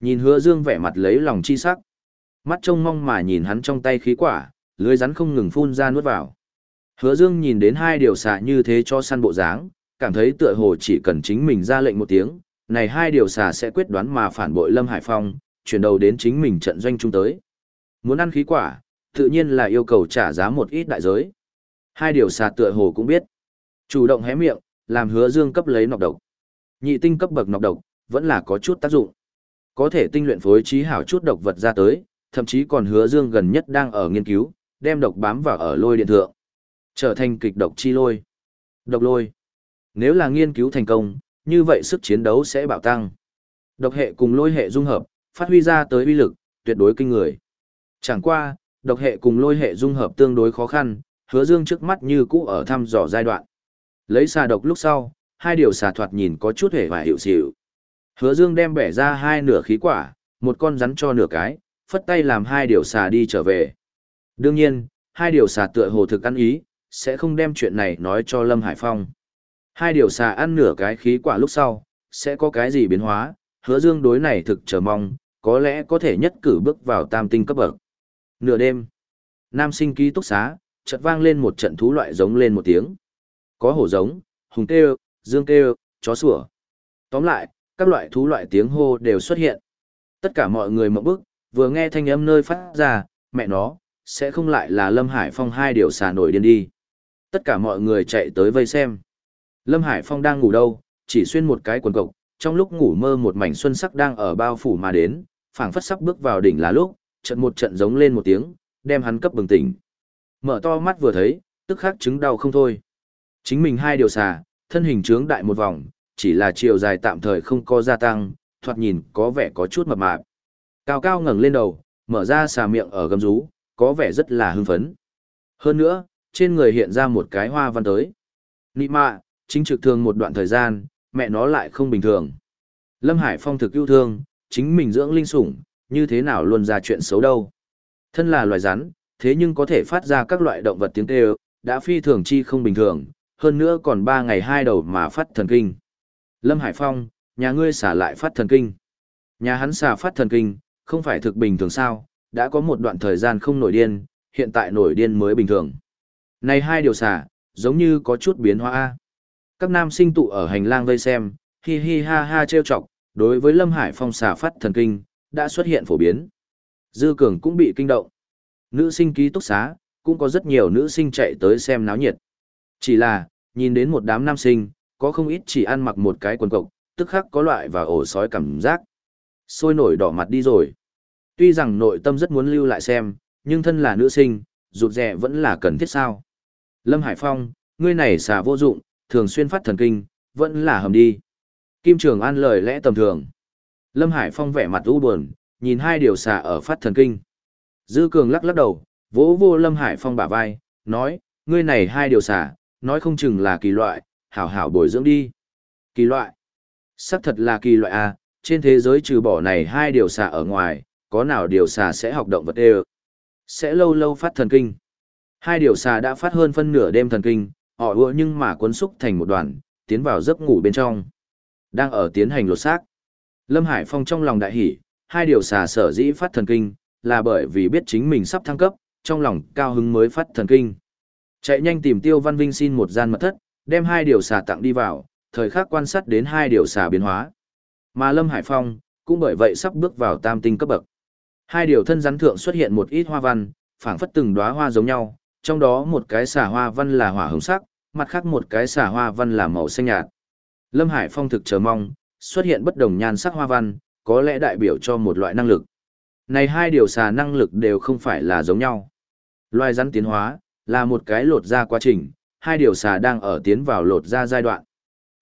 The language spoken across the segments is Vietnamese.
Nhìn hứa dương vẻ mặt lấy lòng chi sắc. Mắt trông mong mà nhìn hắn trong tay khí quả, lưới rắn không ngừng phun ra nuốt vào. Hứa dương nhìn đến hai điều xà như thế cho săn bộ dáng, cảm thấy tựa hồ chỉ cần chính mình ra lệnh một tiếng, này hai điều xà sẽ quyết đoán mà phản bội Lâm Hải Phong, chuyển đầu đến chính mình trận doanh trung tới. Muốn ăn khí quả, tự nhiên là yêu cầu trả giá một ít đại giới. Hai điều xà tựa hồ cũng biết. Chủ động hé miệng, làm hứa dương cấp lấy nọc độc. Nhị tinh cấp bậc nọc độc, vẫn là có chút tác dụng. Có thể tinh luyện phối trí hảo chút độc vật ra tới, thậm chí còn hứa dương gần nhất đang ở nghiên cứu, đem độc bám vào ở lôi điện thượng. Trở thành kịch độc chi lôi. Độc lôi. Nếu là nghiên cứu thành công, như vậy sức chiến đấu sẽ bạo tăng. Độc hệ cùng lôi hệ dung hợp, phát huy ra tới uy lực, tuyệt đối kinh người. Chẳng qua, độc hệ cùng lôi hệ dung hợp tương đối khó khăn, hứa dương trước mắt như cũ ở thăm dò giai đoạn. Lấy xà độc lúc sau, hai điều xà thoạt nhìn có chút hề và hiệu xỉu. Hứa dương đem bẻ ra hai nửa khí quả, một con rắn cho nửa cái, phất tay làm hai điều xà đi trở về. Đương nhiên, hai điều xà tựa hồ thực ăn ý, sẽ không đem chuyện này nói cho Lâm Hải Phong. Hai điều xà ăn nửa cái khí quả lúc sau, sẽ có cái gì biến hóa, hứa dương đối này thực chờ mong, có lẽ có thể nhất cử bước vào tam tinh cấp bậc. Nửa đêm, nam sinh ký túc xá, chợt vang lên một trận thú loại giống lên một tiếng. Có hổ giống, hùng kêu, dương kêu, chó sủa. Tóm lại, các loại thú loại tiếng hô đều xuất hiện. Tất cả mọi người mộng bức, vừa nghe thanh âm nơi phát ra, mẹ nó, sẽ không lại là Lâm Hải Phong hai điều xà nổi điên đi. Tất cả mọi người chạy tới vây xem. Lâm Hải Phong đang ngủ đâu, chỉ xuyên một cái quần cộc, trong lúc ngủ mơ một mảnh xuân sắc đang ở bao phủ mà đến, phảng phất sắp bước vào đỉnh là lúc, trận một trận giống lên một tiếng, đem hắn cấp bừng tỉnh. Mở to mắt vừa thấy, tức khắc chứng đau không thôi. Chính mình hai điều xà, thân hình trướng đại một vòng, chỉ là chiều dài tạm thời không có gia tăng, thoạt nhìn có vẻ có chút mập mạp. Cao cao ngẩng lên đầu, mở ra xà miệng ở gầm rú, có vẻ rất là hưng phấn. Hơn nữa, trên người hiện ra một cái hoa văn tới. Nị mạ, chính trực thường một đoạn thời gian, mẹ nó lại không bình thường. Lâm Hải Phong thực yêu thương, chính mình dưỡng linh sủng, như thế nào luôn ra chuyện xấu đâu. Thân là loài rắn, thế nhưng có thể phát ra các loại động vật tiếng kêu, đã phi thường chi không bình thường, hơn nữa còn ba ngày hai đầu mà phát thần kinh. Lâm Hải Phong, nhà ngươi xả lại phát thần kinh. Nhà hắn xả phát thần kinh, không phải thực bình thường sao, đã có một đoạn thời gian không nổi điên, hiện tại nổi điên mới bình thường. Này hai điều xả, giống như có chút biến hóa. Các nam sinh tụ ở hành lang vây xem, hi hi ha ha trêu chọc, đối với Lâm Hải Phong xả phát thần kinh, đã xuất hiện phổ biến. Dư Cường cũng bị kinh động. Nữ sinh ký túc xá, cũng có rất nhiều nữ sinh chạy tới xem náo nhiệt. Chỉ là, nhìn đến một đám nam sinh, có không ít chỉ ăn mặc một cái quần cộc, tức khắc có loại và ổ sói cảm giác. Sôi nổi đỏ mặt đi rồi. Tuy rằng nội tâm rất muốn lưu lại xem, nhưng thân là nữ sinh, rụt rè vẫn là cần thiết sao. Lâm Hải Phong, ngươi này xà vô dụng, thường xuyên phát thần kinh, vẫn là hầm đi. Kim Trường An lời lẽ tầm thường. Lâm Hải Phong vẻ mặt u buồn, nhìn hai điều xà ở phát thần kinh. Dư Cường lắc lắc đầu, vỗ vô Lâm Hải Phong bả vai, nói, ngươi này hai điều xà, nói không chừng là kỳ loại, hảo hảo bồi dưỡng đi. Kỳ loại. Sắc thật là kỳ loại A, trên thế giới trừ bỏ này hai điều xà ở ngoài, có nào điều xà sẽ học động vật đều. Sẽ lâu lâu phát thần kinh. Hai điều xà đã phát hơn phân nửa đêm thần kinh, họ ưa nhưng mà cuốn xúc thành một đoàn, tiến vào giấc ngủ bên trong. Đang ở tiến hành lột xác. Lâm Hải Phong trong lòng đại hỉ, hai điều xà sở dĩ phát thần kinh, là bởi vì biết chính mình sắp thăng cấp, trong lòng cao hứng mới phát thần kinh. Chạy nhanh tìm Tiêu Văn Vinh xin một gian mật thất, đem hai điều xà tặng đi vào, thời khắc quan sát đến hai điều xà biến hóa. Mà Lâm Hải Phong, cũng bởi vậy sắp bước vào tam tinh cấp bậc. Hai điều thân rắn thượng xuất hiện một ít hoa văn, phảng phất từng đóa hoa giống nhau, trong đó một cái xà hoa văn là hỏa hồng sắc, mặt khác một cái xà hoa văn là màu xanh nhạt. Lâm Hải Phong thực chờ mong, xuất hiện bất đồng nhan sắc hoa văn, có lẽ đại biểu cho một loại năng lực. Này hai điều xà năng lực đều không phải là giống nhau. Loài rắn tiến hóa, là một cái lột ra quá trình, hai điều xà đang ở tiến vào lột ra giai đoạn.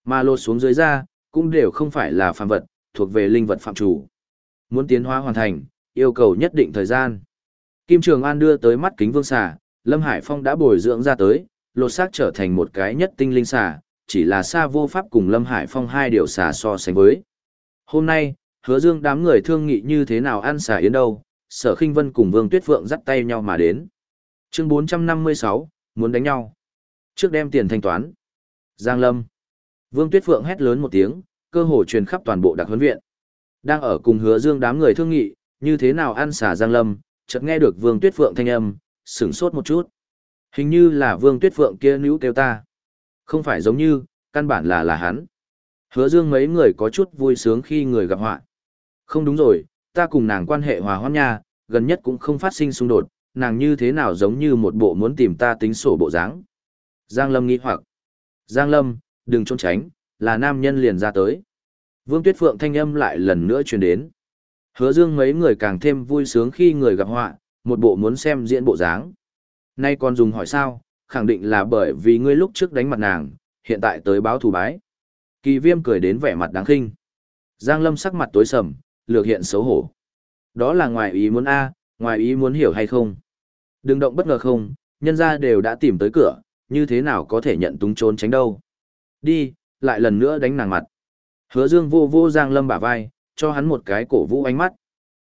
Mà lột xuống dưới da, cũng đều không phải là phàm vật, thuộc về linh vật phạm chủ. Muốn tiến hóa hoàn thành, yêu cầu nhất định thời gian. Kim Trường An đưa tới mắt kính vương xà, Lâm Hải Phong đã bồi dưỡng ra tới, lột xác trở thành một cái nhất tinh linh xà, chỉ là xa vô pháp cùng Lâm Hải Phong hai điều xà so sánh với. Hôm nay, hứa dương đám người thương nghị như thế nào ăn xà yến đâu, sở khinh vân cùng Vương Tuyết Vượng dắt tay nhau mà đến. Chương 456, muốn đánh nhau. Trước đem tiền thanh toán. Giang Lâm. Vương Tuyết Phượng hét lớn một tiếng, cơ hồ truyền khắp toàn bộ đặc huấn viện. Đang ở cùng hứa dương đám người thương nghị, như thế nào ăn xả Giang Lâm, chợt nghe được Vương Tuyết Phượng thanh âm, sửng sốt một chút. Hình như là Vương Tuyết Phượng kia nữu kêu ta. Không phải giống như, căn bản là là hắn. Hứa dương mấy người có chút vui sướng khi người gặp họa. Không đúng rồi, ta cùng nàng quan hệ hòa hoãn nha, gần nhất cũng không phát sinh xung đột, nàng như thế nào giống như một bộ muốn tìm ta tính sổ bộ dáng. Giang Lâm nghĩ hoặc. Giang Lâm, đừng trốn tránh, là nam nhân liền ra tới. Vương Tuyết Phượng thanh âm lại lần nữa truyền đến. Hứa Dương mấy người càng thêm vui sướng khi người gặp họa, một bộ muốn xem diễn bộ dáng. Nay còn dùng hỏi sao, khẳng định là bởi vì ngươi lúc trước đánh mặt nàng, hiện tại tới báo thù bái. Kỳ viêm cười đến vẻ mặt đáng khinh. Giang Lâm sắc mặt tối sầm, lược hiện xấu hổ. Đó là ngoài ý muốn A, ngoài ý muốn hiểu hay không. Đừng động bất ngờ không, nhân gia đều đã tìm tới cửa, như thế nào có thể nhận túng trốn tránh đâu. Đi, lại lần nữa đánh nàng mặt. Hứa dương vô vô Giang Lâm bả vai, cho hắn một cái cổ vũ ánh mắt.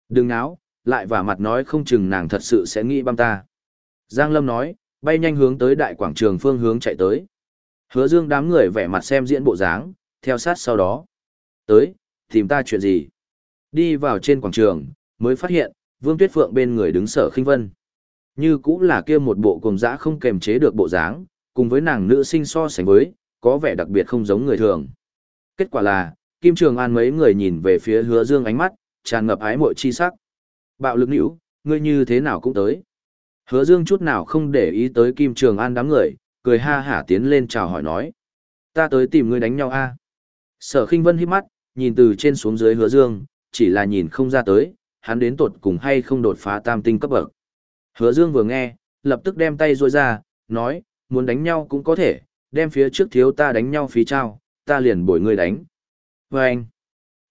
Đừng náo, lại vả mặt nói không chừng nàng thật sự sẽ nghĩ băm ta. Giang Lâm nói, bay nhanh hướng tới đại quảng trường phương hướng chạy tới. Hứa dương đám người vẻ mặt xem diễn bộ dáng, theo sát sau đó. Tới, tìm ta chuyện gì? Đi vào trên quảng trường, mới phát hiện, Vương Tuyết Phượng bên người đứng sở khinh vân. Như cũng là kia một bộ cùng dã không kềm chế được bộ dáng, cùng với nàng nữ sinh so sánh với, có vẻ đặc biệt không giống người thường. Kết quả là, Kim Trường An mấy người nhìn về phía hứa dương ánh mắt, tràn ngập ái muội chi sắc. Bạo lực nữ, ngươi như thế nào cũng tới. Hứa dương chút nào không để ý tới Kim Trường An đám người, cười ha hả tiến lên chào hỏi nói. Ta tới tìm ngươi đánh nhau a Sở khinh vân hít mắt, nhìn từ trên xuống dưới hứa dương, chỉ là nhìn không ra tới, hắn đến tột cùng hay không đột phá tam tinh cấp bậc. Hứa dương vừa nghe, lập tức đem tay ruôi ra, nói, muốn đánh nhau cũng có thể, đem phía trước thiếu ta đánh nhau phí trao, ta liền bồi ngươi đánh. Và anh,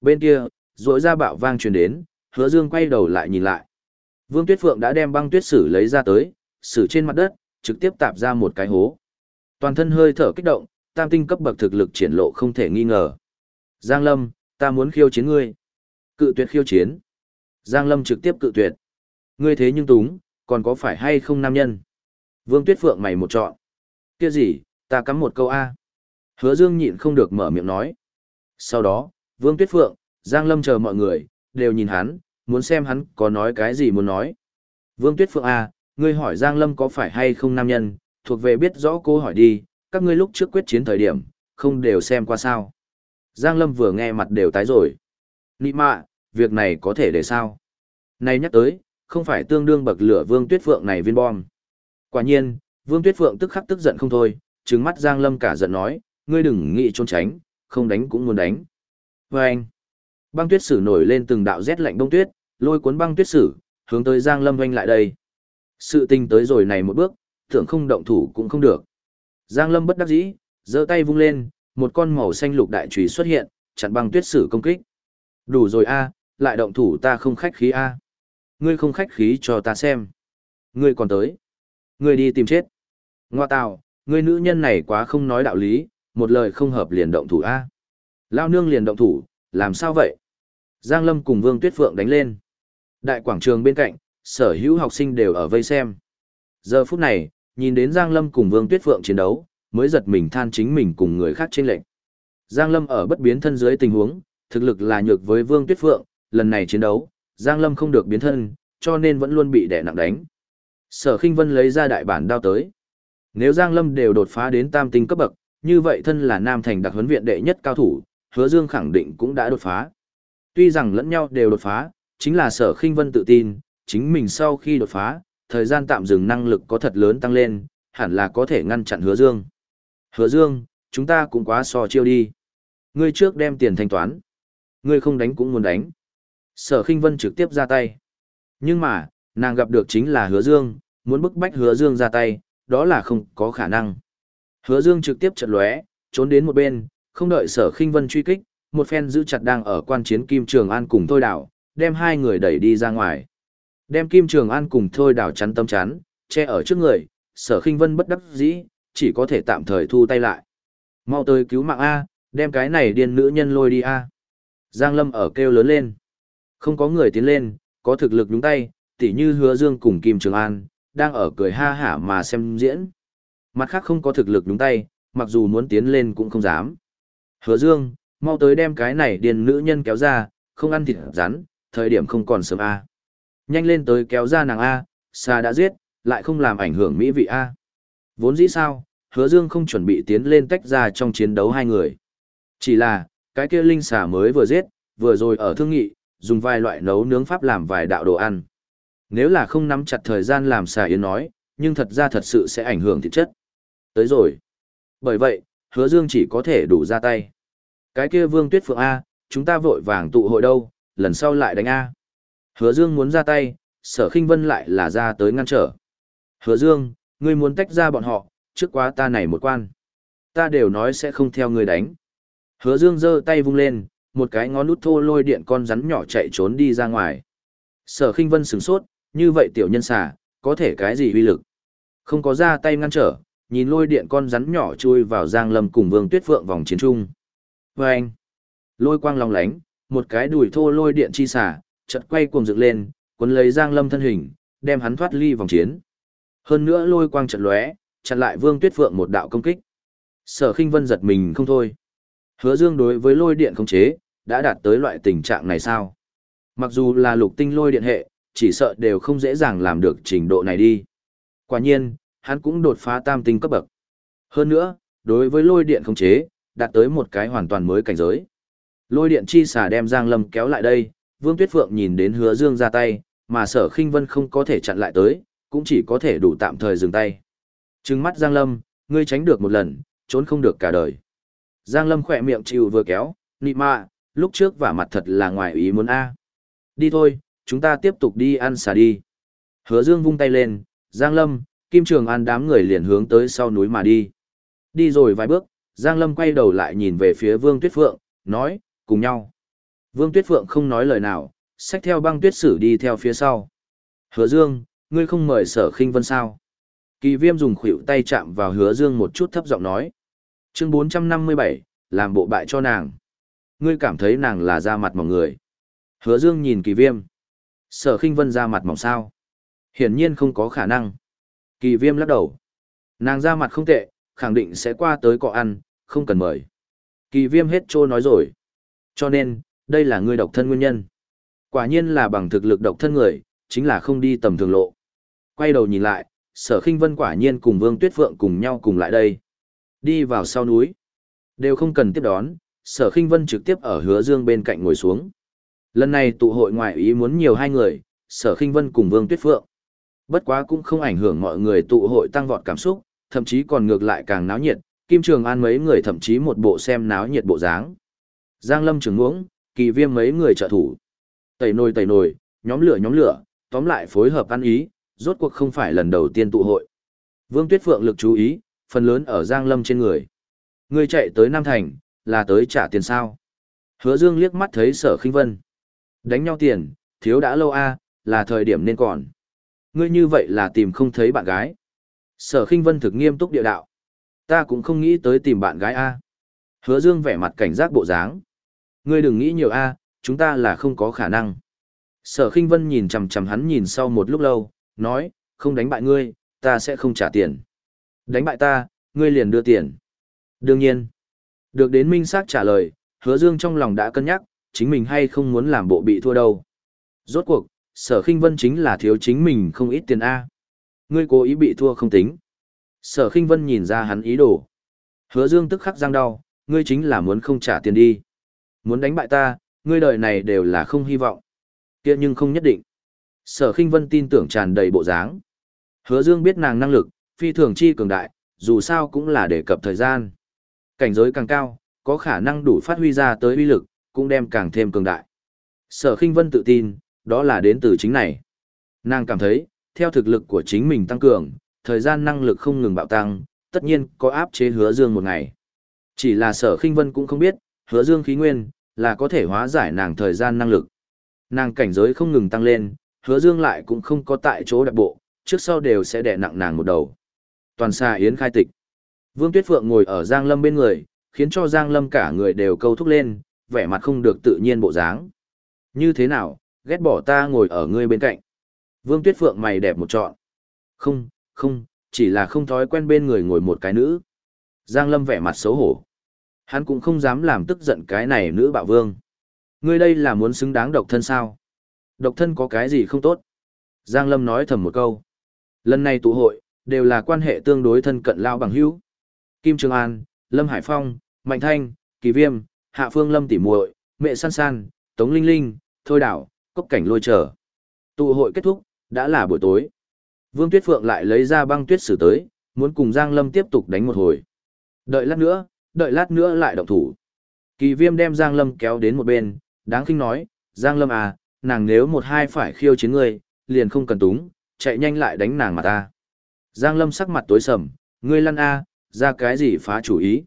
bên kia, rỗi ra bạo vang truyền đến, hứa dương quay đầu lại nhìn lại. Vương Tuyết Phượng đã đem băng tuyết sử lấy ra tới, sử trên mặt đất, trực tiếp tạp ra một cái hố. Toàn thân hơi thở kích động, tam tinh cấp bậc thực lực triển lộ không thể nghi ngờ. Giang Lâm, ta muốn khiêu chiến ngươi. Cự tuyệt khiêu chiến. Giang Lâm trực tiếp cự tuyệt. Ngươi thế nhưng túng, còn có phải hay không nam nhân? Vương Tuyết Phượng mày một chọn. Kia gì, ta cắm một câu A. Hứa Dương nhịn không được mở miệng nói. Sau đó, Vương Tuyết Phượng, Giang Lâm chờ mọi người, đều nhìn hắn, muốn xem hắn có nói cái gì muốn nói. Vương Tuyết Phượng A, ngươi hỏi Giang Lâm có phải hay không nam nhân, thuộc về biết rõ cô hỏi đi, các ngươi lúc trước quyết chiến thời điểm, không đều xem qua sao. Giang Lâm vừa nghe mặt đều tái rồi. Nị mạ, việc này có thể để sao? Này nhắc tới, không phải tương đương bậc lửa Vương Tuyết Phượng này viên bom. Quả nhiên, Vương Tuyết Phượng tức khắc tức giận không thôi, trừng mắt Giang Lâm cả giận nói, ngươi đừng nghĩ trốn tránh, không đánh cũng muốn đánh. Và anh, băng tuyết sử nổi lên từng đạo rét lạnh bông tuyết, lôi cuốn băng tuyết sử, hướng tới Giang Lâm doanh lại đây. Sự tình tới rồi này một bước, tưởng không động thủ cũng không được. Giang Lâm bất đắc dĩ, giơ tay vung lên, một con màu xanh lục đại chùy xuất hiện, chặn băng tuyết sử công kích. Đủ rồi a, lại động thủ ta không khách khí a. Ngươi không khách khí cho ta xem. Ngươi còn tới. Ngươi đi tìm chết. Ngoa tào, ngươi nữ nhân này quá không nói đạo lý, một lời không hợp liền động thủ a. Lao nương liền động thủ, làm sao vậy? Giang Lâm cùng Vương Tuyết Phượng đánh lên. Đại quảng trường bên cạnh, sở hữu học sinh đều ở vây xem. Giờ phút này, nhìn đến Giang Lâm cùng Vương Tuyết Phượng chiến đấu, mới giật mình than chính mình cùng người khác trên lệnh. Giang Lâm ở bất biến thân dưới tình huống, thực lực là nhược với Vương Tuyết Phượng, lần này chiến đấu, Giang Lâm không được biến thân, cho nên vẫn luôn bị đè nặng đánh. Sở Khinh Vân lấy ra đại bản đao tới. Nếu Giang Lâm đều đột phá đến tam tinh cấp bậc, như vậy thân là Nam Thành đặc huấn viện đệ nhất cao thủ, Hứa Dương khẳng định cũng đã đột phá. Tuy rằng lẫn nhau đều đột phá, chính là Sở Khinh Vân tự tin, chính mình sau khi đột phá, thời gian tạm dừng năng lực có thật lớn tăng lên, hẳn là có thể ngăn chặn Hứa Dương. Hứa Dương, chúng ta cũng quá so chiêu đi. Ngươi trước đem tiền thanh toán. Ngươi không đánh cũng muốn đánh. Sở Khinh Vân trực tiếp ra tay. Nhưng mà, nàng gặp được chính là Hứa Dương, muốn bức bách Hứa Dương ra tay, đó là không có khả năng. Hứa Dương trực tiếp chợt lóe, trốn đến một bên, không đợi Sở Khinh Vân truy kích, một phen giữ chặt đang ở quan chiến Kim Trường An cùng Thôi Đảo, đem hai người đẩy đi ra ngoài. Đem Kim Trường An cùng Thôi Đảo chắn tâm chắn, che ở trước người, Sở Khinh Vân bất đắc dĩ, chỉ có thể tạm thời thu tay lại. Mau tới cứu mạng a, đem cái này điên nữ nhân lôi đi a. Giang Lâm ở kêu lớn lên. Không có người tiến lên, có thực lực nhúng tay, tỉ như Hứa Dương cùng Kim Trường An, đang ở cười ha hả mà xem diễn. Mặt khác không có thực lực đúng tay, mặc dù muốn tiến lên cũng không dám. Hứa Dương, mau tới đem cái này điền nữ nhân kéo ra, không ăn thịt rắn, thời điểm không còn sớm A. Nhanh lên tới kéo ra nàng A, xa đã giết, lại không làm ảnh hưởng mỹ vị A. Vốn dĩ sao, hứa dương không chuẩn bị tiến lên tách ra trong chiến đấu hai người. Chỉ là, cái kia linh xà mới vừa giết, vừa rồi ở thương nghị, dùng vài loại nấu nướng pháp làm vài đạo đồ ăn. Nếu là không nắm chặt thời gian làm xà yến nói, nhưng thật ra thật sự sẽ ảnh hưởng thực chất. Tới rồi. Bởi vậy, hứa dương chỉ có thể đủ ra tay. Cái kia vương tuyết phượng A, chúng ta vội vàng tụ hội đâu, lần sau lại đánh A. Hứa dương muốn ra tay, sở khinh vân lại là ra tới ngăn trở. Hứa dương, ngươi muốn tách ra bọn họ, trước quá ta này một quan. Ta đều nói sẽ không theo ngươi đánh. Hứa dương giơ tay vung lên, một cái ngón út thô lôi điện con rắn nhỏ chạy trốn đi ra ngoài. Sở khinh vân sửng sốt, như vậy tiểu nhân xà, có thể cái gì uy lực. Không có ra tay ngăn trở, nhìn lôi điện con rắn nhỏ chui vào giang lâm cùng vương tuyết phượng vòng chiến trung. Và anh, lôi quang long lánh, một cái đùi thô lôi điện chi xả, chợt quay cuồng dựng lên, cuốn lấy giang lâm thân hình, đem hắn thoát ly vòng chiến. Hơn nữa lôi quang trận lóe, chặn lại vương tuyết phượng một đạo công kích. Sở khinh vân giật mình không thôi. Hứa dương đối với lôi điện khống chế, đã đạt tới loại tình trạng này sao? Mặc dù là lục tinh lôi điện hệ, chỉ sợ đều không dễ dàng làm được trình độ này đi. Quả nhiên, hắn cũng đột phá tam tinh cấp bậc. Hơn nữa, đối với lôi điện khống chế, đạt tới một cái hoàn toàn mới cảnh giới. Lôi điện chi xà đem Giang Lâm kéo lại đây, Vương Tuyết Phượng nhìn đến Hứa Dương ra tay, mà Sở Khinh Vân không có thể chặn lại tới, cũng chỉ có thể đủ tạm thời dừng tay. Trừng mắt Giang Lâm, ngươi tránh được một lần, trốn không được cả đời. Giang Lâm khỏe miệng chịu vừa kéo, nị mạ, lúc trước vả mặt thật là ngoài ý muốn a. Đi thôi, chúng ta tiếp tục đi ăn xà đi. Hứa Dương vung tay lên, Giang Lâm, Kim Trường An đám người liền hướng tới sau núi mà đi. Đi rồi vài bước, Giang Lâm quay đầu lại nhìn về phía Vương Tuyết Phượng, nói, cùng nhau. Vương Tuyết Phượng không nói lời nào, xách theo băng tuyết sử đi theo phía sau. Hứa Dương, ngươi không mời sở khinh vân sao? Kỳ viêm dùng khuỷu tay chạm vào hứa Dương một chút thấp giọng nói. Chương 457, làm bộ bại cho nàng. Ngươi cảm thấy nàng là da mặt mỏng người. Hứa Dương nhìn kỳ viêm. Sở khinh vân da mặt mỏng sao? Hiển nhiên không có khả năng. Kỳ viêm lắc đầu. Nàng ra mặt không tệ, khẳng định sẽ qua tới cọ ăn, không cần mời. Kỳ viêm hết trô nói rồi. Cho nên, đây là ngươi độc thân nguyên nhân. Quả nhiên là bằng thực lực độc thân người, chính là không đi tầm thường lộ. Quay đầu nhìn lại, sở khinh vân quả nhiên cùng vương tuyết phượng cùng nhau cùng lại đây. Đi vào sau núi. Đều không cần tiếp đón, sở khinh vân trực tiếp ở hứa dương bên cạnh ngồi xuống. Lần này tụ hội ngoại ý muốn nhiều hai người, sở khinh vân cùng vương tuyết phượng. Bất quá cũng không ảnh hưởng mọi người tụ hội tăng vọt cảm xúc, thậm chí còn ngược lại càng náo nhiệt, Kim Trường An mấy người thậm chí một bộ xem náo nhiệt bộ dáng. Giang Lâm trường ngưỡng, kỳ viêm mấy người trợ thủ. Tẩy nồi tẩy nồi, nhóm lửa nhóm lửa, tóm lại phối hợp ăn ý, rốt cuộc không phải lần đầu tiên tụ hội. Vương Tuyết Phượng lực chú ý, phần lớn ở Giang Lâm trên người. Người chạy tới Nam Thành, là tới trả tiền sao. Hứa Dương liếc mắt thấy sở khinh vân. Đánh nhau tiền, thiếu đã lâu a, là thời điểm nên còn. Ngươi như vậy là tìm không thấy bạn gái. Sở khinh vân thực nghiêm túc địa đạo. Ta cũng không nghĩ tới tìm bạn gái A. Hứa dương vẻ mặt cảnh giác bộ dáng. Ngươi đừng nghĩ nhiều A, chúng ta là không có khả năng. Sở khinh vân nhìn chằm chằm hắn nhìn sau một lúc lâu, nói, không đánh bại ngươi, ta sẽ không trả tiền. Đánh bại ta, ngươi liền đưa tiền. Đương nhiên. Được đến minh xác trả lời, hứa dương trong lòng đã cân nhắc, chính mình hay không muốn làm bộ bị thua đâu. Rốt cuộc, sở khinh vân chính là thiếu chính mình không ít tiền A. Ngươi cố ý bị thua không tính. Sở khinh vân nhìn ra hắn ý đồ. Hứa dương tức khắc răng đau, ngươi chính là muốn không trả tiền đi. Muốn đánh bại ta, ngươi đời này đều là không hy vọng. kia nhưng không nhất định. Sở khinh vân tin tưởng tràn đầy bộ dáng. Hứa dương biết nàng năng lực, phi thường chi cường đại, dù sao cũng là để cập thời gian. Cảnh giới càng cao, có khả năng đủ phát huy ra tới uy lực, cũng đem càng thêm cường đại. Sở khinh vân tự tin, đó là đến từ chính này. Nàng cảm thấy, theo thực lực của chính mình tăng cường, thời gian năng lực không ngừng bạo tăng, tất nhiên có áp chế hứa dương một ngày. Chỉ là sở khinh vân cũng không biết, hứa dương khí nguyên, là có thể hóa giải nàng thời gian năng lực. Nàng cảnh giới không ngừng tăng lên, hứa dương lại cũng không có tại chỗ đặc bộ, trước sau đều sẽ đè nặng nàng một đầu. Toàn xà yến khai tịch. Vương Tuyết Phượng ngồi ở Giang Lâm bên người, khiến cho Giang Lâm cả người đều câu thúc lên, vẻ mặt không được tự nhiên bộ dáng. Như thế nào, ghét bỏ ta ngồi ở ngươi bên cạnh. Vương Tuyết Phượng mày đẹp một trọn. Không, không, chỉ là không thói quen bên người ngồi một cái nữ. Giang Lâm vẻ mặt xấu hổ. Hắn cũng không dám làm tức giận cái này nữ bạo vương. Ngươi đây là muốn xứng đáng độc thân sao? Độc thân có cái gì không tốt? Giang Lâm nói thầm một câu. Lần này tụ hội, đều là quan hệ tương đối thân cận lao bằng hữu. Kim Trường An, Lâm Hải Phong, Mạnh Thanh, Kỳ Viêm, Hạ Phương Lâm tỉ muội, Mẹ San San, Tống Linh Linh, Thôi Đảo, Cốc Cảnh Lôi trở. Tụ hội kết thúc, đã là buổi tối. Vương Tuyết Phượng lại lấy ra băng tuyết sử tới, muốn cùng Giang Lâm tiếp tục đánh một hồi. Đợi lát nữa, đợi lát nữa lại động thủ. Kỳ Viêm đem Giang Lâm kéo đến một bên, đáng khinh nói, Giang Lâm à, nàng nếu một hai phải khiêu chiến ngươi, liền không cần túng, chạy nhanh lại đánh nàng mà ta. Giang Lâm sắc mặt tối sầm, ngươi lăn a, ra cái gì phá chủ ý.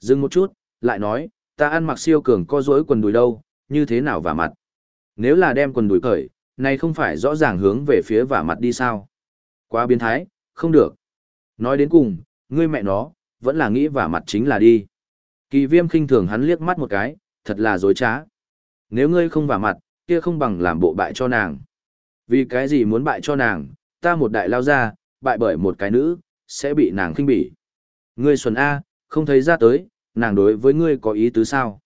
Dừng một chút, lại nói, ta ăn mặc siêu cường co rỗi quần đùi đâu, như thế nào vả mặt. Nếu là đem quần đùi cởi, này không phải rõ ràng hướng về phía vả mặt đi sao. Quá biến thái, không được. Nói đến cùng, ngươi mẹ nó, vẫn là nghĩ vả mặt chính là đi. Kỳ viêm khinh thường hắn liếc mắt một cái, thật là dối trá. Nếu ngươi không vả mặt, kia không bằng làm bộ bại cho nàng. Vì cái gì muốn bại cho nàng, ta một đại lao ra, bại bởi một cái nữ, sẽ bị nàng khinh bỉ. Ngươi xuân A, không thấy ra tới, nàng đối với ngươi có ý tứ sao.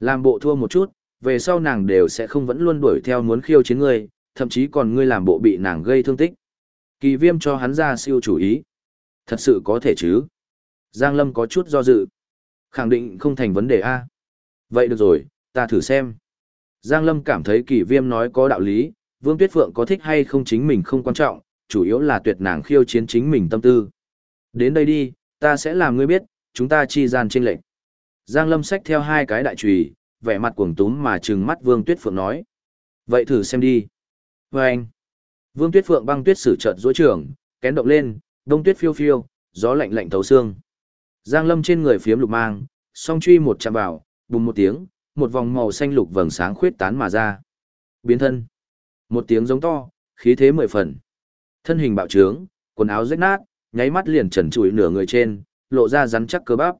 Làm bộ thua một chút, về sau nàng đều sẽ không vẫn luôn đuổi theo muốn khiêu chiến ngươi, thậm chí còn ngươi làm bộ bị nàng gây thương tích. Kỳ viêm cho hắn ra siêu chủ ý. Thật sự có thể chứ. Giang Lâm có chút do dự. Khẳng định không thành vấn đề A. Vậy được rồi, ta thử xem. Giang Lâm cảm thấy kỳ viêm nói có đạo lý, Vương Tuyết Phượng có thích hay không chính mình không quan trọng, chủ yếu là tuyệt nàng khiêu chiến chính mình tâm tư. Đến đây đi, ta sẽ làm ngươi biết, chúng ta chi gian trên lệnh. Giang Lâm xách theo hai cái đại chùy, vẻ mặt cuồng túm mà trừng mắt Vương Tuyết Phượng nói. Vậy thử xem đi. Và anh. Vương Tuyết Phượng băng tuyết sử chợt duỗi trưởng, kén động lên, đông tuyết phiêu phiêu, gió lạnh lạnh thấu xương. Giang Lâm trên người phiếm lục mang, song truy một chạm vào, bùng một tiếng, một vòng màu xanh lục vầng sáng khuyết tán mà ra. Biến thân. Một tiếng giống to, khí thế mười phần. Thân hình bạo trướng, quần áo rách nát, nháy mắt liền trần trụi nửa người trên, lộ ra rắn chắc cơ bắp.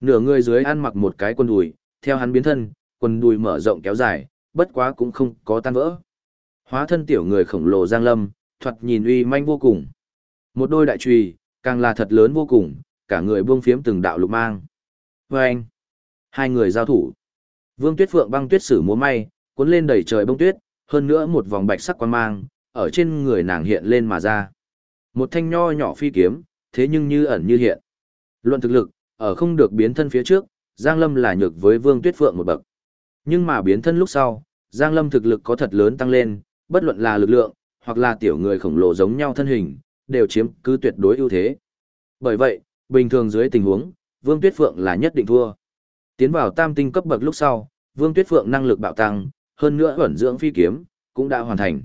Nửa người dưới ăn mặc một cái quần đùi, theo hắn biến thân, quần đùi mở rộng kéo dài, bất quá cũng không có tan vỡ. Hóa thân tiểu người khổng lồ Giang Lâm, thoạt nhìn uy manh vô cùng. Một đôi đại chùy, càng là thật lớn vô cùng, cả người buông phiếm từng đạo lục mang. Và anh, hai người giao thủ. Vương Tuyết Phượng băng tuyết sử múa may, cuốn lên đầy trời bông tuyết, hơn nữa một vòng bạch sắc quan mang, ở trên người nàng hiện lên mà ra. Một thanh nho nhỏ phi kiếm, thế nhưng như ẩn như hiện. Luận thực lực, ở không được biến thân phía trước, Giang Lâm là nhược với Vương Tuyết Phượng một bậc. Nhưng mà biến thân lúc sau, Giang Lâm thực lực có thật lớn tăng lên, bất luận là lực lượng, hoặc là tiểu người khổng lồ giống nhau thân hình, đều chiếm cứ tuyệt đối ưu thế. Bởi vậy, bình thường dưới tình huống, Vương Tuyết Phượng là nhất định thua. Tiến vào tam tinh cấp bậc lúc sau, Vương Tuyết Phượng năng lực bạo tăng, hơn nữa ẩn dưỡng phi kiếm, cũng đã hoàn thành.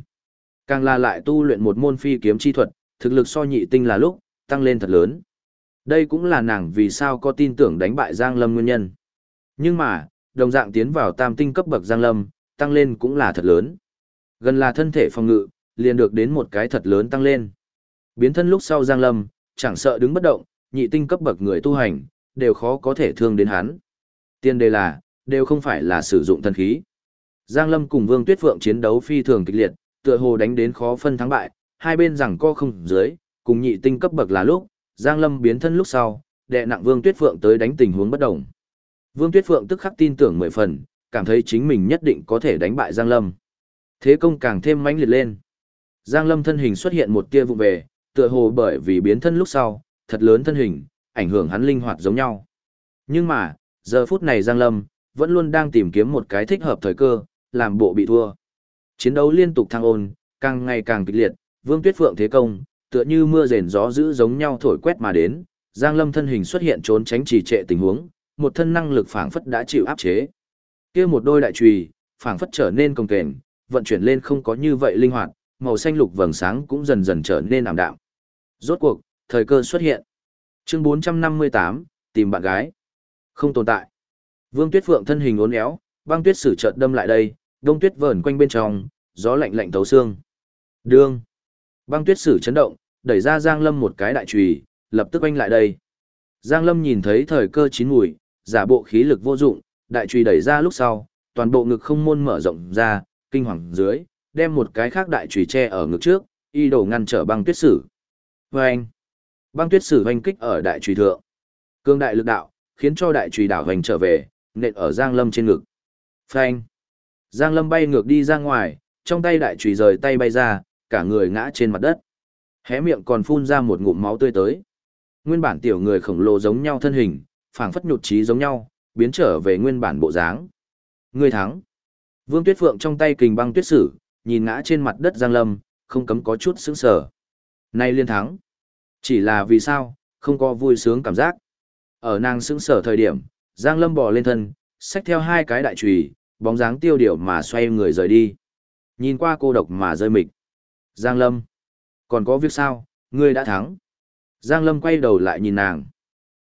Càng là lại tu luyện một môn phi kiếm chi thuật, thực lực so nhị tinh là lúc, tăng lên thật lớn. Đây cũng là nàng vì sao có tin tưởng đánh bại Giang Lâm nguyên nhân. Nhưng mà, đồng dạng tiến vào tam tinh cấp bậc Giang Lâm, tăng lên cũng là thật lớn. Gần là thân thể phòng ngự, liền được đến một cái thật lớn tăng lên. Biến thân lúc sau Giang Lâm, chẳng sợ đứng bất động, nhị tinh cấp bậc người tu hành, đều khó có thể thương đến hắn. Tiên đề là, đều không phải là sử dụng thân khí. Giang Lâm cùng Vương Tuyết Phượng chiến đấu phi thường kịch liệt, tựa hồ đánh đến khó phân thắng bại, hai bên rằng co không dưới, cùng nhị tinh cấp bậc là lúc, Giang Lâm biến thân lúc sau, đệ nặng Vương Tuyết Phượng tới đánh tình huống bất đồng. Vương Tuyết Phượng tức khắc tin tưởng mười phần, cảm thấy chính mình nhất định có thể đánh bại Giang Lâm. Thế công càng thêm mãnh liệt lên. Giang Lâm thân hình xuất hiện một tia vụ về, tựa hồ bởi vì biến thân lúc sau, thật lớn thân hình, ảnh hưởng hắn linh hoạt giống nhau. Nhưng mà, giờ phút này Giang Lâm, vẫn luôn đang tìm kiếm một cái thích hợp thời cơ, làm bộ bị thua. Chiến đấu liên tục thăng ôn, càng ngày càng kịch liệt, Vương Tuyết Phượng thế công, tựa như mưa rền gió dữ giống nhau thổi quét mà đến, Giang Lâm thân hình xuất hiện trốn tránh trì trệ tình huống, một thân năng lực phảng phất đã chịu áp chế. Kia một đôi đại chùy, phảng phất trở nên công kềnh, vận chuyển lên không có như vậy linh hoạt, màu xanh lục vầng sáng cũng dần dần trở nên ảm đạm. Rốt cuộc, thời cơ xuất hiện. Chương 458, tìm bạn gái. Không tồn tại. Vương Tuyết Phượng thân hình uốn éo, băng tuyết sử chợt đâm lại đây, đông tuyết vờn quanh bên trong, gió lạnh lạnh tấu xương. Đương. Băng tuyết sử chấn động, đẩy ra Giang Lâm một cái đại chùy, lập tức oanh lại đây. Giang Lâm nhìn thấy thời cơ chín mùi, giả bộ khí lực vô dụng, đại chùy đẩy ra lúc sau, toàn bộ ngực không môn mở rộng ra, kinh hoàng dưới, đem một cái khác đại chùy che ở ngực trước, y đổ ngăn trở băng tuyết sử. Vâng! Băng tuyết sử hoành kích ở đại chùy thượng. Cương đại lực đạo, khiến cho đại chùy đảo hoành trở về, nện ở Giang Lâm trên ngực. Phanh! Giang Lâm bay ngược đi ra ngoài, trong tay đại chùy rời tay bay ra, cả người ngã trên mặt đất. Hé miệng còn phun ra một ngụm máu tươi tới. Nguyên bản tiểu người khổng lồ giống nhau thân hình, phảng phất nhụt chí giống nhau, biến trở về nguyên bản bộ dáng. Người thắng. Vương Tuyết Phượng trong tay kình băng tuyết sử, nhìn ngã trên mặt đất Giang Lâm, không cấm có chút sững sờ. Nay liên thắng. Chỉ là vì sao, không có vui sướng cảm giác. Ở nàng sững sờ thời điểm, Giang Lâm bò lên thân, xách theo hai cái đại chùy, bóng dáng tiêu điều mà xoay người rời đi. Nhìn qua cô độc mà rơi mịch. Giang Lâm. Còn có việc sao, ngươi đã thắng. Giang Lâm quay đầu lại nhìn nàng.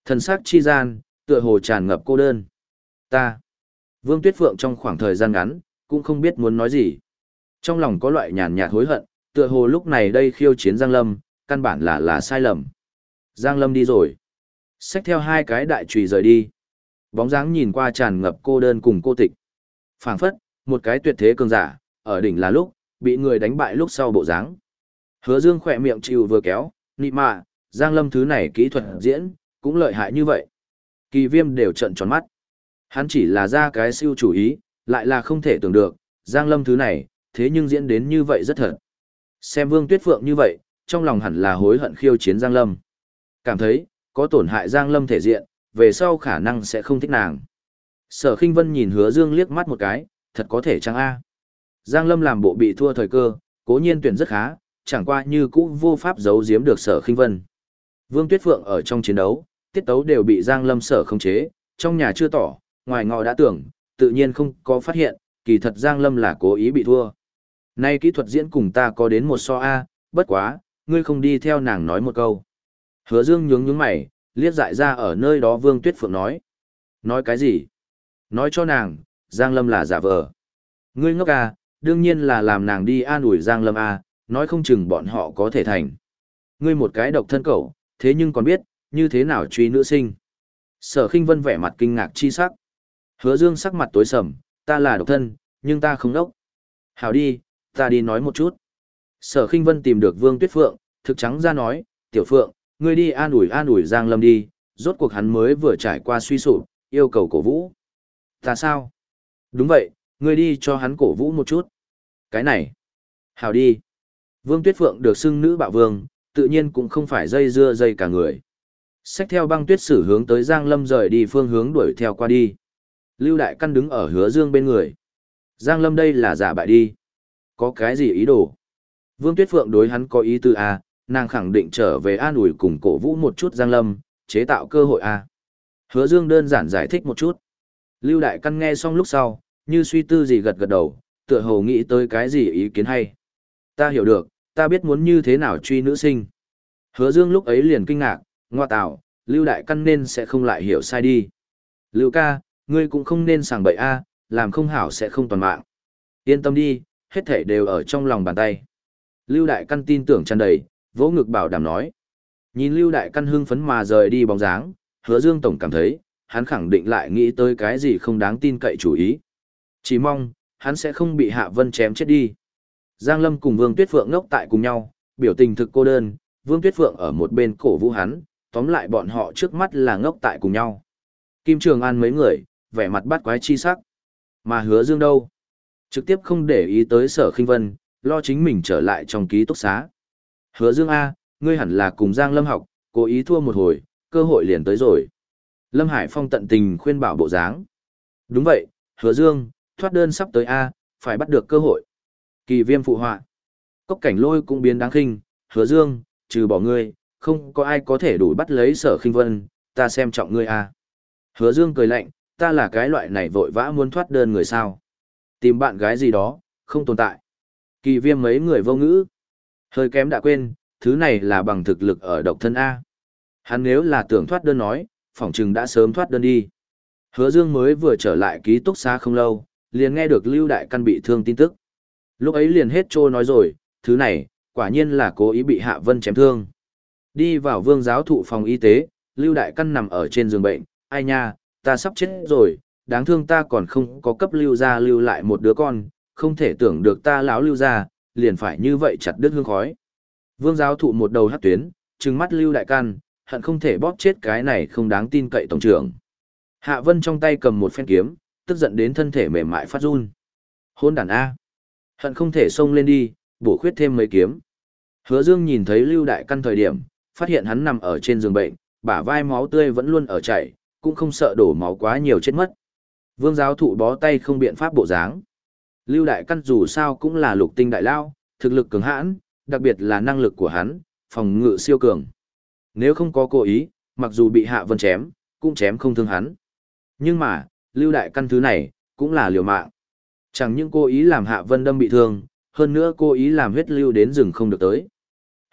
Thần sắc chi gian, tựa hồ tràn ngập cô đơn. Ta. Vương Tuyết Phượng trong khoảng thời gian ngắn, cũng không biết muốn nói gì. Trong lòng có loại nhàn nhạt hối hận, tựa hồ lúc này đây khiêu chiến Giang Lâm, căn bản là là sai lầm. Giang Lâm đi rồi. Xách theo hai cái đại trùy rời đi. Bóng dáng nhìn qua tràn ngập cô đơn cùng cô tịch phảng phất, một cái tuyệt thế cường giả, ở đỉnh là lúc, bị người đánh bại lúc sau bộ dáng. Hứa Dương khỏe miệng chịu vừa kéo, nị mạ, Giang Lâm thứ này kỹ thuật diễn, cũng lợi hại như vậy. Kỳ viêm đều trận tròn mắt. Hắn chỉ là ra cái siêu chủ ý, lại là không thể tưởng được, Giang Lâm thứ này, thế nhưng diễn đến như vậy rất thật. Xem Vương Tuyết Phượng như vậy, trong lòng hẳn là hối hận khiêu chiến Giang Lâm. Cảm thấy, có tổn hại Giang Lâm thể diện, về sau khả năng sẽ không thích nàng. Sở Khinh Vân nhìn Hứa Dương liếc mắt một cái, thật có thể chăng a? Giang Lâm làm bộ bị thua thời cơ, cố nhiên tuyển rất khá, chẳng qua như cũ vô pháp giấu giếm được Sở Khinh Vân. Vương Tuyết Phượng ở trong chiến đấu, tiết tấu đều bị Giang Lâm sở khống chế, trong nhà chưa tỏ, ngoài ngọ đã tưởng, tự nhiên không có phát hiện, kỳ thật Giang Lâm là cố ý bị thua. Nay kỹ thuật diễn cùng ta có đến một so A, bất quá, ngươi không đi theo nàng nói một câu. Hứa Dương nhướng nhướng mày, liếc dại ra ở nơi đó Vương Tuyết Phượng nói. Nói cái gì? Nói cho nàng, Giang Lâm là giả vờ. Ngươi ngốc à, đương nhiên là làm nàng đi an ủi Giang Lâm à, nói không chừng bọn họ có thể thành. Ngươi một cái độc thân cậu, thế nhưng còn biết, như thế nào truy nữ sinh. Sở khinh vân vẻ mặt kinh ngạc chi sắc. Hứa dương sắc mặt tối sầm, ta là độc thân, nhưng ta không đốc. Hảo đi, ta đi nói một chút. Sở khinh vân tìm được vương tuyết phượng, thực trắng ra nói, tiểu phượng, ngươi đi an ủi an ủi giang lâm đi, rốt cuộc hắn mới vừa trải qua suy sụp, yêu cầu cổ vũ. Ta sao? Đúng vậy, ngươi đi cho hắn cổ vũ một chút. Cái này. Hảo đi. Vương Tuyết Phượng được xưng nữ bạo vương, tự nhiên cũng không phải dây dưa dây cả người. Xách theo băng tuyết sử hướng tới Giang Lâm rời đi phương hướng đuổi theo qua đi. Lưu Đại Căn đứng ở hứa dương bên người. Giang Lâm đây là giả bại đi. Có cái gì ý đồ? Vương Tuyết Phượng đối hắn có ý tư à? nàng khẳng định trở về an ủi cùng cổ vũ một chút Giang Lâm, chế tạo cơ hội à? Hứa dương đơn giản giải thích một chút. Lưu Đại Căn nghe xong lúc sau, như suy tư gì gật gật đầu, tựa hồ nghĩ tới cái gì ý kiến hay. Ta hiểu được, ta biết muốn như thế nào truy nữ sinh. Hứa Dương lúc ấy liền kinh ngạc, ngoa tạo, Lưu Đại Căn nên sẽ không lại hiểu sai đi. Lưu ca, ngươi cũng không nên sàng bậy a, làm không hảo sẽ không toàn mạng. Yên tâm đi, hết thảy đều ở trong lòng bàn tay. Lưu Đại Căn tin tưởng tràn đầy, vỗ ngực bảo đảm nói. Nhìn Lưu Đại Căn hưng phấn mà rời đi bóng dáng, Hứa Dương tổng cảm thấy, hắn khẳng định lại nghĩ tới cái gì không đáng tin cậy chủ ý. Chỉ mong, hắn sẽ không bị Hạ Vân chém chết đi. Giang Lâm cùng Vương Tuyết Phượng ngốc tại cùng nhau, biểu tình thực cô đơn, Vương Tuyết Phượng ở một bên cổ vũ hắn, tóm lại bọn họ trước mắt là ngốc tại cùng nhau. Kim Trường An mấy người, vẻ mặt bắt quái chi sắc. Mà hứa dương đâu? Trực tiếp không để ý tới sở khinh vân, lo chính mình trở lại trong ký túc xá. Hứa dương A, ngươi hẳn là cùng Giang Lâm học, cố ý thua một hồi, cơ hội liền tới rồi. Lâm Hải Phong tận tình khuyên bảo bộ dáng. Đúng vậy, hứa dương, thoát đơn sắp tới A, phải bắt được cơ hội. Kỳ viêm phụ họa. Cốc cảnh lôi cũng biến đáng khinh, hứa dương, trừ bỏ ngươi, không có ai có thể đủ bắt lấy sở khinh vân, ta xem trọng ngươi a. Hứa dương cười lạnh, ta là cái loại này vội vã muốn thoát đơn người sao. Tìm bạn gái gì đó, không tồn tại. Kỳ viêm mấy người vô ngữ. Hơi kém đã quên, thứ này là bằng thực lực ở độc thân A. Hắn nếu là tưởng thoát đơn nói, phỏng chừng đã sớm thoát đơn đi. Hứa Dương mới vừa trở lại ký túc xá không lâu, liền nghe được Lưu Đại Căn bị thương tin tức. Lúc ấy liền hết trô nói rồi, thứ này, quả nhiên là cố ý bị Hạ Vân chém thương. Đi vào vương giáo thụ phòng y tế, Lưu Đại Căn nằm ở trên giường bệnh, ai nha, ta sắp chết rồi, đáng thương ta còn không có cấp lưu ra lưu lại một đứa con, không thể tưởng được ta lão lưu ra, liền phải như vậy chặt đứt hương khói. Vương giáo thụ một đầu hắt tuyến, trừng mắt Lưu Đại Căn, hận không thể bóp chết cái này không đáng tin cậy tổng trưởng. Hạ Vân trong tay cầm một phen kiếm, tức giận đến thân thể mềm mại phát run. Hôn đàn A. Hận không thể xông lên đi, bổ khuyết thêm mấy kiếm. Hứa Dương nhìn thấy Lưu Đại Căn thời điểm, phát hiện hắn nằm ở trên giường bệnh, bả vai máu tươi vẫn luôn ở chảy, cũng không sợ đổ máu quá nhiều chết mất. Vương giáo thụ bó tay không biện pháp bộ dáng. Lưu Đại Căn dù sao cũng là lục tinh đại lao, thực lực cường hãn, đặc biệt là năng lực của hắn, phòng ngự siêu cường. Nếu không có cố ý, mặc dù bị Hạ Vân chém, cũng chém không thương hắn. Nhưng mà, Lưu Đại Căn thứ này, cũng là liều mạng. Chẳng những cố ý làm Hạ Vân đâm bị thương, hơn nữa cố ý làm huyết lưu đến rừng không được tới.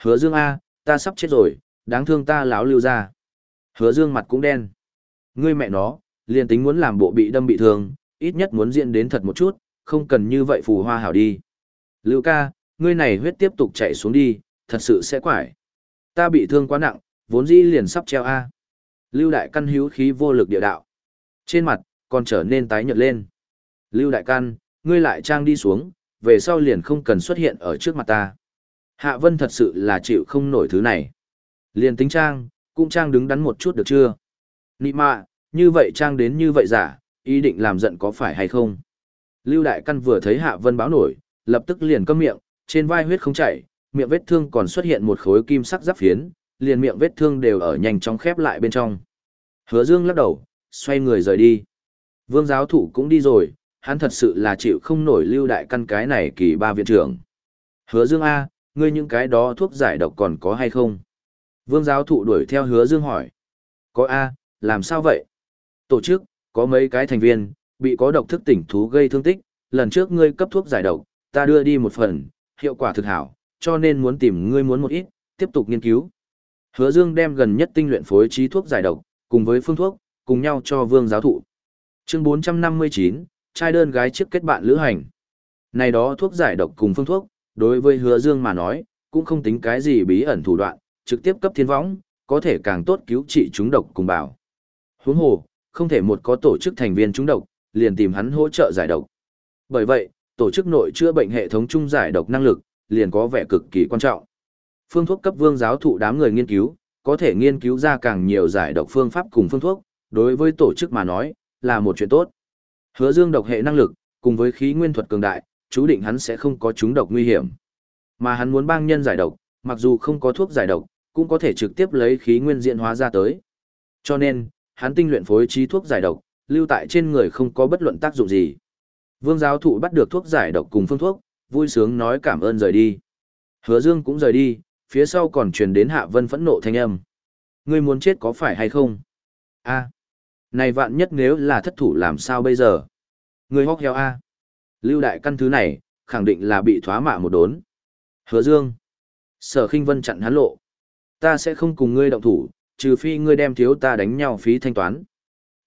Hứa Dương A, ta sắp chết rồi, đáng thương ta láo lưu ra. Hứa Dương mặt cũng đen. Ngươi mẹ nó, liền tính muốn làm bộ bị đâm bị thương, ít nhất muốn diễn đến thật một chút, không cần như vậy phù hoa hảo đi. Lưu ca, ngươi này huyết tiếp tục chạy xuống đi, thật sự sẽ quải. Ta bị thương quá nặng, vốn dĩ liền sắp treo A. Lưu đại căn hữu khí vô lực địa đạo. Trên mặt, còn trở nên tái nhợt lên. Lưu đại căn, ngươi lại trang đi xuống, về sau liền không cần xuất hiện ở trước mặt ta. Hạ Vân thật sự là chịu không nổi thứ này. Liền tính trang, cũng trang đứng đắn một chút được chưa? Nị mạ, như vậy trang đến như vậy giả, ý định làm giận có phải hay không? Lưu Đại Căn vừa thấy Hạ Vân báo nổi, lập tức liền câm miệng, trên vai huyết không chảy, miệng vết thương còn xuất hiện một khối kim sắc giáp phiến, liền miệng vết thương đều ở nhanh chóng khép lại bên trong. Hứa Dương lắc đầu, xoay người rời đi. Vương giáo thủ cũng đi rồi, hắn thật sự là chịu không nổi lưu đại căn cái này kỳ ba viện trưởng. Hứa Dương A, ngươi những cái đó thuốc giải độc còn có hay không? Vương giáo thụ đuổi theo hứa Dương hỏi. Có A, làm sao vậy? Tổ chức, có mấy cái thành viên, bị có độc thức tỉnh thú gây thương tích, lần trước ngươi cấp thuốc giải độc, ta đưa đi một phần, hiệu quả thực hảo, cho nên muốn tìm ngươi muốn một ít, tiếp tục nghiên cứu. Hứa Dương đem gần nhất tinh luyện phối trí thuốc giải độc, cùng với phương thuốc, cùng nhau cho vương giáo thụ. Chương 459, trai đơn gái trước kết bạn lữ hành. Này đó thuốc giải độc cùng phương thuốc, đối với hứa dương mà nói, cũng không tính cái gì bí ẩn thủ đoạn, trực tiếp cấp thiên võng, có thể càng tốt cứu trị chúng độc cùng bảo. Huống hồ, không thể một có tổ chức thành viên chúng độc, liền tìm hắn hỗ trợ giải độc. Bởi vậy, tổ chức nội chữa bệnh hệ thống chung giải độc năng lực, liền có vẻ cực kỳ quan trọng. Phương thuốc cấp vương giáo thụ đám người nghiên cứu, có thể nghiên cứu ra càng nhiều giải độc phương pháp cùng phương thuốc, đối với tổ chức mà nói, là một chuyện tốt. Hứa Dương độc hệ năng lực, cùng với khí nguyên thuật cường đại, chú định hắn sẽ không có chúng độc nguy hiểm. Mà hắn muốn bang nhân giải độc, mặc dù không có thuốc giải độc, cũng có thể trực tiếp lấy khí nguyên diện hóa ra tới. Cho nên, hắn tinh luyện phối trí thuốc giải độc, lưu tại trên người không có bất luận tác dụng gì. Vương giáo thụ bắt được thuốc giải độc cùng phương thuốc, vui sướng nói cảm ơn rời đi. Hứa Dương cũng rời đi, phía sau còn truyền đến Hạ Vân phẫn nộ thanh âm. Ngươi muốn chết có phải hay không? A. Này vạn nhất nếu là thất thủ làm sao bây giờ? Người hóc heo A. Lưu đại căn thứ này, khẳng định là bị thoá mạ một đốn. Hứa Dương. Sở khinh vân chặn hắn lộ. Ta sẽ không cùng ngươi động thủ, trừ phi ngươi đem thiếu ta đánh nhau phí thanh toán.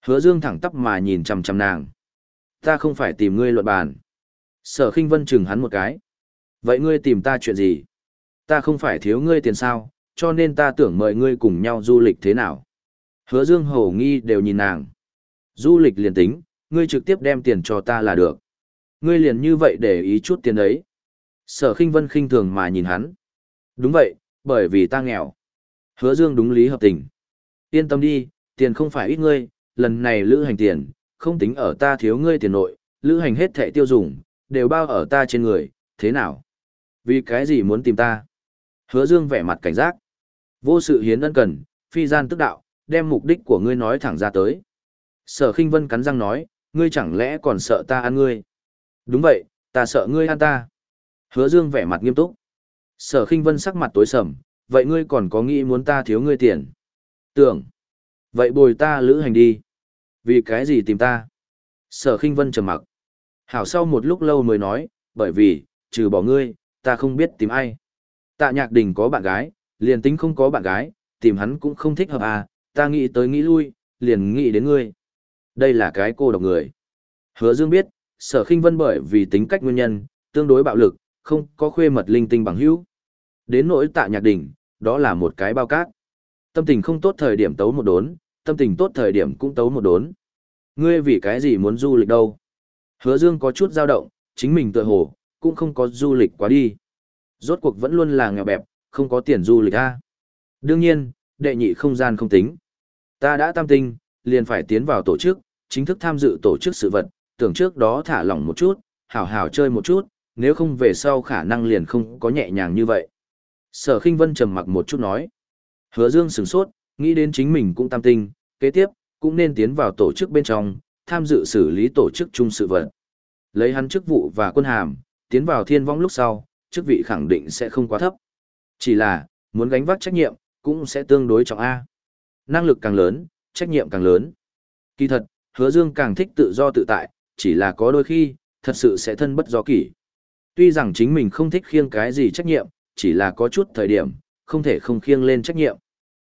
Hứa Dương thẳng tắp mà nhìn chằm chằm nàng. Ta không phải tìm ngươi luận bàn. Sở khinh vân chừng hắn một cái. Vậy ngươi tìm ta chuyện gì? Ta không phải thiếu ngươi tiền sao, cho nên ta tưởng mời ngươi cùng nhau du lịch thế nào? Hứa Dương hầu nghi đều nhìn nàng. Du lịch liền tính, ngươi trực tiếp đem tiền cho ta là được. Ngươi liền như vậy để ý chút tiền ấy. Sở khinh vân khinh thường mà nhìn hắn. Đúng vậy, bởi vì ta nghèo. Hứa Dương đúng lý hợp tình. Yên tâm đi, tiền không phải ít ngươi, lần này lữ hành tiền, không tính ở ta thiếu ngươi tiền nội, lữ hành hết thẻ tiêu dùng, đều bao ở ta trên người, thế nào? Vì cái gì muốn tìm ta? Hứa Dương vẻ mặt cảnh giác. Vô sự hiến ân cần, phi gian tức đạo, đem mục đích của ngươi nói thẳng ra tới. Sở khinh vân cắn răng nói, ngươi chẳng lẽ còn sợ ta ăn ngươi? Đúng vậy, ta sợ ngươi ăn ta. Hứa dương vẻ mặt nghiêm túc. Sở khinh vân sắc mặt tối sầm, vậy ngươi còn có nghĩ muốn ta thiếu ngươi tiền? Tưởng. Vậy bồi ta lữ hành đi. Vì cái gì tìm ta? Sở khinh vân trầm mặc. Hảo sau một lúc lâu mới nói, bởi vì, trừ bỏ ngươi, ta không biết tìm ai. Tạ nhạc đình có bạn gái, liền tính không có bạn gái, tìm hắn cũng không thích hợp à, ta nghĩ tới nghĩ lui, liền nghĩ đến ngươi. Đây là cái cô độc người. Hứa Dương biết, sở khinh vân bởi vì tính cách nguyên nhân, tương đối bạo lực, không có khuê mật linh tinh bằng hữu. Đến nỗi tạ nhạc đỉnh, đó là một cái bao cát. Tâm tình không tốt thời điểm tấu một đốn, tâm tình tốt thời điểm cũng tấu một đốn. Ngươi vì cái gì muốn du lịch đâu? Hứa Dương có chút dao động, chính mình tự hồ, cũng không có du lịch quá đi. Rốt cuộc vẫn luôn là nghèo bẹp, không có tiền du lịch a. Đương nhiên, đệ nhị không gian không tính. Ta đã tam tinh, liền phải tiến vào tổ chức, chính thức tham dự tổ chức sự vật, tưởng trước đó thả lỏng một chút, hảo hảo chơi một chút, nếu không về sau khả năng liền không có nhẹ nhàng như vậy. Sở khinh vân trầm mặc một chút nói. Hứa dương sửng sốt, nghĩ đến chính mình cũng tam tinh, kế tiếp, cũng nên tiến vào tổ chức bên trong, tham dự xử lý tổ chức chung sự vật. Lấy hắn chức vụ và quân hàm, tiến vào thiên vong lúc sau, chức vị khẳng định sẽ không quá thấp. Chỉ là, muốn gánh vác trách nhiệm, cũng sẽ tương đối trọng A. Năng lực càng lớn, trách nhiệm càng lớn. Kỳ thật, hứa dương càng thích tự do tự tại, chỉ là có đôi khi, thật sự sẽ thân bất do kỷ. Tuy rằng chính mình không thích khiêng cái gì trách nhiệm, chỉ là có chút thời điểm, không thể không khiêng lên trách nhiệm.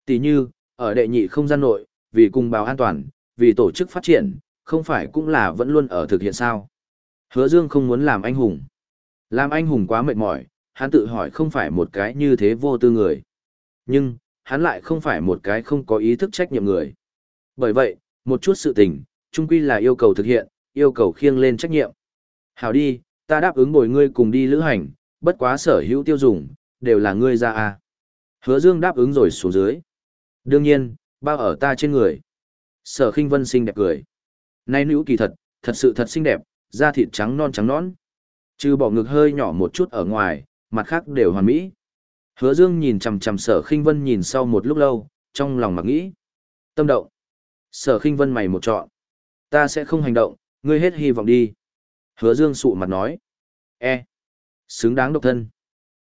Tỷ như, ở đệ nhị không gian nội, vì cùng báo an toàn, vì tổ chức phát triển, không phải cũng là vẫn luôn ở thực hiện sao. Hứa Dương không muốn làm anh hùng. Làm anh hùng quá mệt mỏi, hắn tự hỏi không phải một cái như thế vô tư người. Nhưng, hắn lại không phải một cái không có ý thức trách nhiệm người. Bởi vậy, một chút sự tình, chung quy là yêu cầu thực hiện, yêu cầu khiêng lên trách nhiệm. Hảo đi, ta đáp ứng bồi ngươi cùng đi lữ hành, bất quá sở hữu tiêu dùng, đều là ngươi ra à. Hứa Dương đáp ứng rồi xuống dưới. Đương nhiên, bao ở ta trên người. Sở khinh vân xinh đẹp cười. Nay nữ kỳ thật, thật sự thật xinh đẹp, da thịt trắng non trắng nõn. Trừ bỏ ngực hơi nhỏ một chút ở ngoài, mặt khác đều hoàn mỹ. Hứa Dương nhìn chằm chằm Sở Khinh Vân nhìn sau một lúc lâu, trong lòng mặc nghĩ. Tâm động. Sở Khinh Vân mày một trọn Ta sẽ không hành động, ngươi hết hy vọng đi. Hứa Dương sụ mặt nói. E. Xứng đáng độc thân.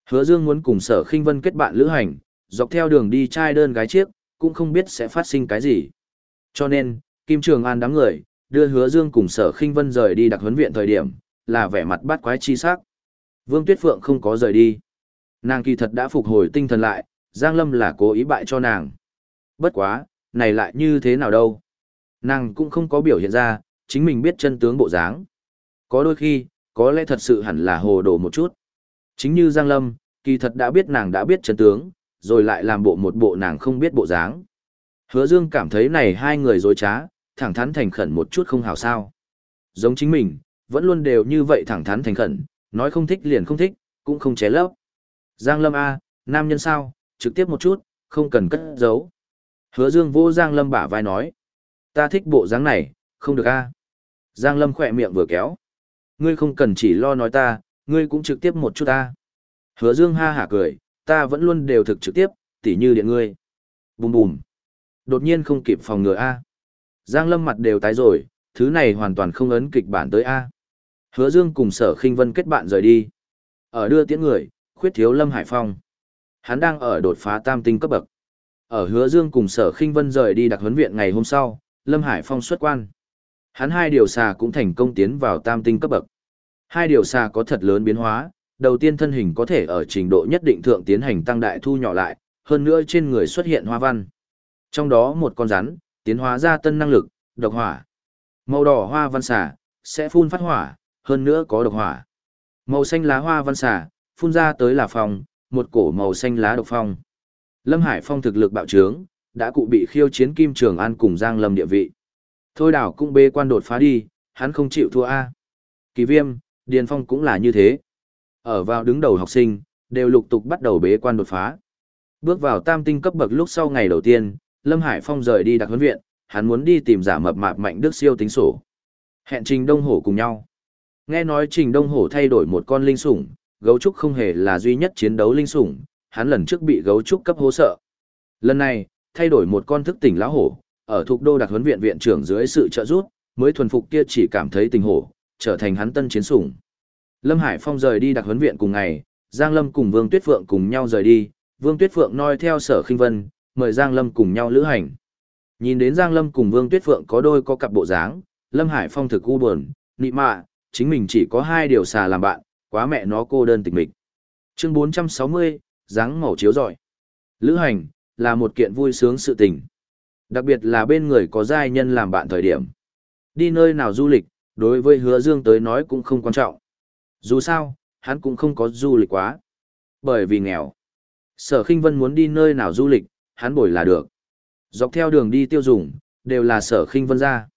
Hứa Dương muốn cùng Sở Khinh Vân kết bạn lữ hành, dọc theo đường đi trai đơn gái chiếc, cũng không biết sẽ phát sinh cái gì. Cho nên, Kim Trường An đám người, đưa Hứa Dương cùng Sở Khinh Vân rời đi đặc huấn viện thời điểm, là vẻ mặt bắt quái chi sắc. Vương Tuyết Phượng không có rời đi. Nàng kỳ thật đã phục hồi tinh thần lại, Giang Lâm là cố ý bại cho nàng. Bất quá, này lại như thế nào đâu. Nàng cũng không có biểu hiện ra, chính mình biết chân tướng bộ dáng. Có đôi khi, có lẽ thật sự hẳn là hồ đồ một chút. Chính như Giang Lâm, kỳ thật đã biết nàng đã biết chân tướng, rồi lại làm bộ một bộ nàng không biết bộ dáng. Hứa Dương cảm thấy này hai người dối trá, thẳng thắn thành khẩn một chút không hảo sao. Giống chính mình, vẫn luôn đều như vậy thẳng thắn thành khẩn, nói không thích liền không thích, cũng không ché lấp. Giang Lâm A, nam nhân sao, trực tiếp một chút, không cần cất giấu. Hứa Dương vô Giang Lâm bả vai nói. Ta thích bộ dáng này, không được A. Giang Lâm khỏe miệng vừa kéo. Ngươi không cần chỉ lo nói ta, ngươi cũng trực tiếp một chút ta. Hứa Dương ha hả cười, ta vẫn luôn đều thực trực tiếp, tỉ như điện ngươi. Bùm bùm. Đột nhiên không kịp phòng ngừa A. Giang Lâm mặt đều tái rồi, thứ này hoàn toàn không ấn kịch bản tới A. Hứa Dương cùng sở khinh vân kết bạn rời đi. Ở đưa tiễn người, khuyết thiếu Lâm Hải Phong. Hắn đang ở đột phá tam tinh cấp bậc. Ở Hứa Dương cùng sở khinh vân rời đi đặc huấn viện ngày hôm sau, Lâm Hải Phong xuất quan. Hắn hai điều xà cũng thành công tiến vào tam tinh cấp bậc. Hai điều xà có thật lớn biến hóa, đầu tiên thân hình có thể ở trình độ nhất định thượng tiến hành tăng đại thu nhỏ lại, hơn nữa trên người xuất hiện hoa văn. Trong đó một con rắn, tiến hóa ra tân năng lực, độc hỏa. Màu đỏ hoa văn xà, sẽ phun phát hỏa, hơn nữa có độc hỏa. Màu xanh lá hoa văn xà, phun ra tới là phong, một cổ màu xanh lá độc phong. Lâm Hải Phong thực lực bạo trướng, đã cụ bị khiêu chiến Kim Trường An cùng Giang Lâm địa vị. Thôi đảo cũng bê quan đột phá đi, hắn không chịu thua A. Kỳ viêm, Điền Phong cũng là như thế. Ở vào đứng đầu học sinh, đều lục tục bắt đầu bế quan đột phá. Bước vào tam tinh cấp bậc lúc sau ngày đầu tiên, Lâm Hải Phong rời đi đặc huấn viện, hắn muốn đi tìm giả mập mạp mạnh đức siêu tính sổ. Hẹn Trình Đông Hổ cùng nhau. Nghe nói Trình Đông Hổ thay đổi một con linh sủng, gấu trúc không hề là duy nhất chiến đấu linh sủng, hắn lần trước bị gấu trúc cấp hố sợ. Lần này, thay đổi một con thức tỉnh lão hổ, ở thuộc đô đặc huấn viện viện trưởng dưới sự trợ giúp, mới thuần phục kia chỉ cảm thấy tình hổ, trở thành hắn tân chiến sủng. Lâm Hải Phong rời đi đặc huấn viện cùng ngày, Giang Lâm cùng Vương Tuyết Phượng cùng nhau rời đi, Vương Tuyết Phượng noi theo Sở Khinh Vân, mời Giang Lâm cùng nhau lữ hành. Nhìn đến Giang Lâm cùng Vương Tuyết Phượng có đôi có cặp bộ dáng, Lâm Hải Phong thực u buồn, nị mạ, chính mình chỉ có hai điều xà làm bạn, quá mẹ nó cô đơn tịch mịch. Chương 460, dáng màu chiếu rọi. Lữ hành, là một kiện vui sướng sự tình. Đặc biệt là bên người có giai nhân làm bạn thời điểm. Đi nơi nào du lịch, đối với hứa dương tới nói cũng không quan trọng. Dù sao, hắn cũng không có du lịch quá. Bởi vì nghèo. Sở khinh vân muốn đi nơi nào du lịch, hắn bồi là được. Dọc theo đường đi tiêu dùng, đều là sở khinh vân ra.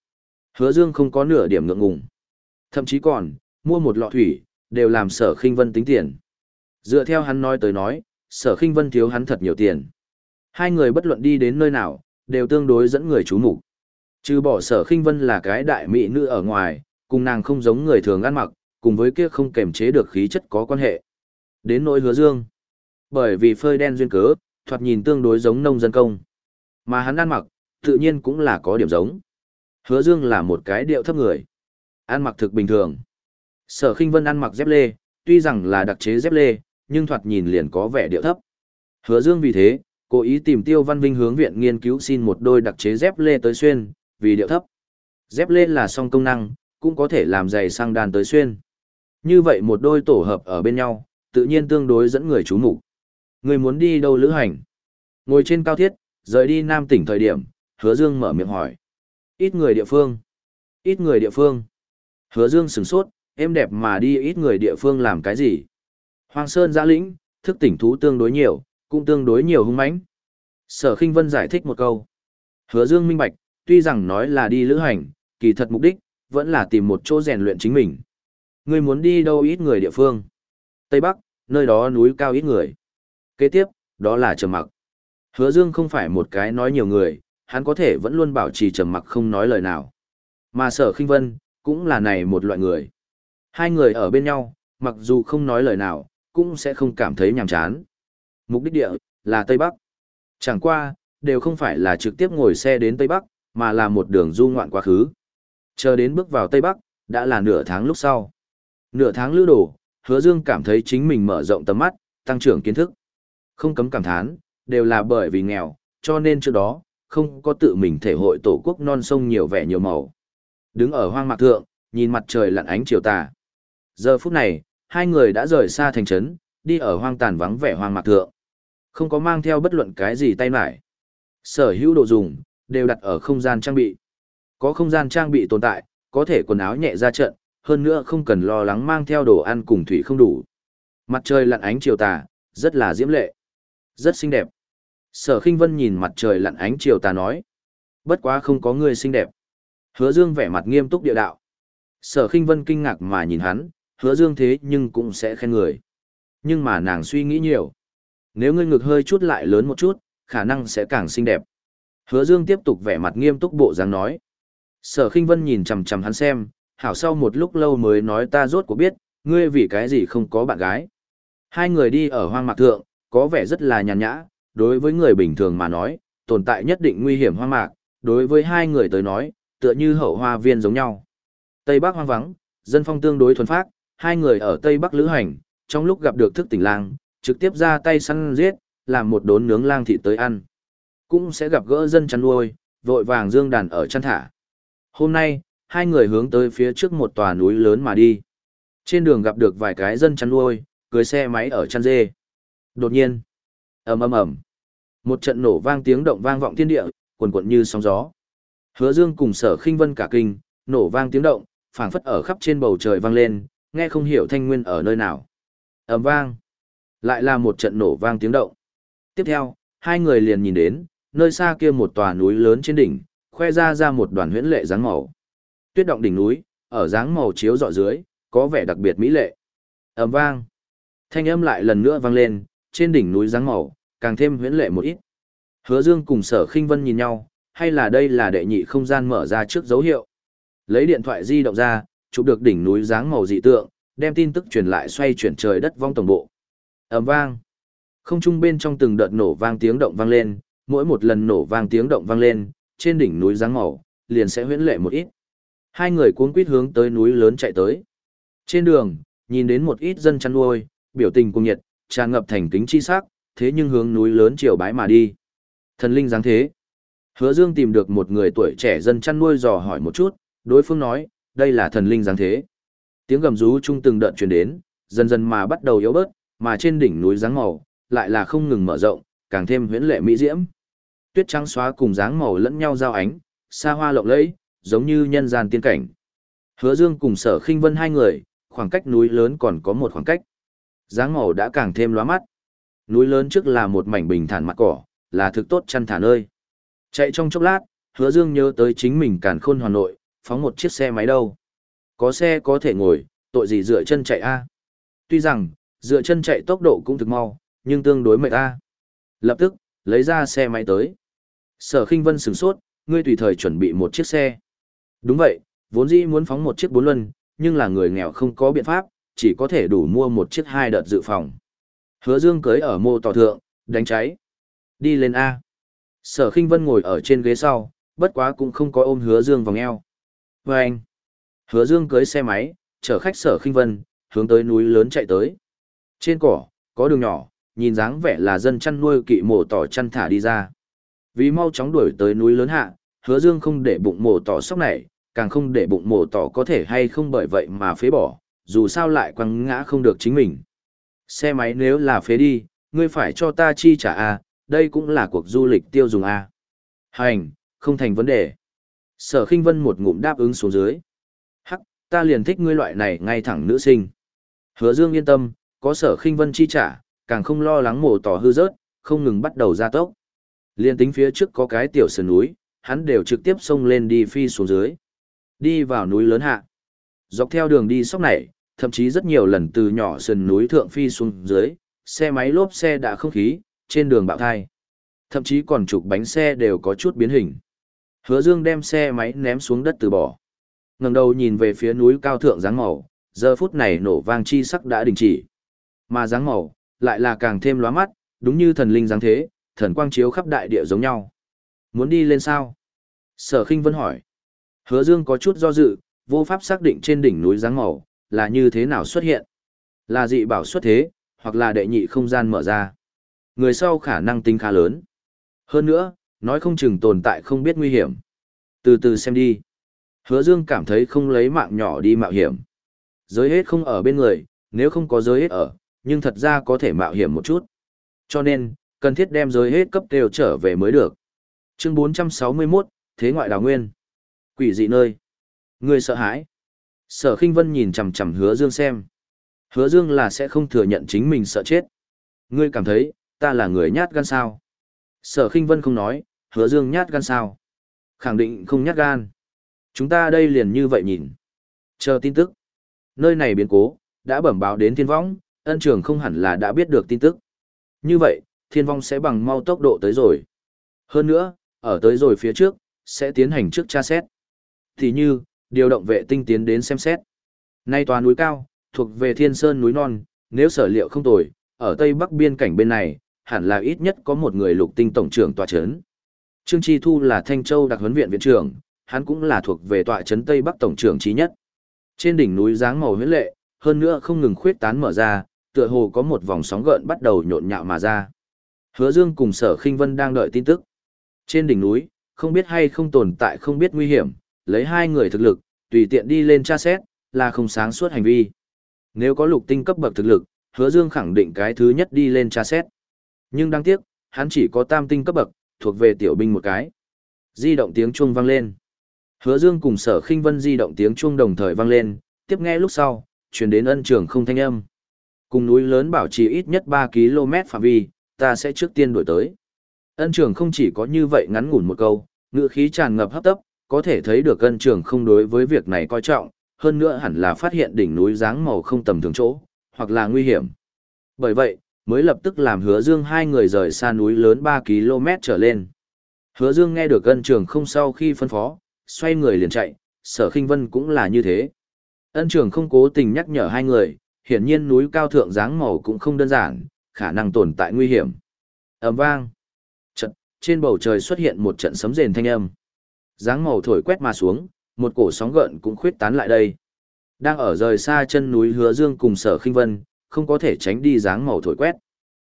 Hứa dương không có nửa điểm ngượng ngùng. Thậm chí còn, mua một lọ thủy, đều làm sở khinh vân tính tiền. Dựa theo hắn nói tới nói, sở khinh vân thiếu hắn thật nhiều tiền. Hai người bất luận đi đến nơi nào, đều tương đối dẫn người chú mục Trừ bỏ sở khinh vân là cái đại mỹ nữ ở ngoài, cùng nàng không giống người thường ăn mặc, cùng với kia không kềm chế được khí chất có quan hệ. Đến nỗi hứa dương. Bởi vì phơi đen duyên cớ, thoạt nhìn tương đối giống nông dân công. Mà hắn ăn mặc, tự nhiên cũng là có điểm giống. Hứa dương là một cái điệu thấp người. Ăn mặc thực bình thường. Sở khinh vân ăn mặc dép lê, tuy rằng là đặc chế dép lê, nhưng thoạt nhìn liền có vẻ điệu thấp. Hứa dương vì thế, cố ý tìm tiêu văn vinh hướng viện nghiên cứu xin một đôi đặc chế dép lê tới xuyên, vì điệu thấp. Dép lê là song công năng, cũng có thể làm giày sang đàn tới xuyên. Như vậy một đôi tổ hợp ở bên nhau, tự nhiên tương đối dẫn người chú mục. Người muốn đi đâu lữ hành? Ngồi trên cao thiết, rời đi Nam tỉnh thời điểm, Hứa Dương mở miệng hỏi. Ít người địa phương. Ít người địa phương. Hứa Dương sửng sốt, em đẹp mà đi ít người địa phương làm cái gì? Hoàng Sơn giã lĩnh, thức tỉnh thú tương đối nhiều, cũng tương đối nhiều hung mãnh. Sở Khinh Vân giải thích một câu. Hứa Dương minh bạch, tuy rằng nói là đi lữ hành, kỳ thật mục đích vẫn là tìm một chỗ rèn luyện chính mình. Ngươi muốn đi đâu ít người địa phương? Tây Bắc, nơi đó núi cao ít người. Kế tiếp, đó là trầm mặc. Hứa Dương không phải một cái nói nhiều người, hắn có thể vẫn luôn bảo trì trầm mặc không nói lời nào. Mà Sở Khinh Vân cũng là này một loại người. Hai người ở bên nhau, mặc dù không nói lời nào, cũng sẽ không cảm thấy nhàm chán. Mục đích địa là Tây Bắc. Chẳng qua, đều không phải là trực tiếp ngồi xe đến Tây Bắc, mà là một đường du ngoạn quá khứ. Chờ đến bước vào Tây Bắc, đã là nửa tháng lúc sau. Nửa tháng lưu đổ, hứa dương cảm thấy chính mình mở rộng tầm mắt, tăng trưởng kiến thức. Không cấm cảm thán, đều là bởi vì nghèo, cho nên trước đó, không có tự mình thể hội tổ quốc non sông nhiều vẻ nhiều màu. Đứng ở hoang mạc thượng, nhìn mặt trời lặn ánh chiều tà. Giờ phút này, hai người đã rời xa thành trấn, đi ở hoang tàn vắng vẻ hoang mạc thượng. Không có mang theo bất luận cái gì tay mải. Sở hữu đồ dùng, đều đặt ở không gian trang bị. Có không gian trang bị tồn tại, có thể quần áo nhẹ ra trận, hơn nữa không cần lo lắng mang theo đồ ăn cùng thủy không đủ. Mặt trời lặn ánh chiều tà, rất là diễm lệ. Rất xinh đẹp. Sở khinh vân nhìn mặt trời lặn ánh chiều tà nói. Bất quá không có người xinh đẹp. Hứa dương vẻ mặt nghiêm túc địa đạo. Sở khinh vân kinh ngạc mà nhìn hắn, hứa dương thế nhưng cũng sẽ khen người. Nhưng mà nàng suy nghĩ nhiều. Nếu ngươi ngực hơi chút lại lớn một chút, khả năng sẽ càng xinh đẹp. Hứa dương tiếp tục vẻ mặt nghiêm túc bộ dáng nói. Sở khinh vân nhìn chằm chằm hắn xem, hảo sau một lúc lâu mới nói ta rốt cuộc biết, ngươi vì cái gì không có bạn gái. Hai người đi ở hoang mạc thượng, có vẻ rất là nhàn nhã, đối với người bình thường mà nói, tồn tại nhất định nguy hiểm hoang mạc, đối với hai người tới nói, tựa như hậu hoa viên giống nhau. Tây Bắc hoang vắng, dân phong tương đối thuần phác, hai người ở Tây Bắc lữ hành, trong lúc gặp được thức tỉnh lang, trực tiếp ra tay săn giết, làm một đốn nướng lang thịt tới ăn. Cũng sẽ gặp gỡ dân chăn nuôi, vội vàng dương đàn ở chăn thả. Hôm nay, hai người hướng tới phía trước một tòa núi lớn mà đi. Trên đường gặp được vài cái dân chăn nuôi, cưới xe máy ở chăn dê. Đột nhiên, ầm ầm ầm, một trận nổ vang tiếng động vang vọng thiên địa, cuồn cuộn như sóng gió. Hứa Dương cùng Sở Khinh Vân cả kinh, nổ vang tiếng động, phảng phất ở khắp trên bầu trời vang lên, nghe không hiểu thanh nguyên ở nơi nào. Ầm vang, lại là một trận nổ vang tiếng động. Tiếp theo, hai người liền nhìn đến, nơi xa kia một tòa núi lớn trên đỉnh, khoe ra ra một đoàn huyễn lệ dáng màu. Tuyết động đỉnh núi, ở dáng màu chiếu rọi dưới, có vẻ đặc biệt mỹ lệ. Ầm vang. Thanh âm lại lần nữa vang lên, trên đỉnh núi dáng màu, càng thêm huyễn lệ một ít. Hứa Dương cùng Sở Khinh Vân nhìn nhau, hay là đây là đệ nhị không gian mở ra trước dấu hiệu. Lấy điện thoại di động ra, chụp được đỉnh núi dáng màu dị tượng, đem tin tức truyền lại xoay chuyển trời đất vong tổng bộ. Ầm vang. Không trung bên trong từng đợt nổ vang tiếng động vang lên, mỗi một lần nổ vang tiếng động vang lên, trên đỉnh núi dáng màu, liền sẽ huyễn lệ một ít. Hai người cuống quýt hướng tới núi lớn chạy tới. Trên đường, nhìn đến một ít dân chăn nuôi, biểu tình cuồng nhiệt, tràn ngập thành kính chi sắc, thế nhưng hướng núi lớn chiều bái mà đi. Thần linh dáng thế. Hứa Dương tìm được một người tuổi trẻ dân chăn nuôi dò hỏi một chút, đối phương nói, đây là thần linh dáng thế. Tiếng gầm rú trung từng đợt truyền đến, dần dần mà bắt đầu yếu bớt, mà trên đỉnh núi dáng màu, lại là không ngừng mở rộng, càng thêm huyễn lệ mỹ diễm. Tuyết trắng xóa cùng dáng màu lẫn nhau giao ánh, xa hoa lộng lẫy, giống như nhân gian tiên cảnh. Hứa Dương cùng Sở Khinh Vân hai người, khoảng cách núi lớn còn có một khoảng cách. Dáng màu đã càng thêm lóa mắt. Núi lớn trước là một mảnh bình thản mặt cỏ, là thực tốt chăn thả nơi. Chạy trong chốc lát, Hứa Dương nhớ tới chính mình càn khôn Hà Nội, phóng một chiếc xe máy đâu. Có xe có thể ngồi, tội gì dựa chân chạy a? Tuy rằng, dựa chân chạy tốc độ cũng thực mau, nhưng tương đối mệt a. Lập tức, lấy ra xe máy tới. Sở Khinh Vân sửng sốt, ngươi tùy thời chuẩn bị một chiếc xe. Đúng vậy, vốn dĩ muốn phóng một chiếc bốn luân, nhưng là người nghèo không có biện pháp, chỉ có thể đủ mua một chiếc hai đợt dự phòng. Hứa Dương cưới ở mô tỏ thượng, đánh cháy. Đi lên A. Sở Khinh Vân ngồi ở trên ghế sau, bất quá cũng không có ôm Hứa Dương vòng eo. Và anh. Hứa Dương cưới xe máy, chở khách Sở Khinh Vân, hướng tới núi lớn chạy tới. Trên cỏ, có đường nhỏ, nhìn dáng vẻ là dân chăn nuôi kỵ mổ tỏ chăn thả đi ra. Vì mau chóng đuổi tới núi lớn hạ, Hứa Dương không để bụng mổ tỏ sóc này, càng không để bụng mổ tỏ có thể hay không bởi vậy mà phế bỏ, dù sao lại quăng ngã không được chính mình. Xe máy nếu là phế đi, ngươi phải cho ta chi trả A, đây cũng là cuộc du lịch tiêu dùng A. Hành, không thành vấn đề. Sở khinh vân một ngụm đáp ứng xuống dưới. Hắc, ta liền thích ngươi loại này ngay thẳng nữ sinh. Hứa Dương yên tâm, có sở khinh vân chi trả, càng không lo lắng mổ tỏ hư rớt, không ngừng bắt đầu ra tốc. Liên tính phía trước có cái tiểu sườn núi, hắn đều trực tiếp xông lên đi phi xuống dưới. Đi vào núi lớn hạ. Dọc theo đường đi sóc này, thậm chí rất nhiều lần từ nhỏ sườn núi thượng phi xuống dưới, xe máy lốp xe đã không khí, trên đường bạo thai. Thậm chí còn trục bánh xe đều có chút biến hình. Hứa Dương đem xe máy ném xuống đất từ bỏ. Ngẩng đầu nhìn về phía núi cao thượng dáng màu, giờ phút này nổ vang chi sắc đã đình chỉ. Mà dáng màu, lại là càng thêm lóa mắt, đúng như thần linh dáng thế, thần quang chiếu khắp đại địa giống nhau. Muốn đi lên sao? Sở Kinh Vân hỏi. Hứa Dương có chút do dự, vô pháp xác định trên đỉnh núi dáng màu, là như thế nào xuất hiện. Là dị bảo xuất thế, hoặc là đệ nhị không gian mở ra. Người sau khả năng tính khá lớn. Hơn nữa, nói không chừng tồn tại không biết nguy hiểm. Từ từ xem đi. Hứa Dương cảm thấy không lấy mạng nhỏ đi mạo hiểm. Giới hết không ở bên người, nếu không có giới hết ở, nhưng thật ra có thể mạo hiểm một chút. Cho nên, cần thiết đem giới hết cấp đều trở về mới được. Chương 461, Thế ngoại đào nguyên. Quỷ dị nơi. Người sợ hãi. Sở Kinh Vân nhìn chằm chằm Hứa Dương xem. Hứa Dương là sẽ không thừa nhận chính mình sợ chết. Ngươi cảm thấy, ta là người nhát gan sao? Sở khinh Vân không nói, Hứa Dương nhát gan sao? Khẳng định không nhát gan. Chúng ta đây liền như vậy nhìn. Chờ tin tức. Nơi này biến cố, đã bẩm báo đến thiên vong, ân trường không hẳn là đã biết được tin tức. Như vậy, thiên vong sẽ bằng mau tốc độ tới rồi. Hơn nữa, ở tới rồi phía trước, sẽ tiến hành trước tra xét. Thì như, điều động vệ tinh tiến đến xem xét. Nay tòa núi cao, thuộc về thiên sơn núi non, nếu sở liệu không tồi, ở tây bắc biên cảnh bên này, hẳn là ít nhất có một người lục tinh tổng trưởng tòa chấn. Trương Chi Thu là Thanh Châu đặc huấn viện viện trưởng, hắn cũng là thuộc về tọa chấn Tây Bắc tổng trưởng trí nhất. Trên đỉnh núi dáng màu huyễn lệ, hơn nữa không ngừng khuyết tán mở ra, tựa hồ có một vòng sóng gợn bắt đầu nhộn nhạo mà ra. Hứa Dương cùng Sở Khinh Vân đang đợi tin tức. Trên đỉnh núi, không biết hay không tồn tại không biết nguy hiểm, lấy hai người thực lực, tùy tiện đi lên tra xét, là không sáng suốt hành vi. Nếu có lục tinh cấp bậc thực lực, Hứa Dương khẳng định cái thứ nhất đi lên tra xét. Nhưng đáng tiếc, hắn chỉ có tam tinh cấp bậc, thuộc về tiểu binh một cái. Di động tiếng chuông vang lên. Hứa Dương cùng Sở Khinh Vân di động tiếng chuông đồng thời vang lên, tiếp nghe lúc sau, truyền đến ân trường không thanh âm. Cùng núi lớn bảo trì ít nhất 3 km phạm vi, ta sẽ trước tiên đuổi tới. Ân trường không chỉ có như vậy ngắn ngủn một câu, ngữ khí tràn ngập hấp tấp, có thể thấy được ân trường không đối với việc này coi trọng, hơn nữa hẳn là phát hiện đỉnh núi dáng màu không tầm thường chỗ, hoặc là nguy hiểm. Bởi vậy, mới lập tức làm hứa dương hai người rời xa núi lớn 3 km trở lên. Hứa dương nghe được ân trường không sau khi phân phó, xoay người liền chạy, sở khinh vân cũng là như thế. Ân trường không cố tình nhắc nhở hai người, hiển nhiên núi cao thượng dáng màu cũng không đơn giản, khả năng tồn tại nguy hiểm. ầm vang. Trận, trên bầu trời xuất hiện một trận sấm rền thanh âm. Dáng màu thổi quét mà xuống, một cổ sóng gợn cũng khuyết tán lại đây. Đang ở rời xa chân núi Hứa Dương cùng Sở Khinh Vân, không có thể tránh đi dáng màu thổi quét.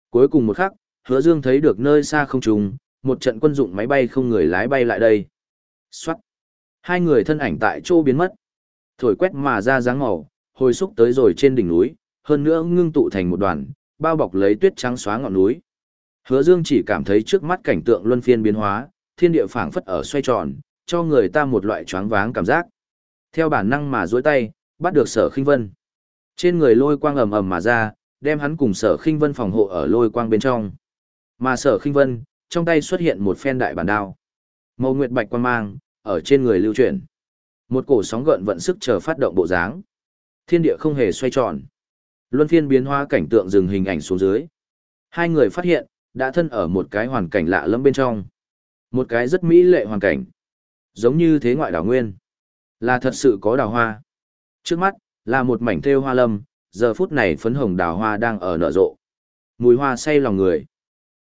Cuối cùng một khắc, Hứa Dương thấy được nơi xa không trùng, một trận quân dụng máy bay không người lái bay lại đây. Soát. Hai người thân ảnh tại chỗ biến mất. Thổi quét mà ra dáng màu, hồi xúc tới rồi trên đỉnh núi, hơn nữa ngưng tụ thành một đoàn, bao bọc lấy tuyết trắng xóa ngọn núi. Hứa Dương chỉ cảm thấy trước mắt cảnh tượng luân phiên biến hóa, thiên địa phảng phất ở xoay tròn, cho người ta một loại choáng váng cảm giác. Theo bản năng mà duỗi tay, bắt được Sở Khinh Vân. Trên người lôi quang ầm ầm mà ra, đem hắn cùng Sở Khinh Vân phòng hộ ở lôi quang bên trong. Mà Sở Khinh Vân, trong tay xuất hiện một phen đại bản đao. Màu nguyệt bạch quang mang, ở trên người lưu chuyển. Một cổ sóng gợn vận sức chờ phát động bộ dáng. Thiên địa không hề xoay tròn. Luân phiên biến hóa cảnh tượng dừng hình ảnh xuống dưới. Hai người phát hiện, đã thân ở một cái hoàn cảnh lạ lẫm bên trong. Một cái rất mỹ lệ hoàn cảnh. Giống như thế ngoại đảo nguyên. Là thật sự có đào hoa. Trước mắt, là một mảnh thêu hoa lâm, giờ phút này phấn hồng đào hoa đang ở nở rộ. Mùi hoa say lòng người.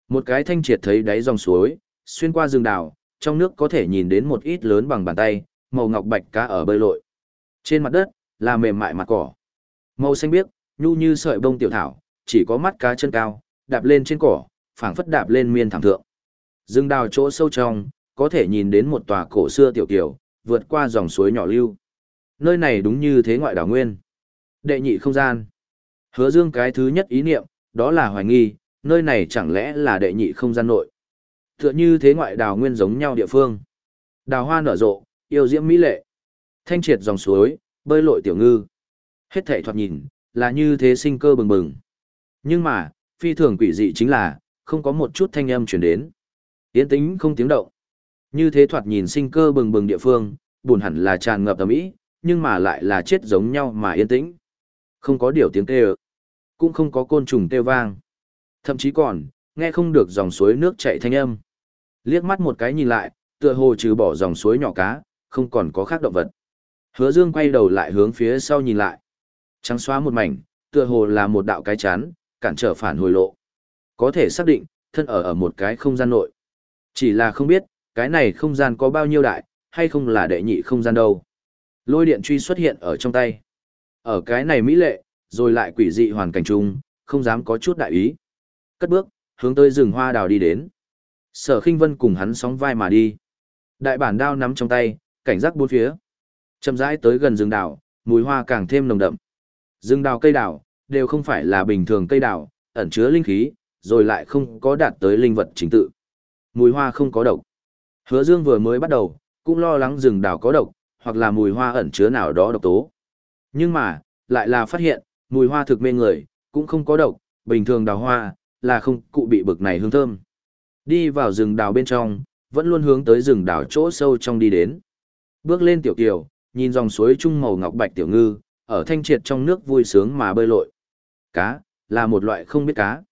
Một cái thanh triệt thấy đáy dòng suối, xuyên qua rừng đào, trong nước có thể nhìn đến một ít lớn bằng bàn tay, màu ngọc bạch cá ở bơi lội. Trên mặt đất, là mềm mại mặt cỏ. Màu xanh biếc, nhu như sợi bông tiểu thảo, chỉ có mắt cá chân cao, đạp lên trên cỏ, phảng phất đạp lên miên thảm thượng. Rừng đào chỗ sâu trong, có thể nhìn đến một tòa cổ xưa tiểu kiều, vượt qua dòng suối nhỏ lưu. Nơi này đúng như thế ngoại đảo nguyên. Đệ nhị không gian. Hứa dương cái thứ nhất ý niệm, đó là hoài nghi, nơi này chẳng lẽ là đệ nhị không gian nội. Tựa như thế ngoại đảo nguyên giống nhau địa phương. Đào hoa nở rộ, yêu diễm mỹ lệ. Thanh triệt dòng suối, bơi lội tiểu ngư. Hết thảy thoạt nhìn, là như thế sinh cơ bừng bừng. Nhưng mà, phi thường quỷ dị chính là, không có một chút thanh âm truyền đến. Yên tĩnh không tiếng động. Như thế thoạt nhìn sinh cơ bừng bừng địa phương, buồn hẳn là tràn ngập tầm ý, nhưng mà lại là chết giống nhau mà yên tĩnh. Không có điều tiếng kêu, cũng không có côn trùng kêu vang. Thậm chí còn, nghe không được dòng suối nước chảy thanh âm. Liếc mắt một cái nhìn lại, tựa hồ trừ bỏ dòng suối nhỏ cá, không còn có khác động vật. Hứa Dương quay đầu lại hướng phía sau nhìn lại. Trắng xóa một mảnh, tựa hồ là một đạo cái chán, cản trở phản hồi lộ. Có thể xác định, thân ở ở một cái không gian nội. Chỉ là không biết, cái này không gian có bao nhiêu đại, hay không là đệ nhị không gian đâu. Lôi điện truy xuất hiện ở trong tay. Ở cái này mỹ lệ, rồi lại quỷ dị hoàn cảnh chung, không dám có chút đại ý. Cất bước, hướng tới rừng hoa đào đi đến. Sở khinh vân cùng hắn sóng vai mà đi. Đại bản đao nắm trong tay, cảnh giác bốn phía. Chậm rãi tới gần rừng đào, mùi hoa càng thêm nồng đậm. Rừng đào cây đào, đều không phải là bình thường cây đào, ẩn chứa linh khí, rồi lại không có đạt tới linh vật chính tự. Mùi hoa không có độc. Hứa Dương vừa mới bắt đầu, cũng lo lắng rừng đào có độc, hoặc là mùi hoa ẩn chứa nào đó độc tố. Nhưng mà, lại là phát hiện, mùi hoa thực mê người, cũng không có độc, bình thường đào hoa, là không cụ bị bực này hương thơm. Đi vào rừng đào bên trong, vẫn luôn hướng tới rừng đào chỗ sâu trong đi đến. Bước lên tiểu kiều, nhìn dòng suối trung màu ngọc bạch tiểu ngư, ở thanh triệt trong nước vui sướng mà bơi lội. Cá, là một loại không biết cá.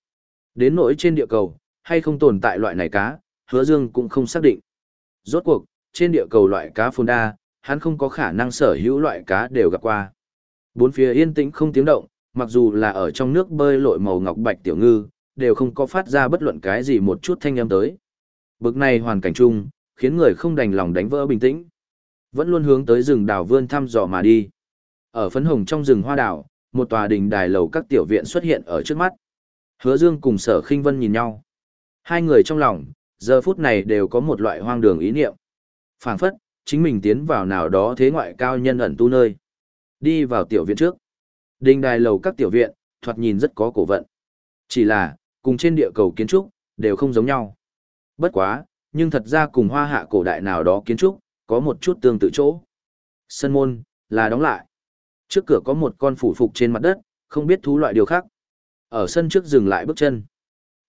Đến nỗi trên địa cầu, hay không tồn tại loại này cá, hứa dương cũng không xác định. Rốt cuộc, trên địa cầu loại cá phun đa, hắn không có khả năng sở hữu loại cá đều gặp qua. Bốn phía yên tĩnh không tiếng động, mặc dù là ở trong nước bơi lội màu ngọc bạch tiểu ngư, đều không có phát ra bất luận cái gì một chút thanh âm tới. Bực này hoàn cảnh chung, khiến người không đành lòng đánh vỡ bình tĩnh. Vẫn luôn hướng tới rừng đào vươn thăm dò mà đi. Ở phấn hồng trong rừng hoa đào, một tòa đình đài lầu các tiểu viện xuất hiện ở trước mắt. Hứa Dương cùng Sở Khinh Vân nhìn nhau. Hai người trong lòng, giờ phút này đều có một loại hoang đường ý niệm. Phảng phất, chính mình tiến vào nào đó thế ngoại cao nhân ẩn tu nơi. Đi vào tiểu viện trước. Đình đài lầu các tiểu viện, thoạt nhìn rất có cổ vận. Chỉ là, cùng trên địa cầu kiến trúc, đều không giống nhau. Bất quá, nhưng thật ra cùng hoa hạ cổ đại nào đó kiến trúc, có một chút tương tự chỗ. Sân môn, là đóng lại. Trước cửa có một con phủ phục trên mặt đất, không biết thú loại điều khác. Ở sân trước dừng lại bước chân.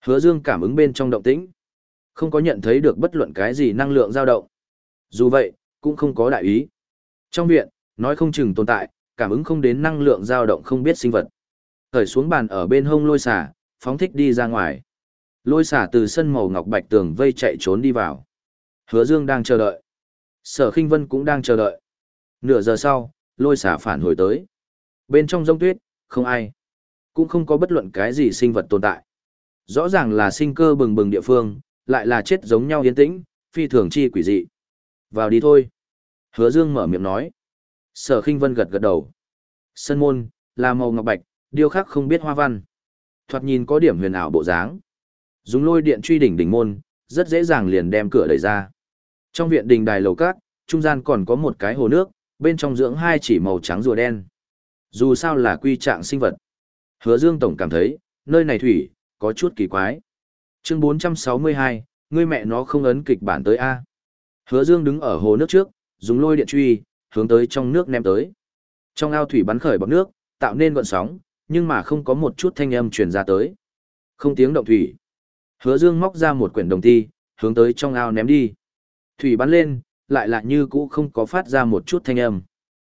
Hứa Dương cảm ứng bên trong động tĩnh. Không có nhận thấy được bất luận cái gì năng lượng dao động. Dù vậy, cũng không có đại ý. Trong viện, nói không chừng tồn tại, cảm ứng không đến năng lượng dao động không biết sinh vật. Thời xuống bàn ở bên hông lôi xả, phóng thích đi ra ngoài. Lôi xả từ sân màu ngọc bạch tường vây chạy trốn đi vào. Hứa Dương đang chờ đợi. Sở Khinh Vân cũng đang chờ đợi. Nửa giờ sau, lôi xả phản hồi tới. Bên trong rông tuyết, không ai. Cũng không có bất luận cái gì sinh vật tồn tại. Rõ ràng là sinh cơ bừng bừng địa phương, lại là chết giống nhau yên tĩnh, phi thường chi quỷ dị. Vào đi thôi. Hứa Dương mở miệng nói. Sở Khinh Vân gật gật đầu. Sân môn, là màu ngọc bạch, điêu khắc không biết hoa văn. Thoạt nhìn có điểm huyền ảo bộ dáng. Dùng lôi điện truy đỉnh đỉnh môn, rất dễ dàng liền đem cửa đẩy ra. Trong viện đình đài lầu cát, trung gian còn có một cái hồ nước, bên trong dưỡng hai chỉ màu trắng rùa đen. Dù sao là quy trạng sinh vật. Hứa Dương Tổng cảm thấy, nơi này thủy, có chút kỳ quái. Chương 462, ngươi mẹ nó không ấn kịch bản tới A. Hứa Dương đứng ở hồ nước trước, dùng lôi điện truy, hướng tới trong nước ném tới. Trong ao thủy bắn khởi bọt nước, tạo nên gợn sóng, nhưng mà không có một chút thanh âm truyền ra tới. Không tiếng động thủy. Hứa Dương móc ra một quyển đồng ti, hướng tới trong ao ném đi. Thủy bắn lên, lại lạ như cũ không có phát ra một chút thanh âm.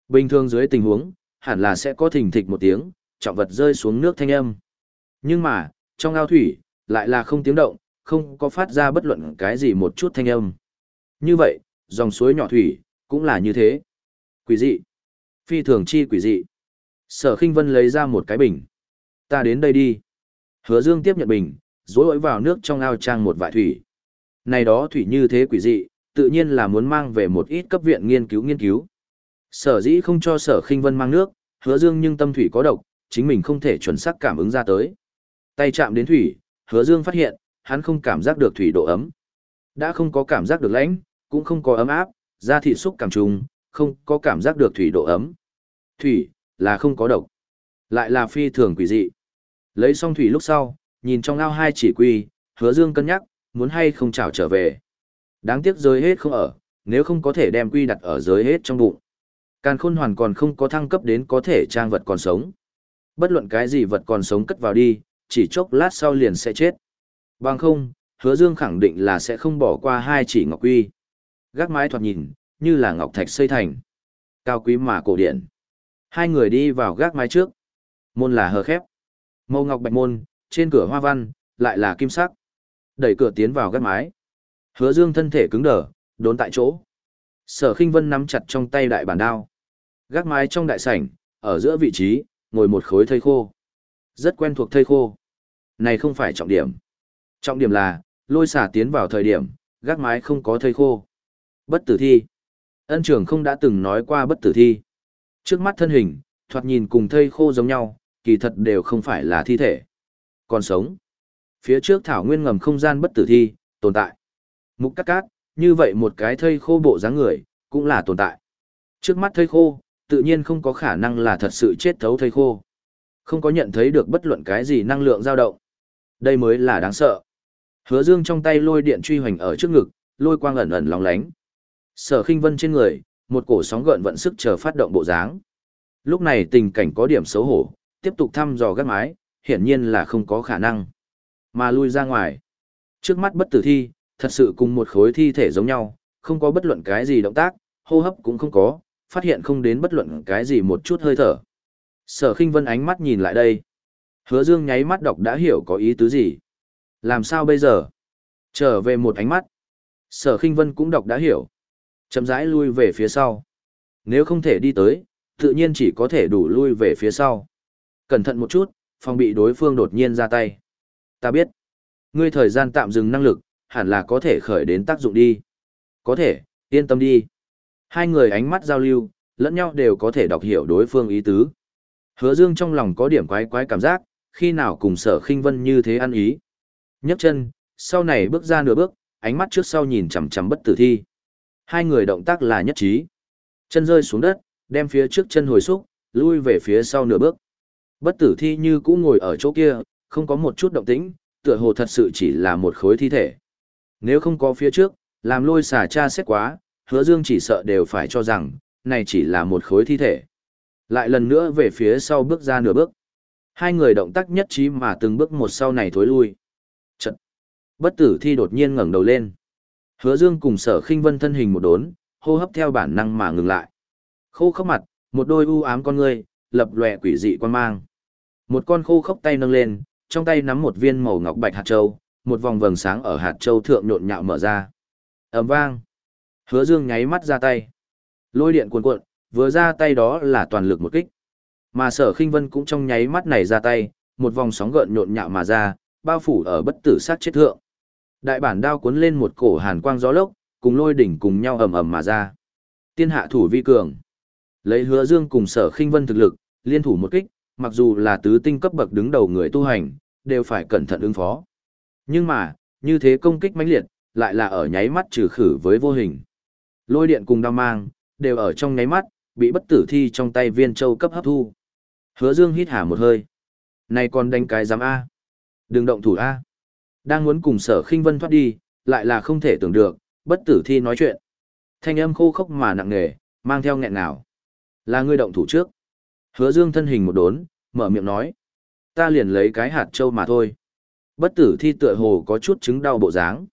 Bình thường dưới tình huống, hẳn là sẽ có thình thịch một tiếng, trọng vật rơi xuống nước thanh âm. Nhưng mà, trong ao thủy, lại là không tiếng động, không có phát ra bất luận cái gì một chút thanh âm. Như vậy, dòng suối nhỏ thủy, cũng là như thế. Quỷ dị. Phi thường chi quỷ dị. Sở khinh vân lấy ra một cái bình. Ta đến đây đi. Hứa dương tiếp nhận bình, rối vào nước trong ao trang một vại thủy. Này đó thủy như thế quỷ dị, tự nhiên là muốn mang về một ít cấp viện nghiên cứu nghiên cứu. Sở dĩ không cho sở khinh vân mang nước, hứa dương nhưng tâm thủy có độc, chính mình không thể chuẩn xác cảm ứng ra tới. Tay chạm đến thủy, hứa dương phát hiện, hắn không cảm giác được thủy độ ấm. Đã không có cảm giác được lạnh, cũng không có ấm áp, da thịt xúc cảm trùng, không có cảm giác được thủy độ ấm. Thủy, là không có độc. Lại là phi thường quỷ dị. Lấy xong thủy lúc sau, nhìn trong ao hai chỉ quy, hứa dương cân nhắc, muốn hay không chào trở về. Đáng tiếc giới hết không ở, nếu không có thể đem quy đặt ở giới hết trong bụng. Càn khôn hoàn còn không có thăng cấp đến có thể trang vật còn sống. Bất luận cái gì vật còn sống cất vào đi, chỉ chốc lát sau liền sẽ chết. Bằng không, hứa dương khẳng định là sẽ không bỏ qua hai chỉ ngọc quy. Gác mái thoạt nhìn, như là ngọc thạch xây thành. Cao quý mà cổ điển. Hai người đi vào gác mái trước. Môn là hờ khép. Màu ngọc bạch môn, trên cửa hoa văn, lại là kim sắc. Đẩy cửa tiến vào gác mái. Hứa dương thân thể cứng đờ, đốn tại chỗ. Sở khinh vân nắm chặt trong tay đại bản đao. Gác mái trong đại sảnh, ở giữa vị trí, ngồi một khối thây khô. Rất quen thuộc thây khô. Này không phải trọng điểm. Trọng điểm là, lôi xả tiến vào thời điểm, gác mái không có thây khô. Bất tử thi. Ân trưởng không đã từng nói qua bất tử thi. Trước mắt thân hình, thoạt nhìn cùng thây khô giống nhau, kỳ thật đều không phải là thi thể. Còn sống. Phía trước thảo nguyên ngầm không gian bất tử thi, tồn tại. Mục cắt cát, như vậy một cái thây khô bộ dáng người, cũng là tồn tại. Trước mắt thây khô, tự nhiên không có khả năng là thật sự chết thấu thây khô. Không có nhận thấy được bất luận cái gì năng lượng dao động. Đây mới là đáng sợ. Hứa Dương trong tay lôi điện truy hoành ở trước ngực, lôi quang ẩn ẩn lóng lánh. Sở Khinh Vân trên người, một cổ sóng gợn vận sức chờ phát động bộ dáng. Lúc này tình cảnh có điểm xấu hổ, tiếp tục thăm dò gác mái, hiển nhiên là không có khả năng. Mà lui ra ngoài. Trước mắt bất tử thi, thật sự cùng một khối thi thể giống nhau, không có bất luận cái gì động tác, hô hấp cũng không có, phát hiện không đến bất luận cái gì một chút hơi thở. Sở khinh vân ánh mắt nhìn lại đây. Hứa dương nháy mắt đọc đã hiểu có ý tứ gì. Làm sao bây giờ? Trở về một ánh mắt. Sở khinh vân cũng đọc đã hiểu. Chậm rãi lui về phía sau. Nếu không thể đi tới, tự nhiên chỉ có thể đủ lui về phía sau. Cẩn thận một chút, phòng bị đối phương đột nhiên ra tay. Ta biết. Ngươi thời gian tạm dừng năng lực, hẳn là có thể khởi đến tác dụng đi. Có thể, yên tâm đi. Hai người ánh mắt giao lưu, lẫn nhau đều có thể đọc hiểu đối phương ý tứ. Hứa Dương trong lòng có điểm quái quái cảm giác, khi nào cùng sở khinh vân như thế ăn ý. nhấc chân, sau này bước ra nửa bước, ánh mắt trước sau nhìn chằm chằm bất tử thi. Hai người động tác là nhất trí. Chân rơi xuống đất, đem phía trước chân hồi xúc, lui về phía sau nửa bước. Bất tử thi như cũ ngồi ở chỗ kia, không có một chút động tĩnh, tựa hồ thật sự chỉ là một khối thi thể. Nếu không có phía trước, làm lôi xà cha xét quá, hứa dương chỉ sợ đều phải cho rằng, này chỉ là một khối thi thể. Lại lần nữa về phía sau bước ra nửa bước. Hai người động tác nhất trí mà từng bước một sau này thối lui. Chật! Bất tử thi đột nhiên ngẩng đầu lên. Hứa dương cùng sở khinh vân thân hình một đốn, hô hấp theo bản năng mà ngừng lại. Khô khốc mặt, một đôi u ám con ngươi, lập lòe quỷ dị quan mang. Một con khô khốc tay nâng lên, trong tay nắm một viên màu ngọc bạch hạt châu, một vòng vầng sáng ở hạt châu thượng nhộn nhạo mở ra. ầm vang. Hứa Dương nháy mắt ra tay. Lôi điện cuồn cuộn, vừa ra tay đó là toàn lực một kích. Mà Sở Khinh Vân cũng trong nháy mắt này ra tay, một vòng sóng gợn nhộn nhạo mà ra, bao phủ ở bất tử sát chết thượng. Đại bản đao cuốn lên một cổ hàn quang gió lốc, cùng lôi đỉnh cùng nhau ầm ầm mà ra. Tiên hạ thủ vi cường. Lấy Hứa Dương cùng Sở Khinh Vân thực lực, liên thủ một kích, mặc dù là tứ tinh cấp bậc đứng đầu người tu hành, đều phải cẩn thận ứng phó. Nhưng mà, như thế công kích mãnh liệt, lại là ở nháy mắt trừ khử với vô hình. Lôi điện cùng đao mang, đều ở trong nháy mắt, bị bất tử thi trong tay viên châu cấp hấp thu. Hứa Dương hít hà một hơi. Này còn đánh cái giám A. Đừng động thủ A. Đang muốn cùng sở khinh vân thoát đi, lại là không thể tưởng được, bất tử thi nói chuyện. Thanh âm khô khốc mà nặng nề, mang theo nghẹn nào. Là ngươi động thủ trước. Hứa Dương thân hình một đốn, mở miệng nói. Ta liền lấy cái hạt châu mà thôi. Bất tử thi tựa hồ có chút chứng đau bộ dáng.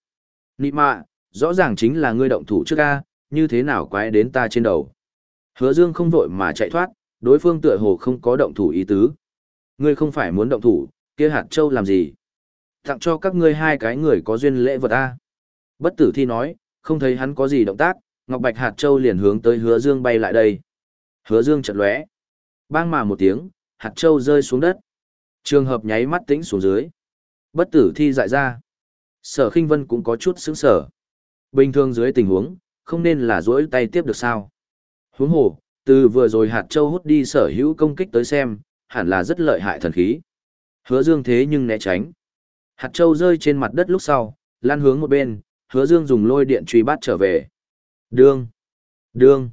Nị mạ, rõ ràng chính là ngươi động thủ trước A, như thế nào quái đến ta trên đầu. Hứa Dương không vội mà chạy thoát, đối phương tựa hồ không có động thủ ý tứ. Ngươi không phải muốn động thủ, kia hạt châu làm gì? Tặng cho các ngươi hai cái người có duyên lễ vật a. Bất tử thi nói, không thấy hắn có gì động tác, Ngọc Bạch hạt châu liền hướng tới Hứa Dương bay lại đây. Hứa dương chợt lóe. Bang mà một tiếng, hạt châu rơi xuống đất. Trường hợp nháy mắt tĩnh xuống dưới. Bất tử thi dại ra. Sở khinh vân cũng có chút sững sở. Bình thường dưới tình huống, không nên là duỗi tay tiếp được sao. Huống hồ, từ vừa rồi hạt châu hút đi sở hữu công kích tới xem, hẳn là rất lợi hại thần khí. Hứa dương thế nhưng né tránh. Hạt châu rơi trên mặt đất lúc sau, lan hướng một bên, hứa dương dùng lôi điện truy bắt trở về. Đương, đương,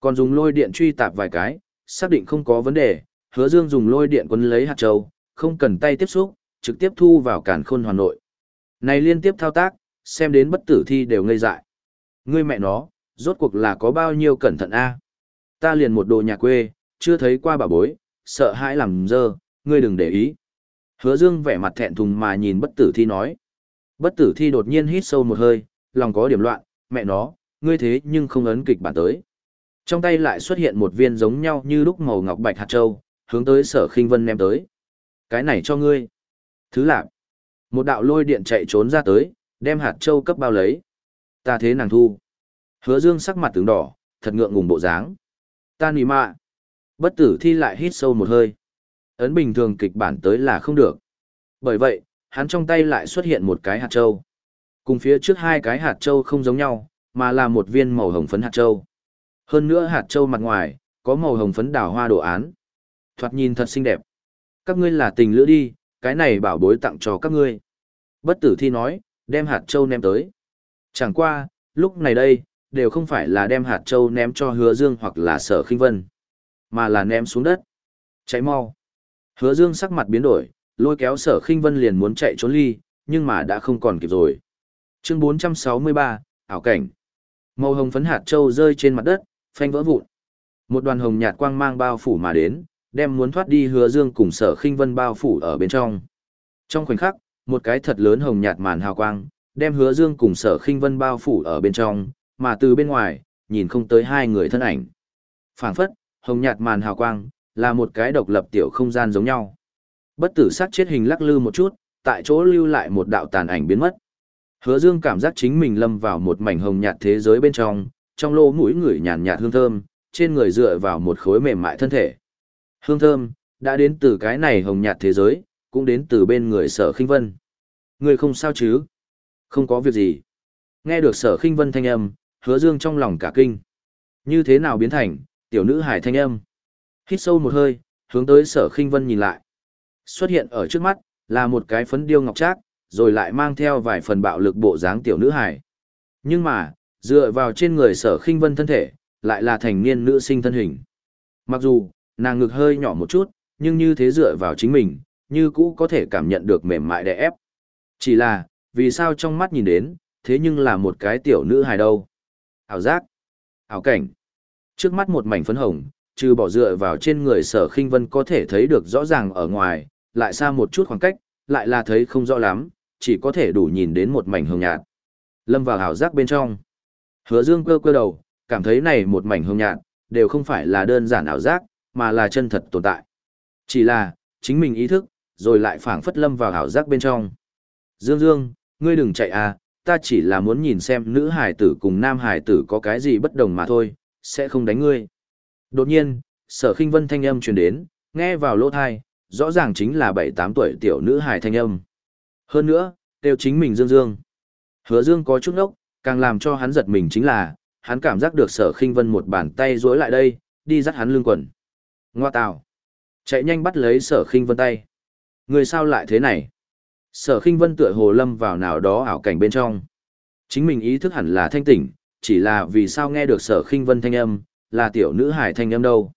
còn dùng lôi điện truy tạp vài cái, xác định không có vấn đề, hứa dương dùng lôi điện quấn lấy hạt châu, không cần tay tiếp xúc, trực tiếp thu vào cản khôn hoàn nội. Này liên tiếp thao tác, xem đến bất tử thi đều ngây dại. Ngươi mẹ nó, rốt cuộc là có bao nhiêu cẩn thận a? Ta liền một đồ nhà quê, chưa thấy qua bà bối, sợ hãi làm dơ, ngươi đừng để ý. Hứa Dương vẻ mặt thẹn thùng mà nhìn bất tử thi nói. Bất tử thi đột nhiên hít sâu một hơi, lòng có điểm loạn, mẹ nó, ngươi thế nhưng không ấn kịch bản tới. Trong tay lại xuất hiện một viên giống nhau như lúc màu ngọc bạch hạt châu, hướng tới sở khinh vân ném tới. Cái này cho ngươi. Thứ lạc. Một đạo lôi điện chạy trốn ra tới, đem hạt châu cấp bao lấy. Ta thế nàng thu. Hứa dương sắc mặt tướng đỏ, thật ngượng ngùng bộ dáng. Ta nì mạ. Bất tử thi lại hít sâu một hơi. Ấn bình thường kịch bản tới là không được. Bởi vậy, hắn trong tay lại xuất hiện một cái hạt châu. Cùng phía trước hai cái hạt châu không giống nhau, mà là một viên màu hồng phấn hạt châu. Hơn nữa hạt châu mặt ngoài, có màu hồng phấn đào hoa đồ án. Thoạt nhìn thật xinh đẹp. Các ngươi là tình lữ đi, cái này bảo bối tặng cho các ngươi. Bất tử thi nói, đem hạt châu ném tới. Chẳng qua, lúc này đây, đều không phải là đem hạt châu ném cho hứa dương hoặc là sở khinh vân, mà là ném xuống đất. Cháy mau. Hứa dương sắc mặt biến đổi, lôi kéo sở khinh vân liền muốn chạy trốn ly, nhưng mà đã không còn kịp rồi. Chương 463, ảo cảnh. Màu hồng phấn hạt châu rơi trên mặt đất, phanh vỡ vụn. Một đoàn hồng nhạt quang mang bao phủ mà đến, đem muốn thoát đi hứa dương cùng sở khinh vân bao phủ ở bên trong. Trong khoảnh khắc, một cái thật lớn hồng nhạt màn hào quang, đem hứa dương cùng sở khinh vân bao phủ ở bên trong, mà từ bên ngoài, nhìn không tới hai người thân ảnh. phảng phất, hồng nhạt màn hào quang, là một cái độc lập tiểu không gian giống nhau. Bất tử sát chết hình lắc lư một chút, tại chỗ lưu lại một đạo tàn ảnh biến mất. Hứa Dương cảm giác chính mình lâm vào một mảnh hồng nhạt thế giới bên trong, trong lỗ mũi người nhàn nhạt hương thơm, trên người dựa vào một khối mềm mại thân thể. Hương thơm, đã đến từ cái này hồng nhạt thế giới, cũng đến từ bên người sở khinh vân. Người không sao chứ? Không có việc gì. Nghe được sở khinh vân thanh âm, hứa dương trong lòng cả kinh. Như thế nào biến thành, tiểu nữ hải thanh âm. Hít sâu một hơi, hướng tới sở khinh vân nhìn lại. Xuất hiện ở trước mắt, là một cái phấn điêu ngọc trác, rồi lại mang theo vài phần bạo lực bộ dáng tiểu nữ hải. Nhưng mà, dựa vào trên người sở khinh vân thân thể, lại là thành niên nữ sinh thân hình. Mặc dù, nàng ngực hơi nhỏ một chút, nhưng như thế dựa vào chính mình, như cũ có thể cảm nhận được mềm mại đè ép. Chỉ là, vì sao trong mắt nhìn đến, thế nhưng là một cái tiểu nữ hài đâu. Ảo giác, ảo cảnh. Trước mắt một mảnh phấn hồng, trừ bỏ dựa vào trên người sở khinh vân có thể thấy được rõ ràng ở ngoài, lại xa một chút khoảng cách, lại là thấy không rõ lắm, chỉ có thể đủ nhìn đến một mảnh hồng nhạt. Lâm vào ảo giác bên trong. Hứa dương cơ cơ đầu, cảm thấy này một mảnh hồng nhạt, đều không phải là đơn giản ảo giác, mà là chân thật tồn tại. Chỉ là, chính mình ý thức, rồi lại phảng phất lâm vào ảo giác bên trong. Dương Dương, ngươi đừng chạy à, ta chỉ là muốn nhìn xem nữ hải tử cùng nam hải tử có cái gì bất đồng mà thôi, sẽ không đánh ngươi. Đột nhiên, sở khinh vân thanh âm truyền đến, nghe vào lỗ thai, rõ ràng chính là 7-8 tuổi tiểu nữ hải thanh âm. Hơn nữa, đều chính mình Dương Dương. Hứa Dương có chút ngốc, càng làm cho hắn giật mình chính là, hắn cảm giác được sở khinh vân một bàn tay rối lại đây, đi dắt hắn lưng quần. Ngoa tào. Chạy nhanh bắt lấy sở khinh vân tay. Người sao lại thế này? Sở khinh vân tựa hồ lâm vào nào đó ảo cảnh bên trong. Chính mình ý thức hẳn là thanh tỉnh, chỉ là vì sao nghe được sở khinh vân thanh âm, là tiểu nữ hải thanh âm đâu.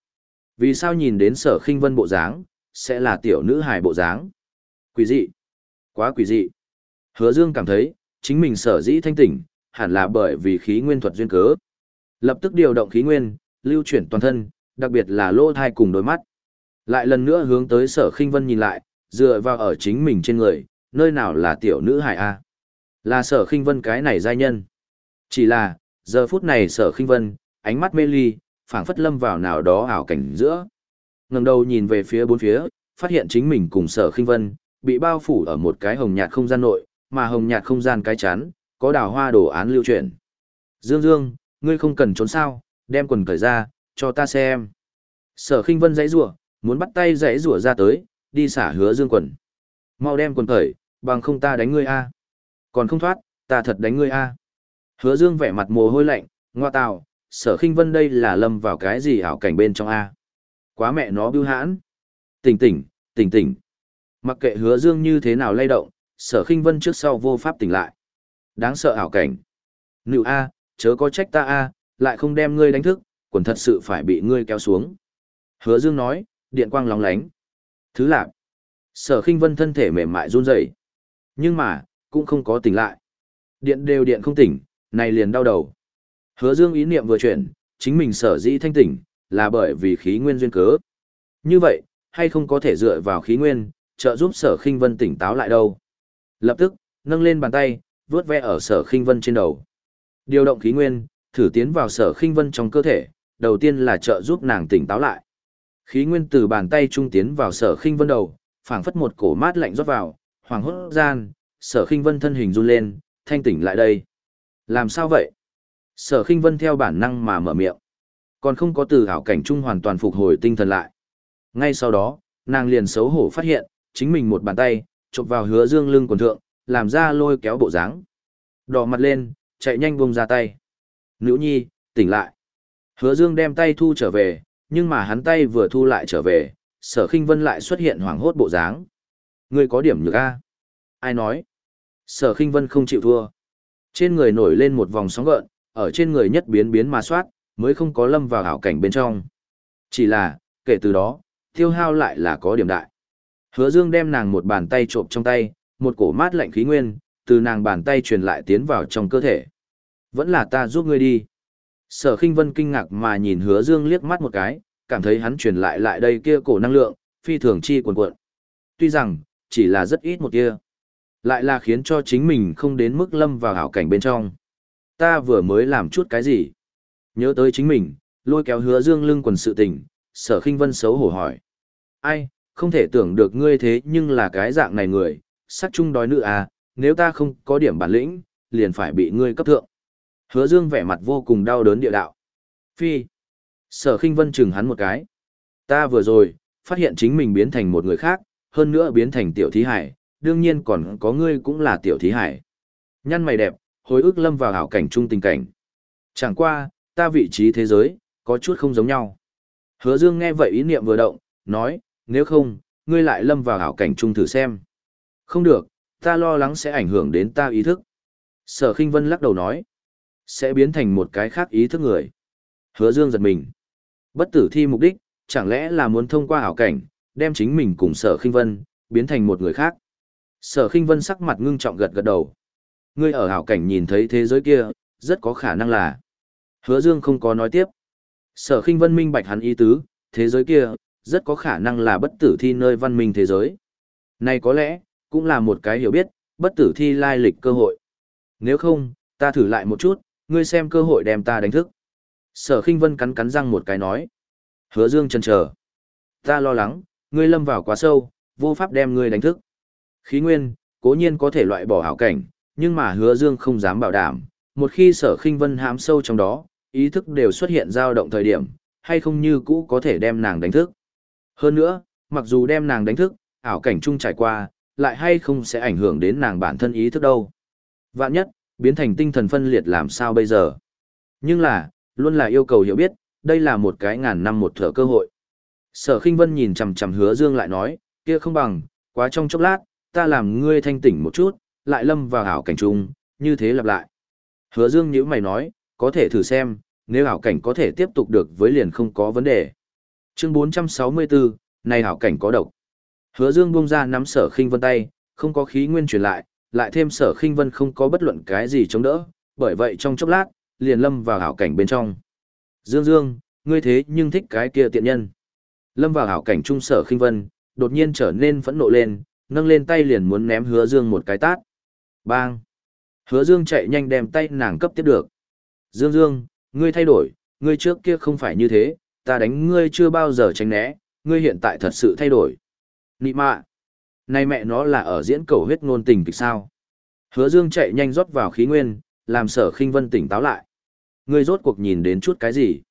Vì sao nhìn đến sở khinh vân bộ dáng, sẽ là tiểu nữ hải bộ dáng. Quỷ dị. Quá quỷ dị. Hứa Dương cảm thấy, chính mình sở dĩ thanh tỉnh, hẳn là bởi vì khí nguyên thuật duyên cớ. Lập tức điều động khí nguyên, lưu chuyển toàn thân, đặc biệt là lỗ thai cùng đôi mắt. Lại lần nữa hướng tới sở khinh vân nhìn lại, dựa vào ở chính mình trên người, nơi nào là tiểu nữ hải A. Là sở khinh vân cái này giai nhân. Chỉ là, giờ phút này sở khinh vân, ánh mắt mê ly, phảng phất lâm vào nào đó ảo cảnh giữa. ngẩng đầu nhìn về phía bốn phía, phát hiện chính mình cùng sở khinh vân, bị bao phủ ở một cái hồng nhạt không gian nội, mà hồng nhạt không gian cái chắn, có đào hoa đồ án lưu truyền. Dương Dương, ngươi không cần trốn sao, đem quần cởi ra, cho ta xem. Sở khinh vân giãy rủa muốn bắt tay giãy rủa ra tới, đi xả hứa dương quần. Mau đem quần cởi, bằng không ta đánh ngươi a. Còn không thoát, ta thật đánh ngươi a. Hứa dương vẻ mặt mồ hôi lạnh, ngoa tào, sở khinh vân đây là lâm vào cái gì ảo cảnh bên trong a. Quá mẹ nó bưu hãn. Tỉnh tỉnh, tỉnh tỉnh. Mặc kệ hứa dương như thế nào lay động, sở khinh vân trước sau vô pháp tỉnh lại. Đáng sợ ảo cảnh. Nữ A, chớ có trách ta A, lại không đem ngươi đánh thức, quần thật sự phải bị ngươi kéo xuống. Hứa dương nói, điện quang lóng lánh. Thứ lạp Sở khinh vân thân thể mềm mại run rẩy, Nhưng mà, cũng không có tỉnh lại. Điện đều điện không tỉnh, này liền đau đầu. Hứa dương ý niệm vừa chuyển, chính mình sở dĩ thanh tỉnh, là bởi vì khí nguyên duyên cớ. Như vậy, hay không có thể dựa vào khí nguyên, trợ giúp sở khinh vân tỉnh táo lại đâu. Lập tức, nâng lên bàn tay, vuốt ve ở sở khinh vân trên đầu. Điều động khí nguyên, thử tiến vào sở khinh vân trong cơ thể, đầu tiên là trợ giúp nàng tỉnh táo lại. Khí nguyên từ bàn tay trung tiến vào sở khinh vân đầu, phảng phất một cổ mát lạnh rót vào, hoàng hốt gian, sở khinh vân thân hình run lên, thanh tỉnh lại đây. Làm sao vậy? Sở khinh vân theo bản năng mà mở miệng. Còn không có từ hảo cảnh Chung hoàn toàn phục hồi tinh thần lại. Ngay sau đó, nàng liền xấu hổ phát hiện, chính mình một bàn tay, chụp vào hứa dương lưng quần thượng, làm ra lôi kéo bộ dáng. Đỏ mặt lên, chạy nhanh buông ra tay. Nữ nhi, tỉnh lại. Hứa dương đem tay thu trở về, nhưng mà hắn tay vừa thu lại trở về, sở khinh vân lại xuất hiện hoảng hốt bộ dáng. Ngươi có điểm nhược A. Ai nói? Sở khinh vân không chịu thua. Trên người nổi lên một vòng sóng gợn, ở trên người nhất biến biến mà soát, mới không có lâm vào hảo cảnh bên trong. Chỉ là, kể từ đó, tiêu hao lại là có điểm đại. Hứa Dương đem nàng một bàn tay trộm trong tay, một cổ mát lạnh khí nguyên, từ nàng bàn tay truyền lại tiến vào trong cơ thể. Vẫn là ta giúp ngươi đi. Sở Kinh Vân kinh ngạc mà nhìn Hứa Dương liếc mắt một cái, cảm thấy hắn truyền lại lại đây kia cổ năng lượng, phi thường chi cuồn cuộn. Tuy rằng, chỉ là rất ít một kia, lại là khiến cho chính mình không đến mức lâm vào hảo cảnh bên trong. Ta vừa mới làm chút cái gì? Nhớ tới chính mình, lôi kéo Hứa Dương lưng quần sự tình, Sở Kinh Vân xấu hổ hỏi. Ai, không thể tưởng được ngươi thế nhưng là cái dạng này người, sắc chung đói nữ à, nếu ta không có điểm bản lĩnh, liền phải bị ngươi cấp thượng. Hứa Dương vẻ mặt vô cùng đau đớn địa đạo. Phi. Sở khinh vân chừng hắn một cái. Ta vừa rồi, phát hiện chính mình biến thành một người khác, hơn nữa biến thành tiểu thí hải, đương nhiên còn có ngươi cũng là tiểu thí hải. Nhăn mày đẹp, hồi ức lâm vào hảo cảnh trung tình cảnh. Chẳng qua, ta vị trí thế giới, có chút không giống nhau. Hứa Dương nghe vậy ý niệm vừa động, nói, nếu không, ngươi lại lâm vào hảo cảnh trung thử xem. Không được, ta lo lắng sẽ ảnh hưởng đến ta ý thức. Sở khinh vân lắc đầu nói, sẽ biến thành một cái khác ý thức người. Hứa dương giật mình. Bất tử thi mục đích, chẳng lẽ là muốn thông qua hảo cảnh, đem chính mình cùng sở khinh vân, biến thành một người khác. Sở khinh vân sắc mặt ngưng trọng gật gật đầu. Ngươi ở hảo cảnh nhìn thấy thế giới kia, rất có khả năng là. Hứa dương không có nói tiếp. Sở khinh vân minh bạch hắn ý tứ, thế giới kia, rất có khả năng là bất tử thi nơi văn minh thế giới. Này có lẽ, cũng là một cái hiểu biết, bất tử thi lai lịch cơ hội. Nếu không, ta thử lại một chút, ngươi xem cơ hội đem ta đánh thức. Sở khinh vân cắn cắn răng một cái nói. Hứa dương chần chờ. Ta lo lắng, ngươi lâm vào quá sâu, vô pháp đem ngươi đánh thức. Khí nguyên, cố nhiên có thể loại bỏ hảo cảnh, nhưng mà hứa dương không dám bảo đảm. Một khi sở khinh vân hám sâu trong đó, ý thức đều xuất hiện dao động thời điểm, hay không như cũ có thể đem nàng đánh thức. Hơn nữa, mặc dù đem nàng đánh thức, ảo cảnh chung trải qua, lại hay không sẽ ảnh hưởng đến nàng bản thân ý thức đâu. Vạn nhất, biến thành tinh thần phân liệt làm sao bây giờ. Nhưng là, luôn là yêu cầu hiểu biết, đây là một cái ngàn năm một thở cơ hội. Sở khinh vân nhìn chằm chằm hứa dương lại nói, kia không bằng, quá trong chốc lát, ta làm ngươi thanh tỉnh một chút, lại lâm vào ảo cảnh chung, như thế lặp lại. Hứa dương nhíu mày nói, có thể thử xem, nếu ảo cảnh có thể tiếp tục được với liền không có vấn đề. Chương 464, này hảo cảnh có độc. Hứa Dương buông ra nắm Sở Khinh Vân tay, không có khí nguyên truyền lại, lại thêm Sở Khinh Vân không có bất luận cái gì chống đỡ, bởi vậy trong chốc lát, liền lâm vào hảo cảnh bên trong. Dương Dương, ngươi thế nhưng thích cái kia tiện nhân. Lâm vào hảo cảnh trung Sở Khinh Vân, đột nhiên trở nên phẫn nộ lên, nâng lên tay liền muốn ném Hứa Dương một cái tát. Bang! Hứa Dương chạy nhanh đem tay nàng cấp tiếp được. Dương Dương, ngươi thay đổi, ngươi trước kia không phải như thế, ta đánh ngươi chưa bao giờ tránh né, ngươi hiện tại thật sự thay đổi. Nị mạ! Này mẹ nó là ở diễn cầu huyết ngôn tình kịch sao. Hứa dương chạy nhanh rót vào khí nguyên, làm sở khinh vân tỉnh táo lại. Ngươi rốt cuộc nhìn đến chút cái gì?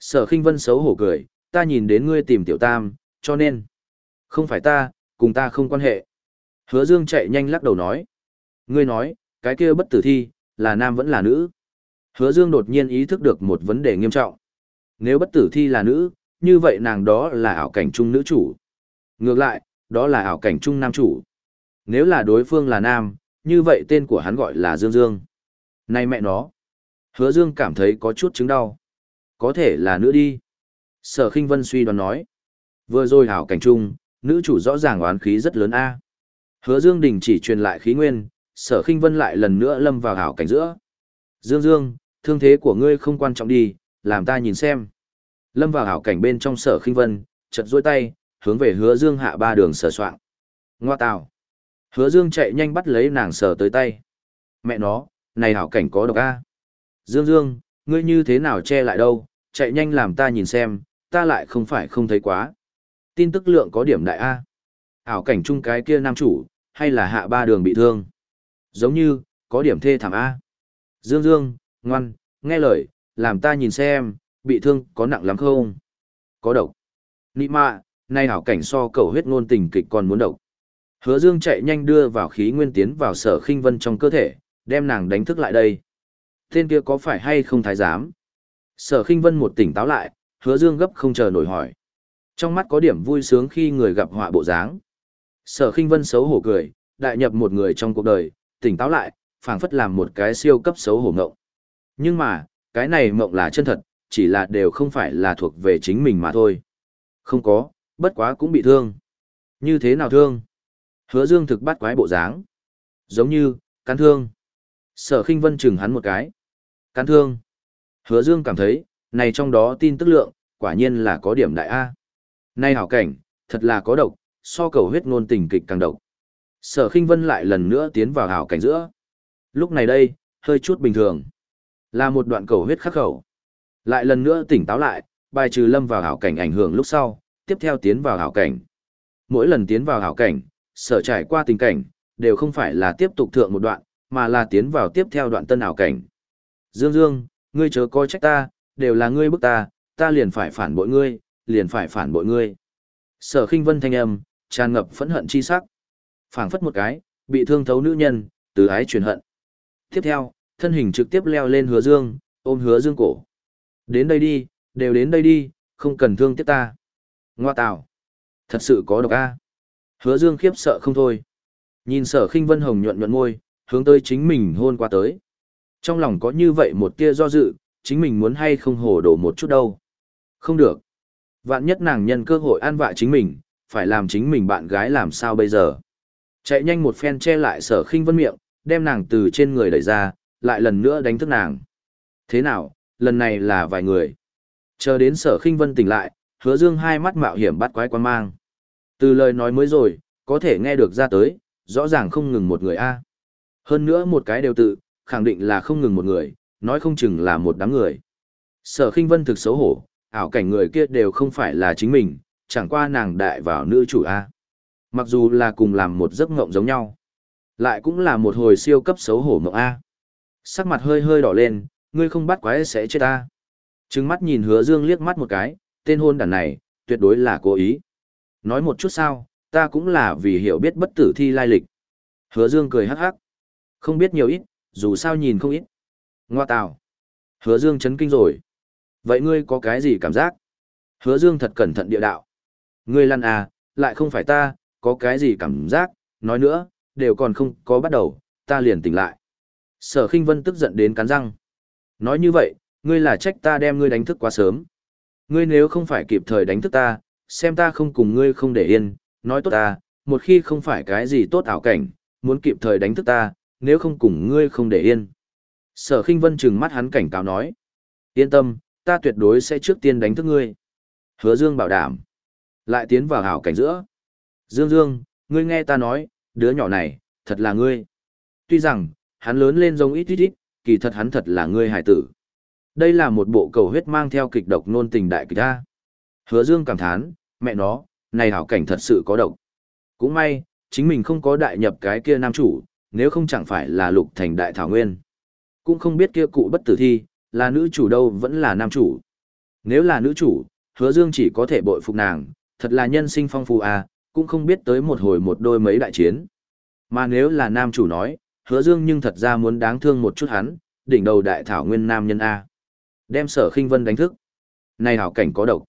Sở khinh vân xấu hổ cười, ta nhìn đến ngươi tìm tiểu tam, cho nên. Không phải ta, cùng ta không quan hệ. Hứa Dương chạy nhanh lắc đầu nói. Ngươi nói, cái kia bất tử thi, là nam vẫn là nữ. Hứa Dương đột nhiên ý thức được một vấn đề nghiêm trọng. Nếu bất tử thi là nữ, như vậy nàng đó là ảo cảnh trung nữ chủ. Ngược lại, đó là ảo cảnh trung nam chủ. Nếu là đối phương là nam, như vậy tên của hắn gọi là Dương Dương. Này mẹ nó. Hứa Dương cảm thấy có chút chứng đau. Có thể là nữ đi. Sở Kinh Vân suy đoán nói. Vừa rồi hảo cảnh trung, nữ chủ rõ ràng oán khí rất lớn a. Hứa Dương đình chỉ truyền lại khí nguyên, Sở Kinh Vân lại lần nữa lâm vào hảo cảnh giữa. Dương Dương, thương thế của ngươi không quan trọng đi, làm ta nhìn xem. Lâm vào hảo cảnh bên trong Sở Kinh Vân, chật duỗi tay, hướng về Hứa Dương hạ ba đường sờ soạn. Ngoa tào. Hứa Dương chạy nhanh bắt lấy nàng sở tới tay. Mẹ nó, này hảo cảnh có độc a. Dương Dương, ngươi như thế nào che lại đâu, chạy nhanh làm ta nhìn xem, ta lại không phải không thấy quá. Tin tức lượng có điểm đại A. Ảo cảnh chung cái kia nam chủ, hay là hạ ba đường bị thương. Giống như, có điểm thê thảm A. Dương Dương, ngoan, nghe lời, làm ta nhìn xem, bị thương có nặng lắm không? Có độc. Nị mạ, nay hảo cảnh so cầu huyết ngôn tình kịch còn muốn độc. Hứa Dương chạy nhanh đưa vào khí nguyên tiến vào sở khinh vân trong cơ thể, đem nàng đánh thức lại đây. Tên kia có phải hay không thái giám? Sở khinh vân một tỉnh táo lại, hứa dương gấp không chờ nổi hỏi. Trong mắt có điểm vui sướng khi người gặp họa bộ dáng. Sở khinh vân xấu hổ cười, đại nhập một người trong cuộc đời, tỉnh táo lại, phảng phất làm một cái siêu cấp xấu hổ ngộng. Nhưng mà, cái này mộng là chân thật, chỉ là đều không phải là thuộc về chính mình mà thôi. Không có, bất quá cũng bị thương. Như thế nào thương? Hứa dương thực bắt quái bộ dáng. Giống như, cắn thương. Sở khinh vân chừng hắn một cái. Cắn thương. Hứa Dương cảm thấy, này trong đó tin tức lượng, quả nhiên là có điểm đại A. Nay hảo cảnh, thật là có độc, so cầu huyết ngôn tình kịch càng độc. Sở khinh vân lại lần nữa tiến vào hảo cảnh giữa. Lúc này đây, hơi chút bình thường. Là một đoạn cầu huyết khắc khẩu. Lại lần nữa tỉnh táo lại, bài trừ lâm vào hảo cảnh ảnh hưởng lúc sau, tiếp theo tiến vào hảo cảnh. Mỗi lần tiến vào hảo cảnh, sở trải qua tình cảnh, đều không phải là tiếp tục thượng một đoạn, mà là tiến vào tiếp theo đoạn tân hảo cảnh. Dương Dương, ngươi chớ coi trách ta, đều là ngươi bức ta, ta liền phải phản bội ngươi, liền phải phản bội ngươi. Sở khinh vân thanh âm, tràn ngập phẫn hận chi sắc phảng phất một cái, bị thương thấu nữ nhân, từ ái truyền hận. Tiếp theo, thân hình trực tiếp leo lên hứa dương, ôm hứa dương cổ. Đến đây đi, đều đến đây đi, không cần thương tiếc ta. Ngoa tạo. Thật sự có độc a. Hứa dương khiếp sợ không thôi. Nhìn sở khinh vân hồng nhuận nhuận môi, hướng tới chính mình hôn qua tới. Trong lòng có như vậy một tia do dự, chính mình muốn hay không hồ đồ một chút đâu. Không được. Vạn nhất nàng nhân cơ hội an vạ chính mình, phải làm chính mình bạn gái làm sao bây giờ. Chạy nhanh một phen che lại sở khinh vân miệng, đem nàng từ trên người đẩy ra, lại lần nữa đánh thức nàng. Thế nào, lần này là vài người. Chờ đến sở khinh vân tỉnh lại, hứa dương hai mắt mạo hiểm bắt quái quan mang. Từ lời nói mới rồi, có thể nghe được ra tới, rõ ràng không ngừng một người A. Hơn nữa một cái đều tự, khẳng định là không ngừng một người, nói không chừng là một đám người. Sở khinh vân thực xấu hổ, ảo cảnh người kia đều không phải là chính mình, chẳng qua nàng đại vào nữ chủ A. Mặc dù là cùng làm một giấc ngộng giống nhau, lại cũng là một hồi siêu cấp xấu hổ mộng A. Sắc mặt hơi hơi đỏ lên, ngươi không bắt quái sẽ chết ta. Trừng mắt nhìn hứa dương liếc mắt một cái, tên hôn đàn này, tuyệt đối là cố ý. Nói một chút sao, ta cũng là vì hiểu biết bất tử thi lai lịch. Hứa dương cười hắc hắc. Không biết nhiều ít, dù sao nhìn không ít. Ngoa tào. Hứa Dương chấn kinh rồi. Vậy ngươi có cái gì cảm giác? Hứa Dương thật cẩn thận địa đạo. Ngươi lăn à, lại không phải ta, có cái gì cảm giác, nói nữa, đều còn không có bắt đầu, ta liền tỉnh lại. Sở Kinh Vân tức giận đến cắn răng. Nói như vậy, ngươi là trách ta đem ngươi đánh thức quá sớm. Ngươi nếu không phải kịp thời đánh thức ta, xem ta không cùng ngươi không để yên, nói tốt ta, một khi không phải cái gì tốt ảo cảnh, muốn kịp thời đánh thức ta, nếu không cùng ngươi không để yên. Sở khinh vân trừng mắt hắn cảnh cáo nói. Yên tâm, ta tuyệt đối sẽ trước tiên đánh thức ngươi. Hứa Dương bảo đảm. Lại tiến vào hảo cảnh giữa. Dương Dương, ngươi nghe ta nói, đứa nhỏ này, thật là ngươi. Tuy rằng, hắn lớn lên giống ít ít ít, kỳ thật hắn thật là ngươi hải tử. Đây là một bộ cầu huyết mang theo kịch độc nôn tình đại kịch ta. Hứa Dương cảm thán, mẹ nó, này hảo cảnh thật sự có độc. Cũng may, chính mình không có đại nhập cái kia nam chủ, nếu không chẳng phải là lục thành đại thảo nguyên. Cũng không biết kia cụ bất tử thi, là nữ chủ đâu vẫn là nam chủ. Nếu là nữ chủ, hứa dương chỉ có thể bội phục nàng, thật là nhân sinh phong phú à, cũng không biết tới một hồi một đôi mấy đại chiến. Mà nếu là nam chủ nói, hứa dương nhưng thật ra muốn đáng thương một chút hắn, đỉnh đầu đại thảo nguyên nam nhân A. Đem sở khinh vân đánh thức. Này hảo cảnh có độc.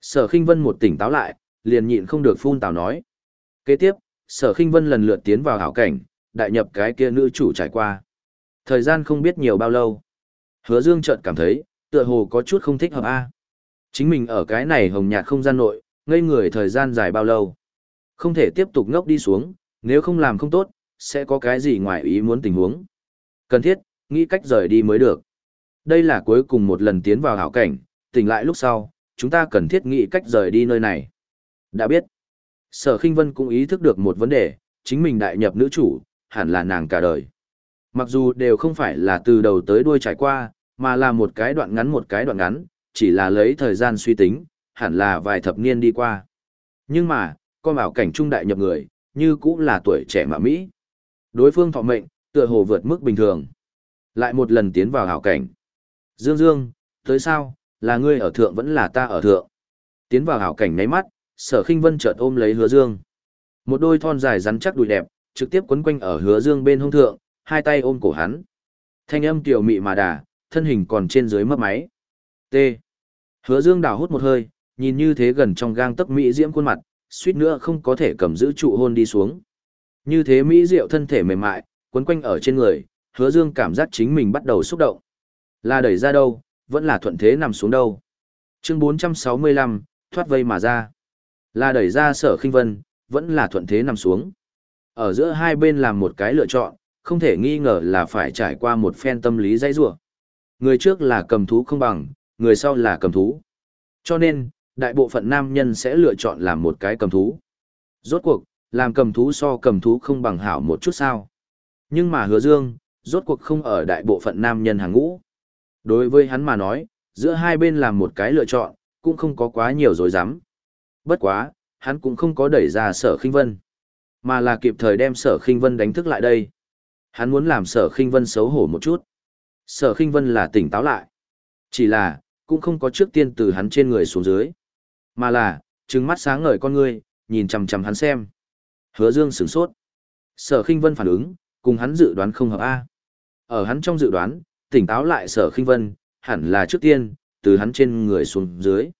Sở khinh vân một tỉnh táo lại, liền nhịn không được phun tào nói. Kế tiếp, sở khinh vân lần lượt tiến vào hảo cảnh, đại nhập cái kia nữ chủ trải qua. Thời gian không biết nhiều bao lâu. Hứa dương chợt cảm thấy, tựa hồ có chút không thích hợp A. Chính mình ở cái này hồng nhạt không gian nội, ngây người thời gian dài bao lâu. Không thể tiếp tục ngốc đi xuống, nếu không làm không tốt, sẽ có cái gì ngoài ý muốn tình huống. Cần thiết, nghĩ cách rời đi mới được. Đây là cuối cùng một lần tiến vào hảo cảnh, tỉnh lại lúc sau, chúng ta cần thiết nghĩ cách rời đi nơi này. Đã biết, sở khinh vân cũng ý thức được một vấn đề, chính mình đại nhập nữ chủ, hẳn là nàng cả đời. Mặc dù đều không phải là từ đầu tới đuôi trải qua, mà là một cái đoạn ngắn một cái đoạn ngắn, chỉ là lấy thời gian suy tính, hẳn là vài thập niên đi qua. Nhưng mà, con ảo cảnh trung đại nhập người, như cũng là tuổi trẻ mà Mỹ. Đối phương thọ mệnh, tựa hồ vượt mức bình thường. Lại một lần tiến vào hảo cảnh. Dương Dương, tới sao, là ngươi ở thượng vẫn là ta ở thượng. Tiến vào hảo cảnh ngáy mắt, sở khinh vân chợt ôm lấy hứa Dương. Một đôi thon dài rắn chắc đùi đẹp, trực tiếp quấn quanh ở hứa Dương bên hông thượng, hai tay ôm cổ hắn. Thanh âm tiểu mị mà đà, thân hình còn trên dưới mấp máy. T. Hứa Dương đào hút một hơi, nhìn như thế gần trong gang tấc mỹ diễm khuôn mặt, suýt nữa không có thể cầm giữ trụ hôn đi xuống. Như thế mỹ diệu thân thể mềm mại, quấn quanh ở trên người, hứa dương cảm giác chính mình bắt đầu xúc động. Là đẩy ra đâu, vẫn là thuận thế nằm xuống đâu. Chương 465, thoát vây mà ra. Là đẩy ra sở khinh vân, vẫn là thuận thế nằm xuống. Ở giữa hai bên làm một cái lựa chọn, không thể nghi ngờ là phải trải qua một phen tâm lý dây rủa. Người trước là cầm thú không bằng, người sau là cầm thú. Cho nên, đại bộ phận nam nhân sẽ lựa chọn làm một cái cầm thú. Rốt cuộc, làm cầm thú so cầm thú không bằng hảo một chút sao. Nhưng mà hứa dương, rốt cuộc không ở đại bộ phận nam nhân hàng ngũ. Đối với hắn mà nói, giữa hai bên làm một cái lựa chọn, cũng không có quá nhiều dối rắm Bất quá, hắn cũng không có đẩy ra sở khinh vân, mà là kịp thời đem sở khinh vân đánh thức lại đây. Hắn muốn làm sở khinh vân xấu hổ một chút. Sở khinh vân là tỉnh táo lại. Chỉ là, cũng không có trước tiên từ hắn trên người xuống dưới. Mà là, trừng mắt sáng ngời con ngươi, nhìn chằm chằm hắn xem. Hứa Dương sửng sốt. Sở Khinh Vân phản ứng, cùng hắn dự đoán không hợp a. Ở hắn trong dự đoán, tỉnh táo lại Sở Khinh Vân, hẳn là trước tiên từ hắn trên người xuống dưới.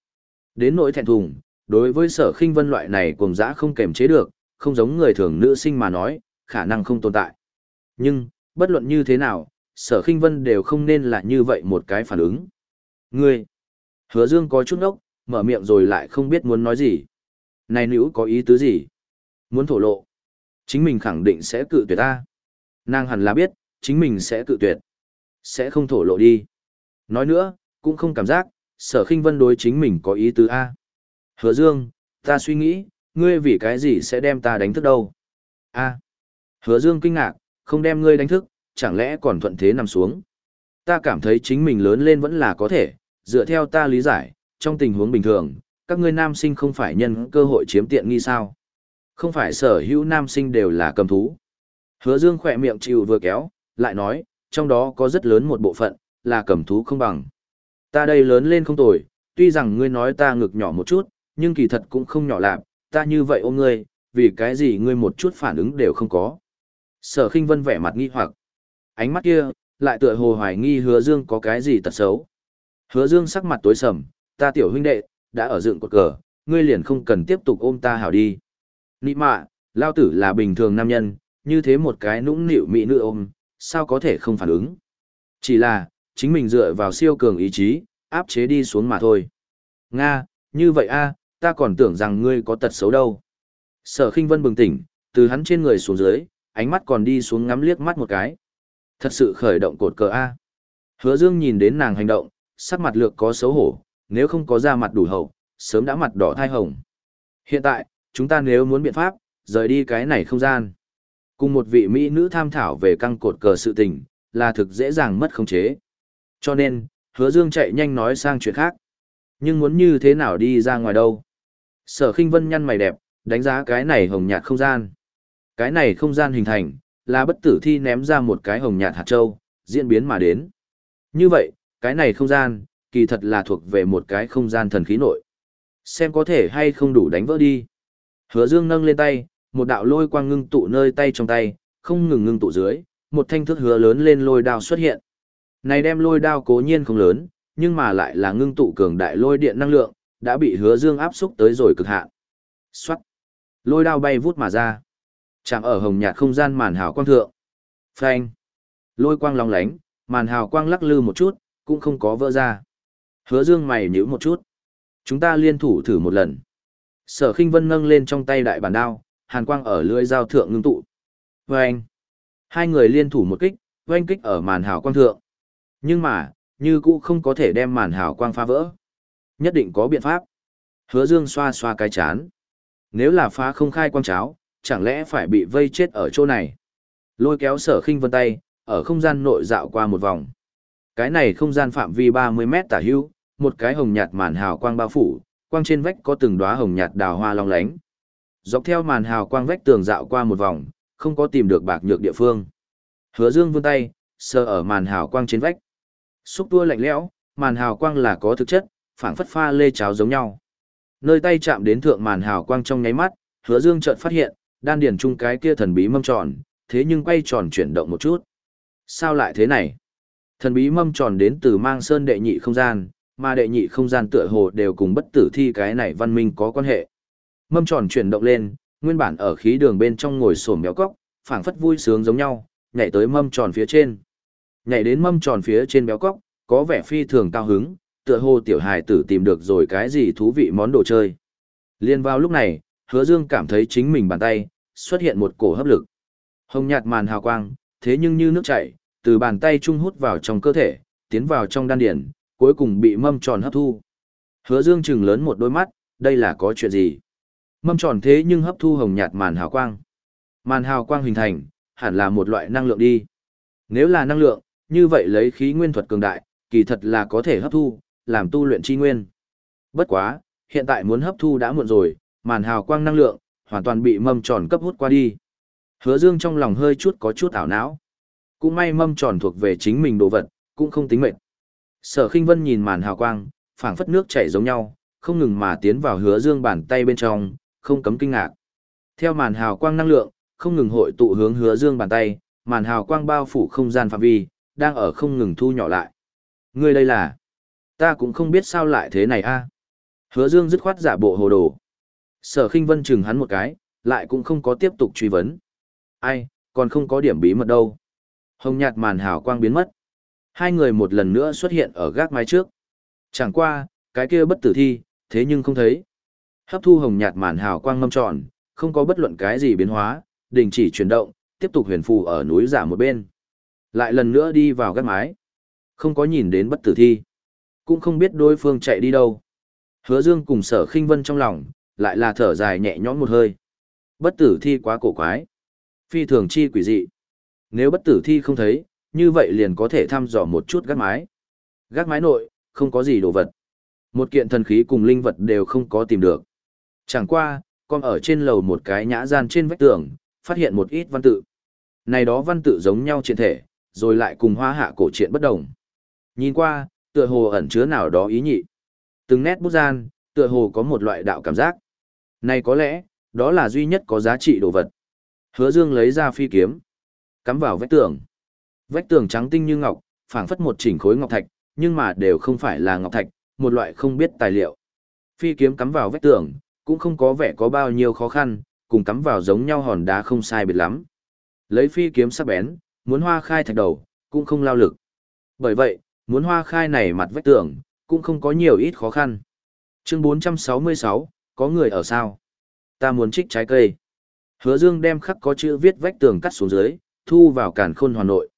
Đến nỗi thẹn thùng, đối với Sở Khinh Vân loại này cuồng dã không kềm chế được, không giống người thường nữ sinh mà nói, khả năng không tồn tại. Nhưng, bất luận như thế nào, Sở Khinh Vân đều không nên là như vậy một cái phản ứng. Ngươi, Hứa Dương có chút ngốc mở miệng rồi lại không biết muốn nói gì. Này nữ có ý tứ gì? Muốn thổ lộ. Chính mình khẳng định sẽ cự tuyệt ta. Nàng hẳn là biết, chính mình sẽ cự tuyệt. Sẽ không thổ lộ đi. Nói nữa, cũng không cảm giác, sở khinh vân đối chính mình có ý tứ A. Hứa dương, ta suy nghĩ, ngươi vì cái gì sẽ đem ta đánh thức đâu? A. Hứa dương kinh ngạc, không đem ngươi đánh thức, chẳng lẽ còn thuận thế nằm xuống? Ta cảm thấy chính mình lớn lên vẫn là có thể, dựa theo ta lý giải, trong tình huống bình thường, các ngươi nam sinh không phải nhân cơ hội chiếm tiện nghi sao. Không phải sở hữu nam sinh đều là cầm thú. Hứa dương khỏe miệng chịu vừa kéo, lại nói, trong đó có rất lớn một bộ phận, là cầm thú không bằng. Ta đây lớn lên không tồi, tuy rằng ngươi nói ta ngực nhỏ một chút, nhưng kỳ thật cũng không nhỏ lạp. ta như vậy ôm ngươi, vì cái gì ngươi một chút phản ứng đều không có. Sở khinh vân vẻ mặt nghi hoặc. Ánh mắt kia, lại tựa hồ hoài nghi hứa dương có cái gì tật xấu. Hứa dương sắc mặt tối sầm, ta tiểu huynh đệ, đã ở dựng cột cờ, ngươi liền không cần tiếp tục ôm ta hảo đi. Nị mạ, lao tử là bình thường nam nhân, như thế một cái nũng nịu mỹ nữ ôm, sao có thể không phản ứng. Chỉ là, chính mình dựa vào siêu cường ý chí, áp chế đi xuống mà thôi. Nga, như vậy a, ta còn tưởng rằng ngươi có tật xấu đâu. Sở khinh vân bừng tỉnh, từ hắn trên người xuống dưới, ánh mắt còn đi xuống ngắm liếc mắt một cái. Thật sự khởi động cột cờ A. Hứa dương nhìn đến nàng hành động, sắc mặt lược có xấu hổ, nếu không có da mặt đủ hậu, sớm đã mặt đỏ thai hồng. Hiện tại, chúng ta nếu muốn biện pháp, rời đi cái này không gian. Cùng một vị Mỹ nữ tham thảo về căng cột cờ sự tình, là thực dễ dàng mất khống chế. Cho nên, hứa dương chạy nhanh nói sang chuyện khác. Nhưng muốn như thế nào đi ra ngoài đâu? Sở khinh vân nhăn mày đẹp, đánh giá cái này hồng nhạt không gian. Cái này không gian hình thành, là bất tử thi ném ra một cái hồng nhạt hạt châu, diễn biến mà đến. Như vậy, cái này không gian, kỳ thật là thuộc về một cái không gian thần khí nội. Xem có thể hay không đủ đánh vỡ đi. Hứa Dương nâng lên tay, một đạo lôi quang ngưng tụ nơi tay trong tay, không ngừng ngưng tụ dưới, một thanh thước hứa lớn lên lôi đao xuất hiện. Này đem lôi đao cố nhiên không lớn, nhưng mà lại là ngưng tụ cường đại lôi điện năng lượng, đã bị hứa dương áp xúc tới rồi cực hạn. Xoát! Lôi đao bay vút mà ra. Chạm ở hồng nhạt không gian màn hào quang thượng. Phanh! Lôi quang long lánh, màn hào quang lắc lư một chút, cũng không có vỡ ra. Hứa dương mày nhữ một chút. Chúng ta liên thủ thử một lần. Sở khinh vân nâng lên trong tay đại bản đao, hàn quang ở lưỡi dao thượng ngưng tụ. Vâng! Hai người liên thủ một kích, vâng kích ở màn hào quang thượng. Nhưng mà, như cũ không có thể đem màn hào quang phá vỡ. Nhất định có biện pháp. Hứa Dương xoa xoa cái chán. Nếu là phá không khai quang cháo, chẳng lẽ phải bị vây chết ở chỗ này. Lôi kéo sở khinh vân tay, ở không gian nội dạo qua một vòng. Cái này không gian phạm vi 30 mét tả hữu, một cái hồng nhạt màn hào quang bao phủ, quang trên vách có từng đóa hồng nhạt đào hoa long lánh. Dọc theo màn hào quang vách tường dạo qua một vòng, không có tìm được bạc nhược địa phương. Hứa Dương vươn tay, sờ ở màn hào quang trên vách. Xúc tua lạnh lẽo, màn hào quang là có thực chất, phảng phất pha lê cháo giống nhau. Nơi tay chạm đến thượng màn hào quang trong nháy mắt, Hứa Dương chợt phát hiện, đan điền chung cái kia thần bí mâm tròn, thế nhưng quay tròn chuyển động một chút. Sao lại thế này? Thần bí mâm tròn đến từ mang sơn đệ nhị không gian, mà đệ nhị không gian tựa hồ đều cùng bất tử thi cái này văn minh có quan hệ. Mâm tròn chuyển động lên, nguyên bản ở khí đường bên trong ngồi sổm béo cóc, phảng phất vui sướng giống nhau, nhảy tới mâm tròn phía trên. Nhảy đến mâm tròn phía trên béo cóc, có vẻ phi thường cao hứng, tựa hồ tiểu hài tử tìm được rồi cái gì thú vị món đồ chơi. Liên vào lúc này, hứa dương cảm thấy chính mình bàn tay, xuất hiện một cổ hấp lực. Hồng nhạt màn hào quang, thế nhưng như nước chảy, từ bàn tay trung hút vào trong cơ thể, tiến vào trong đan điển, cuối cùng bị mâm tròn hấp thu. Hứa dương trừng lớn một đôi mắt, đây là có chuyện gì? Mâm tròn thế nhưng hấp thu hồng nhạt màn hào quang. Màn hào quang hình thành, hẳn là một loại năng lượng đi. Nếu là năng lượng, như vậy lấy khí nguyên thuật cường đại, kỳ thật là có thể hấp thu, làm tu luyện chi nguyên. Bất quá, hiện tại muốn hấp thu đã muộn rồi, màn hào quang năng lượng, hoàn toàn bị mâm tròn cấp hút qua đi. Hứa Dương trong lòng hơi chút có chút ảo não. Cũng may mâm tròn thuộc về chính mình đồ vật, cũng không tính mệt. Sở Khinh Vân nhìn màn hào quang, phảng phất nước chảy giống nhau, không ngừng mà tiến vào Hứa Dương bàn tay bên trong, không cấm kinh ngạc. Theo màn hào quang năng lượng, không ngừng hội tụ hướng Hứa Dương bàn tay, màn hào quang bao phủ không gian phạm vi, đang ở không ngừng thu nhỏ lại. Ngươi đây là? Ta cũng không biết sao lại thế này a. Hứa Dương dứt khoát giả bộ hồ đồ. Sở Khinh Vân chừng hắn một cái, lại cũng không có tiếp tục truy vấn. Ai, còn không có điểm bí mật đâu. Hồng nhạt màn hào quang biến mất. Hai người một lần nữa xuất hiện ở gác mái trước. Chẳng qua, cái kia bất tử thi, thế nhưng không thấy. Hấp thu hồng nhạt màn hào quang ngâm tròn, không có bất luận cái gì biến hóa, đình chỉ chuyển động, tiếp tục huyền phù ở núi giả một bên. Lại lần nữa đi vào gác mái. Không có nhìn đến bất tử thi. Cũng không biết đối phương chạy đi đâu. Hứa Dương cùng sở khinh vân trong lòng, lại là thở dài nhẹ nhõm một hơi. Bất tử thi quá cổ quái. Phi thường chi quỷ dị. Nếu bất tử thi không thấy, như vậy liền có thể thăm dò một chút gác mái. Gác mái nội, không có gì đồ vật. Một kiện thần khí cùng linh vật đều không có tìm được. Chẳng qua, con ở trên lầu một cái nhã gian trên vách tường, phát hiện một ít văn tự. Này đó văn tự giống nhau trên thể, rồi lại cùng hoa hạ cổ truyện bất đồng. Nhìn qua, tựa hồ ẩn chứa nào đó ý nhị. Từng nét bút gian, tựa hồ có một loại đạo cảm giác. Này có lẽ, đó là duy nhất có giá trị đồ vật. Hứa Dương lấy ra phi kiếm, cắm vào vách tường. Vách tường trắng tinh như ngọc, phảng phất một chỉnh khối ngọc thạch, nhưng mà đều không phải là ngọc thạch, một loại không biết tài liệu. Phi kiếm cắm vào vách tường, cũng không có vẻ có bao nhiêu khó khăn, cùng cắm vào giống nhau hòn đá không sai biệt lắm. Lấy phi kiếm sắc bén, muốn hoa khai thạch đầu, cũng không lao lực. Bởi vậy, muốn hoa khai này mặt vách tường, cũng không có nhiều ít khó khăn. Chương 466, có người ở sao? Ta muốn trích trái cây. Hứa Dương đem khắc có chữ viết vách tường cắt xuống dưới, thu vào cản khôn hoàn nội.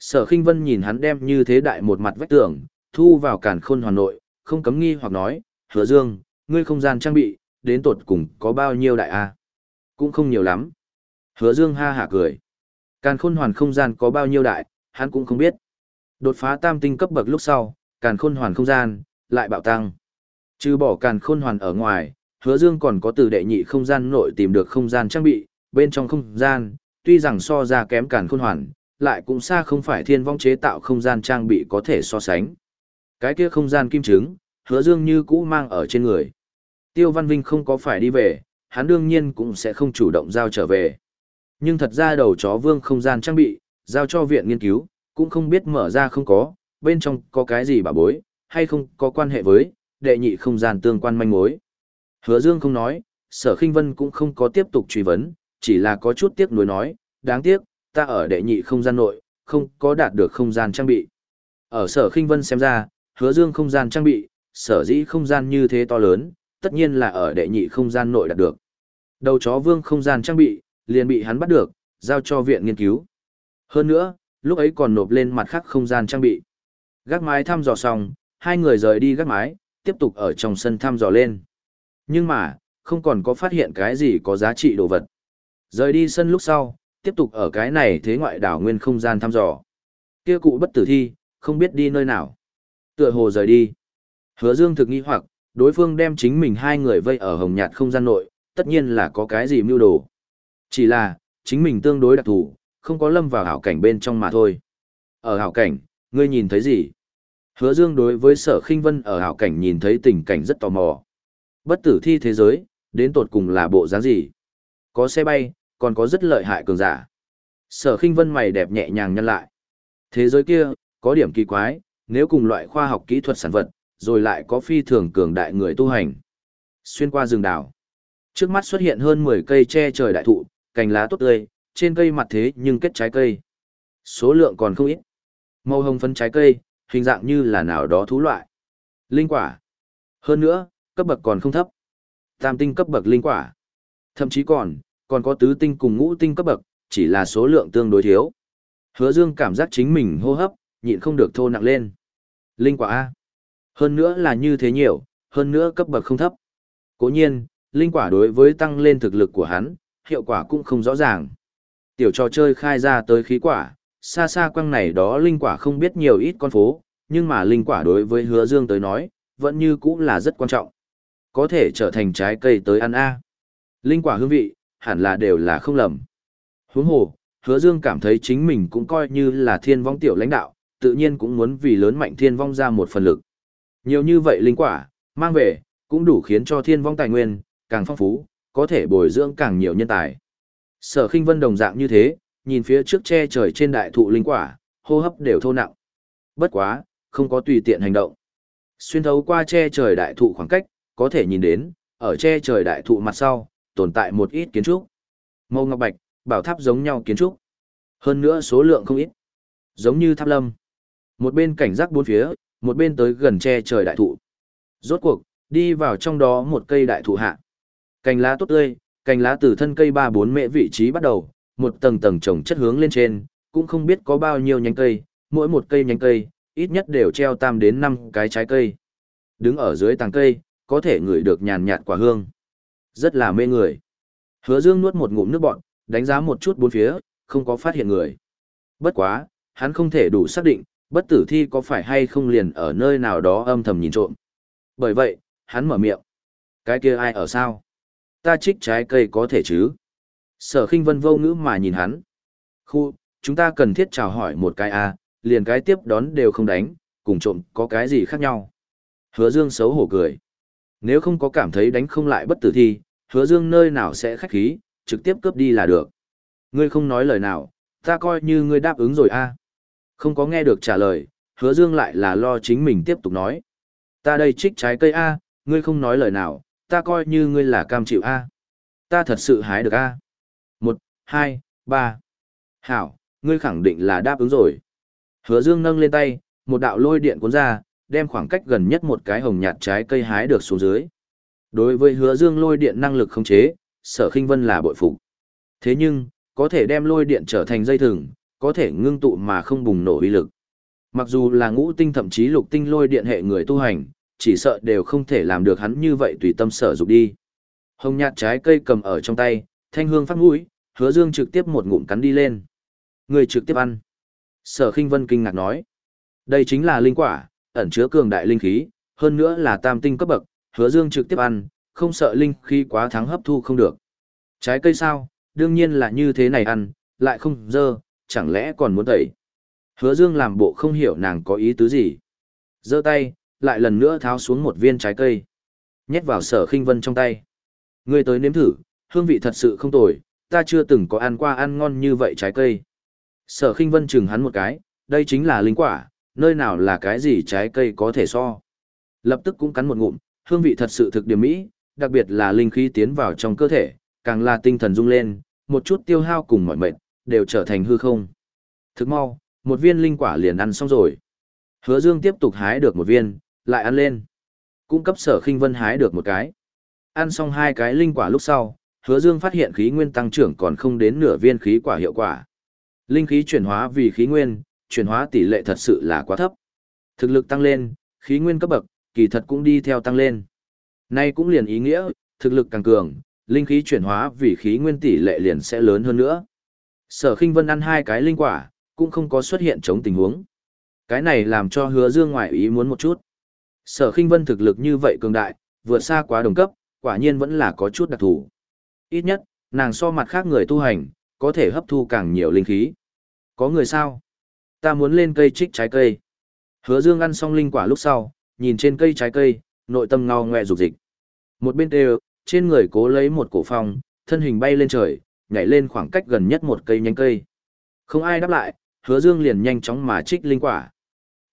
Sở Kinh Vân nhìn hắn đem như thế đại một mặt vách tường, thu vào càn khôn hoàn nội, không cấm nghi hoặc nói, Hứa Dương, ngươi không gian trang bị, đến tột cùng có bao nhiêu đại a? Cũng không nhiều lắm. Hứa Dương ha hả cười. Càn khôn hoàn không gian có bao nhiêu đại, hắn cũng không biết. Đột phá tam tinh cấp bậc lúc sau, càn khôn hoàn không gian, lại bạo tăng. Trừ bỏ càn khôn hoàn ở ngoài, hứa dương còn có từ đệ nhị không gian nội tìm được không gian trang bị, bên trong không gian, tuy rằng so ra kém càn khôn hoàn, lại cũng xa không phải thiên vong chế tạo không gian trang bị có thể so sánh. Cái kia không gian kim trứng, hứa dương như cũ mang ở trên người. Tiêu Văn Vinh không có phải đi về, hắn đương nhiên cũng sẽ không chủ động giao trở về. Nhưng thật ra đầu chó vương không gian trang bị, giao cho viện nghiên cứu, cũng không biết mở ra không có, bên trong có cái gì bà bối, hay không có quan hệ với, đệ nhị không gian tương quan manh mối. Hứa Dương không nói, sở khinh vân cũng không có tiếp tục truy vấn, chỉ là có chút tiếc nuối nói, đáng tiếc, ta ở đệ nhị không gian nội, không có đạt được không gian trang bị. Ở sở khinh vân xem ra, hứa dương không gian trang bị, sở dĩ không gian như thế to lớn, tất nhiên là ở đệ nhị không gian nội đạt được. Đầu chó vương không gian trang bị, liền bị hắn bắt được, giao cho viện nghiên cứu. Hơn nữa, lúc ấy còn nộp lên mặt khác không gian trang bị. Gác mái thăm dò xong, hai người rời đi gác mái, tiếp tục ở trong sân thăm dò lên. Nhưng mà, không còn có phát hiện cái gì có giá trị đồ vật. Rời đi sân lúc sau, tiếp tục ở cái này thế ngoại đảo nguyên không gian thăm dò. Kia cụ bất tử thi, không biết đi nơi nào. Tựa hồ rời đi. Hứa Dương thực nghi hoặc, đối phương đem chính mình hai người vây ở hồng nhạt không gian nội, tất nhiên là có cái gì mưu đồ. Chỉ là, chính mình tương đối đặc thù, không có lâm vào hảo cảnh bên trong mà thôi. Ở hảo cảnh, ngươi nhìn thấy gì? Hứa Dương đối với sở khinh vân ở hảo cảnh nhìn thấy tình cảnh rất tò mò. Bất tử thi thế giới, đến tột cùng là bộ dáng gì? Có xe bay, còn có rất lợi hại cường giả. Sở khinh vân mày đẹp nhẹ nhàng nhân lại. Thế giới kia, có điểm kỳ quái, nếu cùng loại khoa học kỹ thuật sản vật, rồi lại có phi thường cường đại người tu hành. Xuyên qua rừng đảo. Trước mắt xuất hiện hơn 10 cây che trời đại thụ, cành lá tốt tươi, trên cây mặt thế nhưng kết trái cây. Số lượng còn không ít. Màu hồng phấn trái cây, hình dạng như là nào đó thú loại. Linh quả. Hơn nữa, cấp bậc còn không thấp. Tam tinh cấp bậc linh quả. Thậm chí còn, còn có tứ tinh cùng ngũ tinh cấp bậc, chỉ là số lượng tương đối thiếu. Hứa Dương cảm giác chính mình hô hấp, nhịn không được thô nặng lên. Linh quả A. Hơn nữa là như thế nhiều, hơn nữa cấp bậc không thấp. Cố nhiên, linh quả đối với tăng lên thực lực của hắn, hiệu quả cũng không rõ ràng. Tiểu trò chơi khai ra tới khí quả, xa xa quăng này đó linh quả không biết nhiều ít con phố, nhưng mà linh quả đối với hứa dương tới nói, vẫn như cũng là rất quan trọng. Có thể trở thành trái cây tới ăn A. Linh quả hương vị, hẳn là đều là không lầm. Huống hồ, hứa dương cảm thấy chính mình cũng coi như là thiên vong tiểu lãnh đạo, tự nhiên cũng muốn vì lớn mạnh thiên vong ra một phần lực. Nhiều như vậy linh quả, mang về, cũng đủ khiến cho thiên vong tài nguyên, càng phong phú, có thể bồi dưỡng càng nhiều nhân tài. Sở khinh vân đồng dạng như thế, nhìn phía trước che trời trên đại thụ linh quả, hô hấp đều thô nặng. Bất quá, không có tùy tiện hành động. Xuyên thấu qua che trời đại thụ khoảng cách, có thể nhìn đến, ở che trời đại thụ mặt sau, tồn tại một ít kiến trúc. Màu ngọc bạch, bảo tháp giống nhau kiến trúc. Hơn nữa số lượng không ít. Giống như tháp lâm. Một bên cảnh giác bốn phía, một bên tới gần che trời đại thụ. Rốt cuộc, đi vào trong đó một cây đại thụ hạ. Cành lá tốt tươi, cành lá từ thân cây ba bốn mễ vị trí bắt đầu, một tầng tầng trồng chất hướng lên trên, cũng không biết có bao nhiêu nhánh cây, mỗi một cây nhánh cây, ít nhất đều treo tam đến năm cái trái cây. Đứng ở dưới tàng cây, có thể ngửi được nhàn nhạt quả hương. Rất là mê người. Hứa Dương nuốt một ngụm nước bọt, đánh giá một chút bốn phía, không có phát hiện người. Bất quá, hắn không thể đủ xác định, bất tử thi có phải hay không liền ở nơi nào đó âm thầm nhìn trộm. Bởi vậy, hắn mở miệng. Cái kia ai ở sao? Ta trích trái cây có thể chứ? Sở khinh vân vô ngữ mà nhìn hắn. Khu, chúng ta cần thiết chào hỏi một cái a, liền cái tiếp đón đều không đánh, cùng trộm có cái gì khác nhau. Hứa dương xấu hổ cười. Nếu không có cảm thấy đánh không lại bất tử thi, hứa dương nơi nào sẽ khách khí, trực tiếp cướp đi là được. Ngươi không nói lời nào, ta coi như ngươi đáp ứng rồi a. Không có nghe được trả lời, hứa dương lại là lo chính mình tiếp tục nói. Ta đây trích trái cây a, ngươi không nói lời nào, ta coi như ngươi là cam chịu a. Ta thật sự hái được a. Một, hai, ba. Hảo, ngươi khẳng định là đáp ứng rồi. Hứa dương nâng lên tay, một đạo lôi điện cuốn ra, đem khoảng cách gần nhất một cái hồng nhạt trái cây hái được xuống dưới. Đối với hứa dương lôi điện năng lực không chế, sở khinh vân là bội phục. Thế nhưng, có thể đem lôi điện trở thành dây thừng, có thể ngưng tụ mà không bùng nổ uy lực. Mặc dù là ngũ tinh thậm chí lục tinh lôi điện hệ người tu hành, chỉ sợ đều không thể làm được hắn như vậy tùy tâm sở dục đi. Hồng nhạt trái cây cầm ở trong tay, thanh hương phát mũi, hứa dương trực tiếp một ngụm cắn đi lên. Người trực tiếp ăn. Sở khinh vân kinh ngạc nói. Đây chính là linh quả, ẩn chứa cường đại linh khí, hơn nữa là tam tinh cấp bậc, hứa dương trực tiếp ăn, không sợ linh khí quá thắng hấp thu không được. Trái cây sao, đương nhiên là như thế này ăn, lại không dơ, chẳng lẽ còn muốn tẩy. Hứa dương làm bộ không hiểu nàng có ý tứ gì. giơ tay, lại lần nữa tháo xuống một viên trái cây. nhét vào sở khinh vân trong tay. Ngươi tới nếm thử, hương vị thật sự không tồi, ta chưa từng có ăn qua ăn ngon như vậy trái cây. Sở khinh vân chừng hắn một cái, đây chính là linh quả, nơi nào là cái gì trái cây có thể so. Lập tức cũng cắn một ngụm, hương vị thật sự thực điểm mỹ, đặc biệt là linh khí tiến vào trong cơ thể, càng là tinh thần rung lên, một chút tiêu hao cùng mọi mệt, đều trở thành hư không. Thức mau, một viên linh quả liền ăn xong rồi. Hứa Dương tiếp tục hái được một viên, lại ăn lên. Cung cấp sở khinh vân hái được một cái. Ăn xong hai cái linh quả lúc sau, hứa Dương phát hiện khí nguyên tăng trưởng còn không đến nửa viên khí quả hiệu quả. Linh khí chuyển hóa vì khí nguyên, chuyển hóa tỷ lệ thật sự là quá thấp. Thực lực tăng lên, khí nguyên cấp bậc, kỳ thật cũng đi theo tăng lên. Nay cũng liền ý nghĩa, thực lực càng cường, linh khí chuyển hóa vì khí nguyên tỷ lệ liền sẽ lớn hơn nữa. Sở Khinh Vân ăn hai cái linh quả, cũng không có xuất hiện chống tình huống. Cái này làm cho Hứa Dương ngoại ý muốn một chút. Sở Khinh Vân thực lực như vậy cường đại, vượt xa quá đồng cấp, quả nhiên vẫn là có chút đặc thù. Ít nhất, nàng so mặt khác người tu hành, có thể hấp thu càng nhiều linh khí. Có người sao? Ta muốn lên cây trích trái cây. Hứa Dương ăn xong linh quả lúc sau, nhìn trên cây trái cây, nội tâm ngao ngoe rục dịch. Một bên đều, trên người cố lấy một cổ phong, thân hình bay lên trời, nhảy lên khoảng cách gần nhất một cây nhánh cây. Không ai đáp lại, hứa dương liền nhanh chóng mà trích linh quả.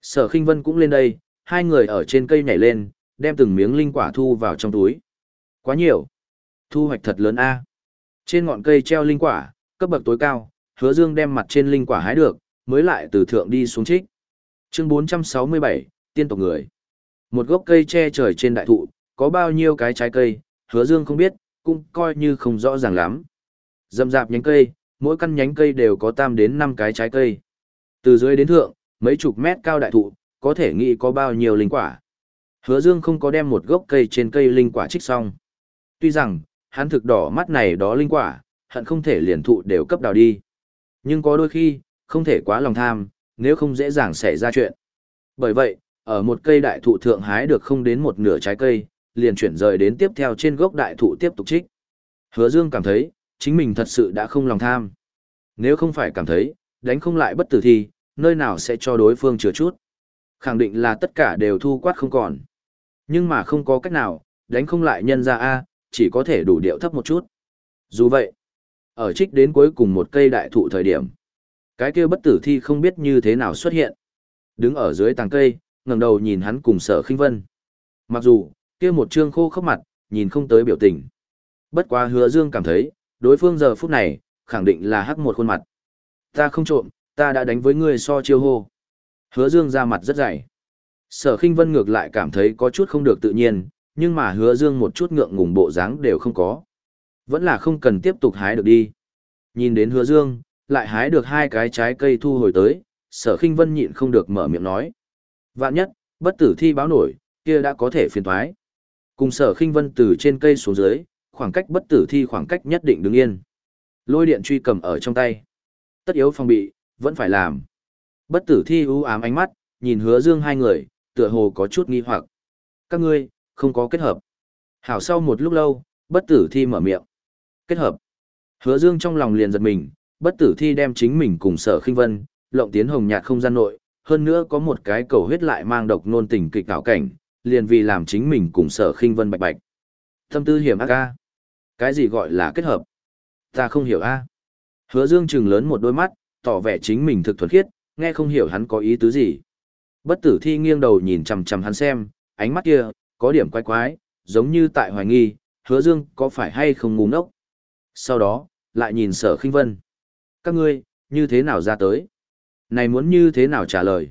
Sở khinh vân cũng lên đây, hai người ở trên cây nhảy lên, đem từng miếng linh quả thu vào trong túi. Quá nhiều. Thu hoạch thật lớn a. Trên ngọn cây treo linh quả, cấp bậc tối cao, hứa dương đem mặt trên linh quả hái được, mới lại từ thượng đi xuống trích. Chương 467, tiên tộc người. Một gốc cây che trời trên đại thụ, có bao nhiêu cái trái cây, hứa dương không biết, cũng coi như không rõ ràng lắm. Dầm dạp nhánh cây, mỗi căn nhánh cây đều có tam đến năm cái trái cây. Từ dưới đến thượng, mấy chục mét cao đại thụ, có thể nghĩ có bao nhiêu linh quả. Hứa Dương không có đem một gốc cây trên cây linh quả trích xong. Tuy rằng, hắn thực đỏ mắt này đó linh quả, hận không thể liền thụ đều cấp đào đi. Nhưng có đôi khi, không thể quá lòng tham, nếu không dễ dàng xảy ra chuyện. Bởi vậy, ở một cây đại thụ thượng hái được không đến một nửa trái cây, liền chuyển rời đến tiếp theo trên gốc đại thụ tiếp tục trích. Hứa Dương cảm thấy, chính mình thật sự đã không lòng tham. Nếu không phải cảm thấy, đánh không lại bất tử thì nơi nào sẽ cho đối phương chừa chút. Khẳng định là tất cả đều thu quát không còn. Nhưng mà không có cách nào, đánh không lại nhân ra A, chỉ có thể đủ điệu thấp một chút. Dù vậy, ở trích đến cuối cùng một cây đại thụ thời điểm, cái kia bất tử thi không biết như thế nào xuất hiện. Đứng ở dưới tàng cây, ngẩng đầu nhìn hắn cùng sở khinh vân. Mặc dù, kia một trương khô khốc mặt, nhìn không tới biểu tình. Bất quá hứa dương cảm thấy, đối phương giờ phút này, khẳng định là hắc một khuôn mặt. Ta không trộm, ta đã đánh với ngươi so chiêu hô. Hứa dương ra mặt rất dày. Sở khinh vân ngược lại cảm thấy có chút không được tự nhiên, nhưng mà hứa dương một chút ngượng ngùng bộ dáng đều không có. Vẫn là không cần tiếp tục hái được đi. Nhìn đến hứa dương, lại hái được hai cái trái cây thu hồi tới, sở khinh vân nhịn không được mở miệng nói. Vạn nhất, bất tử thi báo nổi, kia đã có thể phiền thoái. Cùng sở khinh vân từ trên cây xuống dưới, khoảng cách bất tử thi khoảng cách nhất định đứng yên. Lôi điện truy cầm ở trong tay. Tất yếu phòng bị, vẫn phải làm. Bất tử thi u ám ánh mắt, nhìn hứa dương hai người, tựa hồ có chút nghi hoặc. Các ngươi, không có kết hợp. Hảo sau một lúc lâu, bất tử thi mở miệng. Kết hợp. Hứa dương trong lòng liền giật mình, bất tử thi đem chính mình cùng sở khinh vân, lộng tiến hồng nhạt không gian nội, hơn nữa có một cái cầu huyết lại mang độc nôn tình kịch ảo cảnh, liền vì làm chính mình cùng sở khinh vân bạch bạch. Thâm tư hiểm ác a. Cái gì gọi là kết hợp? Ta không hiểu a. Hứa Dương trừng lớn một đôi mắt, tỏ vẻ chính mình thực thuần khiết, nghe không hiểu hắn có ý tứ gì. Bất tử thi nghiêng đầu nhìn chằm chằm hắn xem, ánh mắt kia, có điểm quái quái, giống như tại hoài nghi, hứa dương có phải hay không ngu ngốc. Sau đó, lại nhìn sở khinh vân. Các ngươi, như thế nào ra tới? Này muốn như thế nào trả lời?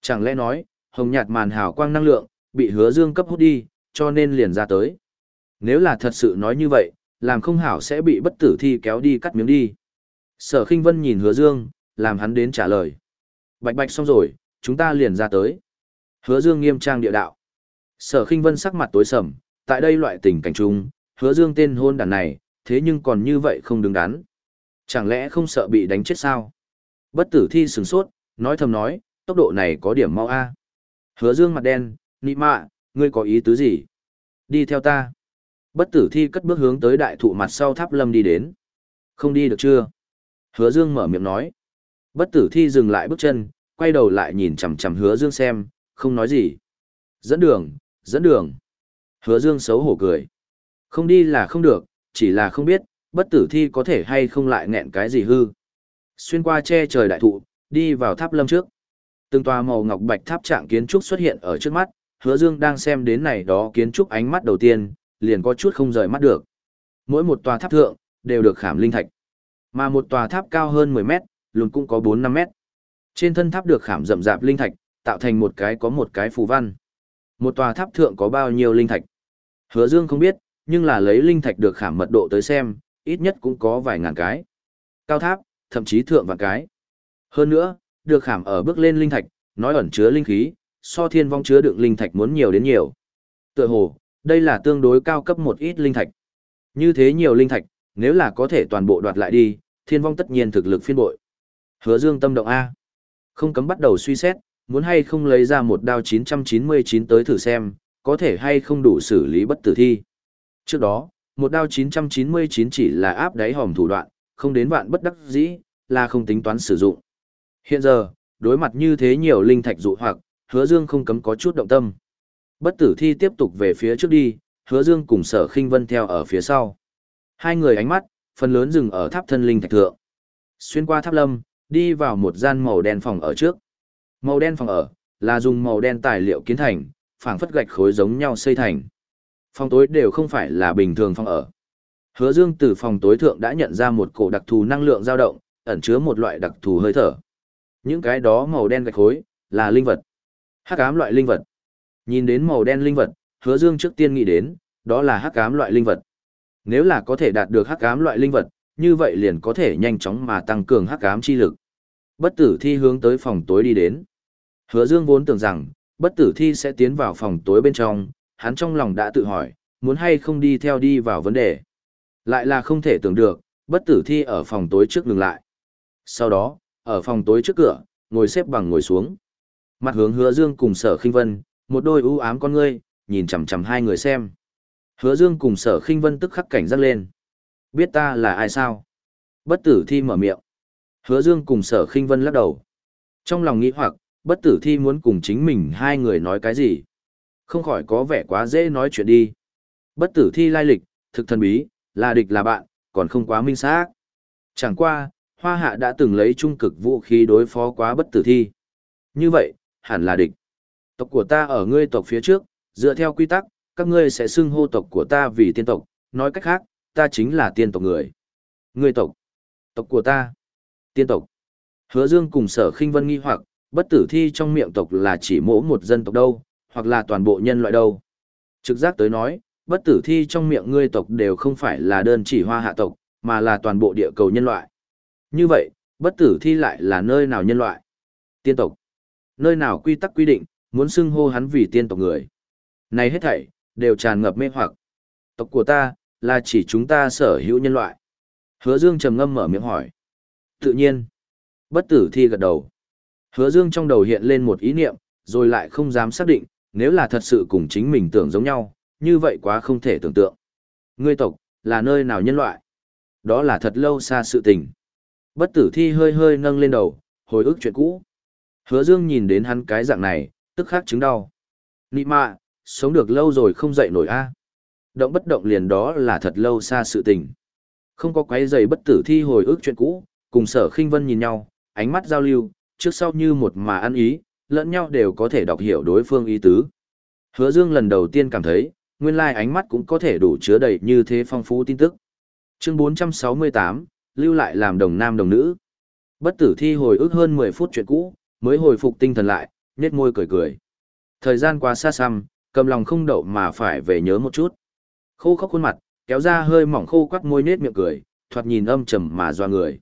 Chẳng lẽ nói, hồng nhạt màn hào quang năng lượng, bị hứa dương cấp hút đi, cho nên liền ra tới. Nếu là thật sự nói như vậy, làm không hảo sẽ bị bất tử thi kéo đi cắt miếng đi. Sở khinh vân nhìn hứa dương, làm hắn đến trả lời. Bạch bạch xong rồi, chúng ta liền ra tới. Hứa dương nghiêm trang địa đạo. Sở khinh vân sắc mặt tối sầm, tại đây loại tình cảnh chung, hứa dương tên hôn đàn này, thế nhưng còn như vậy không đứng đắn. Chẳng lẽ không sợ bị đánh chết sao? Bất tử thi sửng sốt, nói thầm nói, tốc độ này có điểm mau a. Hứa dương mặt đen, nị mạ, ngươi có ý tứ gì? Đi theo ta. Bất tử thi cất bước hướng tới đại thụ mặt sau tháp lâm đi đến. Không đi được chưa? Hứa Dương mở miệng nói. Bất tử thi dừng lại bước chân, quay đầu lại nhìn chằm chằm hứa Dương xem, không nói gì. Dẫn đường, dẫn đường. Hứa Dương xấu hổ cười. Không đi là không được, chỉ là không biết, bất tử thi có thể hay không lại nghẹn cái gì hư. Xuyên qua che trời đại thụ, đi vào tháp lâm trước. Từng tòa màu ngọc bạch tháp trạng kiến trúc xuất hiện ở trước mắt, hứa dương đang xem đến này đó kiến trúc ánh mắt đầu tiên, liền có chút không rời mắt được. Mỗi một tòa tháp thượng, đều được khảm linh thạch. Mà một tòa tháp cao hơn 10 mét, luôn cũng có 4-5 mét. Trên thân tháp được khảm rậm rạp linh thạch, tạo thành một cái có một cái phù văn. Một tòa tháp thượng có bao nhiêu linh thạch? Hứa Dương không biết, nhưng là lấy linh thạch được khảm mật độ tới xem, ít nhất cũng có vài ngàn cái. Cao tháp, thậm chí thượng vạn cái. Hơn nữa, được khảm ở bước lên linh thạch, nói ẩn chứa linh khí, so thiên vong chứa đựng linh thạch muốn nhiều đến nhiều. Tựa hồ, đây là tương đối cao cấp một ít linh thạch. Như thế nhiều linh thạch, nếu là có thể toàn bộ đoạt lại đi, thiên vong tất nhiên thực lực phiên bội. Hứa Dương tâm động A. Không cấm bắt đầu suy xét, muốn hay không lấy ra một đao 999 tới thử xem, có thể hay không đủ xử lý bất tử thi. Trước đó, một đao 999 chỉ là áp đáy hòm thủ đoạn, không đến vạn bất đắc dĩ, là không tính toán sử dụng. Hiện giờ, đối mặt như thế nhiều linh thạch dụ hoặc, hứa dương không cấm có chút động tâm. Bất tử thi tiếp tục về phía trước đi, hứa dương cùng sở khinh vân theo ở phía sau. Hai người ánh mắt, phần lớn dừng ở tháp thân linh thạch thượng. Xuyên qua tháp lâm, đi vào một gian màu đen phòng ở trước. Màu đen phòng ở, là dùng màu đen tài liệu kiến thành, phảng phất gạch khối giống nhau xây thành. Phòng tối đều không phải là bình thường phòng ở. Hứa Dương từ phòng tối thượng đã nhận ra một cổ đặc thù năng lượng dao động, ẩn chứa một loại đặc thù hơi thở. Những cái đó màu đen gạch khối, là linh vật. Hắc ám loại linh vật. Nhìn đến màu đen linh vật, Hứa Dương trước tiên nghĩ đến, đó là hắc ám loại linh vật. Nếu là có thể đạt được hắc ám loại linh vật, như vậy liền có thể nhanh chóng mà tăng cường hắc ám chi lực. Bất tử thi hướng tới phòng tối đi đến. Hứa Dương vốn tưởng rằng, bất tử thi sẽ tiến vào phòng tối bên trong, hắn trong lòng đã tự hỏi, muốn hay không đi theo đi vào vấn đề. Lại là không thể tưởng được, bất tử thi ở phòng tối trước ngừng lại. Sau đó, ở phòng tối trước cửa, ngồi xếp bằng ngồi xuống. Mặt hướng hứa dương cùng sở khinh vân, một đôi ưu ám con ngươi, nhìn chằm chằm hai người xem. Hứa dương cùng sở khinh vân tức khắc cảnh giác lên. Biết ta là ai sao? Bất tử thi mở miệng. Hứa dương cùng sở khinh vân lắc đầu. Trong lòng nghĩ hoặc, bất tử thi muốn cùng chính mình hai người nói cái gì? Không khỏi có vẻ quá dễ nói chuyện đi. Bất tử thi lai lịch, thực thần bí, là địch là bạn, còn không quá minh xác. Chẳng qua, Hoa Hạ đã từng lấy trung cực vũ khí đối phó quá bất tử thi. Như vậy, hẳn là địch. Tộc của ta ở ngươi tộc phía trước, dựa theo quy tắc, các ngươi sẽ xưng hô tộc của ta vì tiên tộc, nói cách khác, ta chính là tiên tộc người. Ngươi tộc, tộc của ta, tiên tộc. Hứa Dương cùng Sở Khinh Vân nghi hoặc, bất tử thi trong miệng tộc là chỉ mỗi một dân tộc đâu, hoặc là toàn bộ nhân loại đâu. Trực giác tới nói, bất tử thi trong miệng ngươi tộc đều không phải là đơn chỉ hoa hạ tộc, mà là toàn bộ địa cầu nhân loại. Như vậy, bất tử thi lại là nơi nào nhân loại? Tiên tộc. Nơi nào quy tắc quy định, muốn xưng hô hắn vì tiên tộc người. Này hết thảy, đều tràn ngập mê hoặc. Tộc của ta, là chỉ chúng ta sở hữu nhân loại. Hứa Dương trầm ngâm mở miệng hỏi. Tự nhiên. Bất tử thi gật đầu. Hứa Dương trong đầu hiện lên một ý niệm, rồi lại không dám xác định, nếu là thật sự cùng chính mình tưởng giống nhau, như vậy quá không thể tưởng tượng. Ngươi tộc, là nơi nào nhân loại? Đó là thật lâu xa sự tình. Bất tử thi hơi hơi nâng lên đầu, hồi ức chuyện cũ. Hứa Dương nhìn đến hắn cái dạng này, tức khắc chứng đau. Nị mạ, sống được lâu rồi không dậy nổi a. Động bất động liền đó là thật lâu xa sự tình. Không có quấy giày bất tử thi hồi ức chuyện cũ, cùng sở khinh vân nhìn nhau, ánh mắt giao lưu, trước sau như một mà ăn ý, lẫn nhau đều có thể đọc hiểu đối phương ý tứ. Hứa Dương lần đầu tiên cảm thấy, nguyên lai ánh mắt cũng có thể đủ chứa đầy như thế phong phú tin tức. Chương 468, lưu lại làm đồng nam đồng nữ. Bất tử thi hồi ức hơn 10 phút chuyện cũ, mới hồi phục tinh thần lại, nét môi cười cười. Thời gian qua xa xăm, cầm lòng không đậu mà phải về nhớ một chút. Khô khóc khuôn mặt, kéo ra hơi mỏng khô quắc môi nết miệng cười, thoạt nhìn âm trầm mà doa người.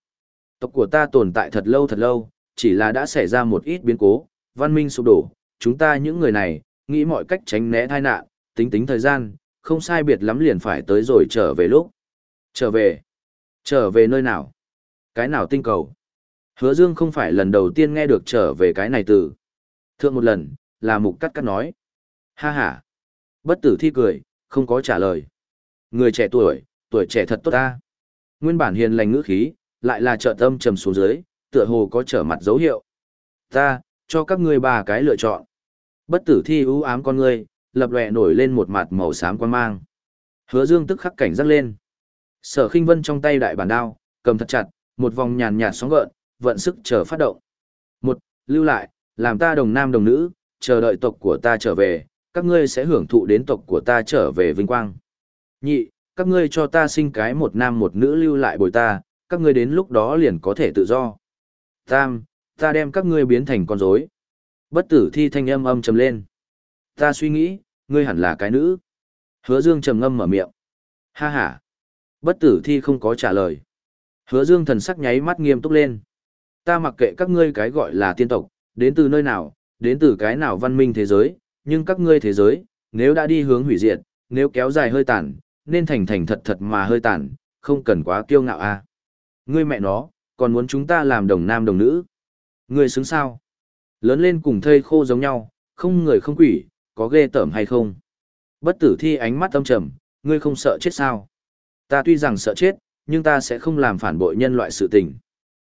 Tộc của ta tồn tại thật lâu thật lâu, chỉ là đã xảy ra một ít biến cố, văn minh sụp đổ, chúng ta những người này, nghĩ mọi cách tránh né tai nạn, tính tính thời gian, không sai biệt lắm liền phải tới rồi trở về lúc. Trở về? Trở về nơi nào? Cái nào tinh cầu? Hứa Dương không phải lần đầu tiên nghe được trở về cái này từ. Thượng một lần, là mục cắt cắt nói. Ha ha. Bất tử thi cười, không có trả lời. Người trẻ tuổi, tuổi trẻ thật tốt ta. Nguyên bản hiền lành ngữ khí, lại là trợ tâm trầm xuống dưới, tựa hồ có trở mặt dấu hiệu. Ta, cho các ngươi ba cái lựa chọn. Bất tử thi ưu ám con ngươi, lập lòe nổi lên một mặt màu xám quan mang. Hứa Dương tức khắc cảnh giác lên. Sở Khinh Vân trong tay đại bản đao, cầm thật chặt, một vòng nhàn nhạt sóng gợn, vận sức chờ phát động. Một, lưu lại, làm ta đồng nam đồng nữ, chờ đợi tộc của ta trở về, các ngươi sẽ hưởng thụ đến tộc của ta trở về vinh quang. Nhị, các ngươi cho ta sinh cái một nam một nữ lưu lại bồi ta, các ngươi đến lúc đó liền có thể tự do. Tam, ta đem các ngươi biến thành con rối. Bất tử thi thanh âm âm trầm lên. Ta suy nghĩ, ngươi hẳn là cái nữ. Hứa Dương trầm ngâm mở miệng. Ha ha. Bất tử thi không có trả lời. Hứa Dương thần sắc nháy mắt nghiêm túc lên. Ta mặc kệ các ngươi cái gọi là tiên tộc, đến từ nơi nào, đến từ cái nào văn minh thế giới, nhưng các ngươi thế giới, nếu đã đi hướng hủy diệt, nếu kéo dài hơi tàn, nên thành thành thật thật mà hơi tàn, không cần quá kiêu ngạo a. À. Ngươi mẹ nó, còn muốn chúng ta làm đồng nam đồng nữ. Ngươi xứng sao? Lớn lên cùng thây khô giống nhau, không người không quỷ, có ghê tởm hay không? Bất tử thi ánh mắt âm trầm, ngươi không sợ chết sao? Ta tuy rằng sợ chết, nhưng ta sẽ không làm phản bội nhân loại sự tình.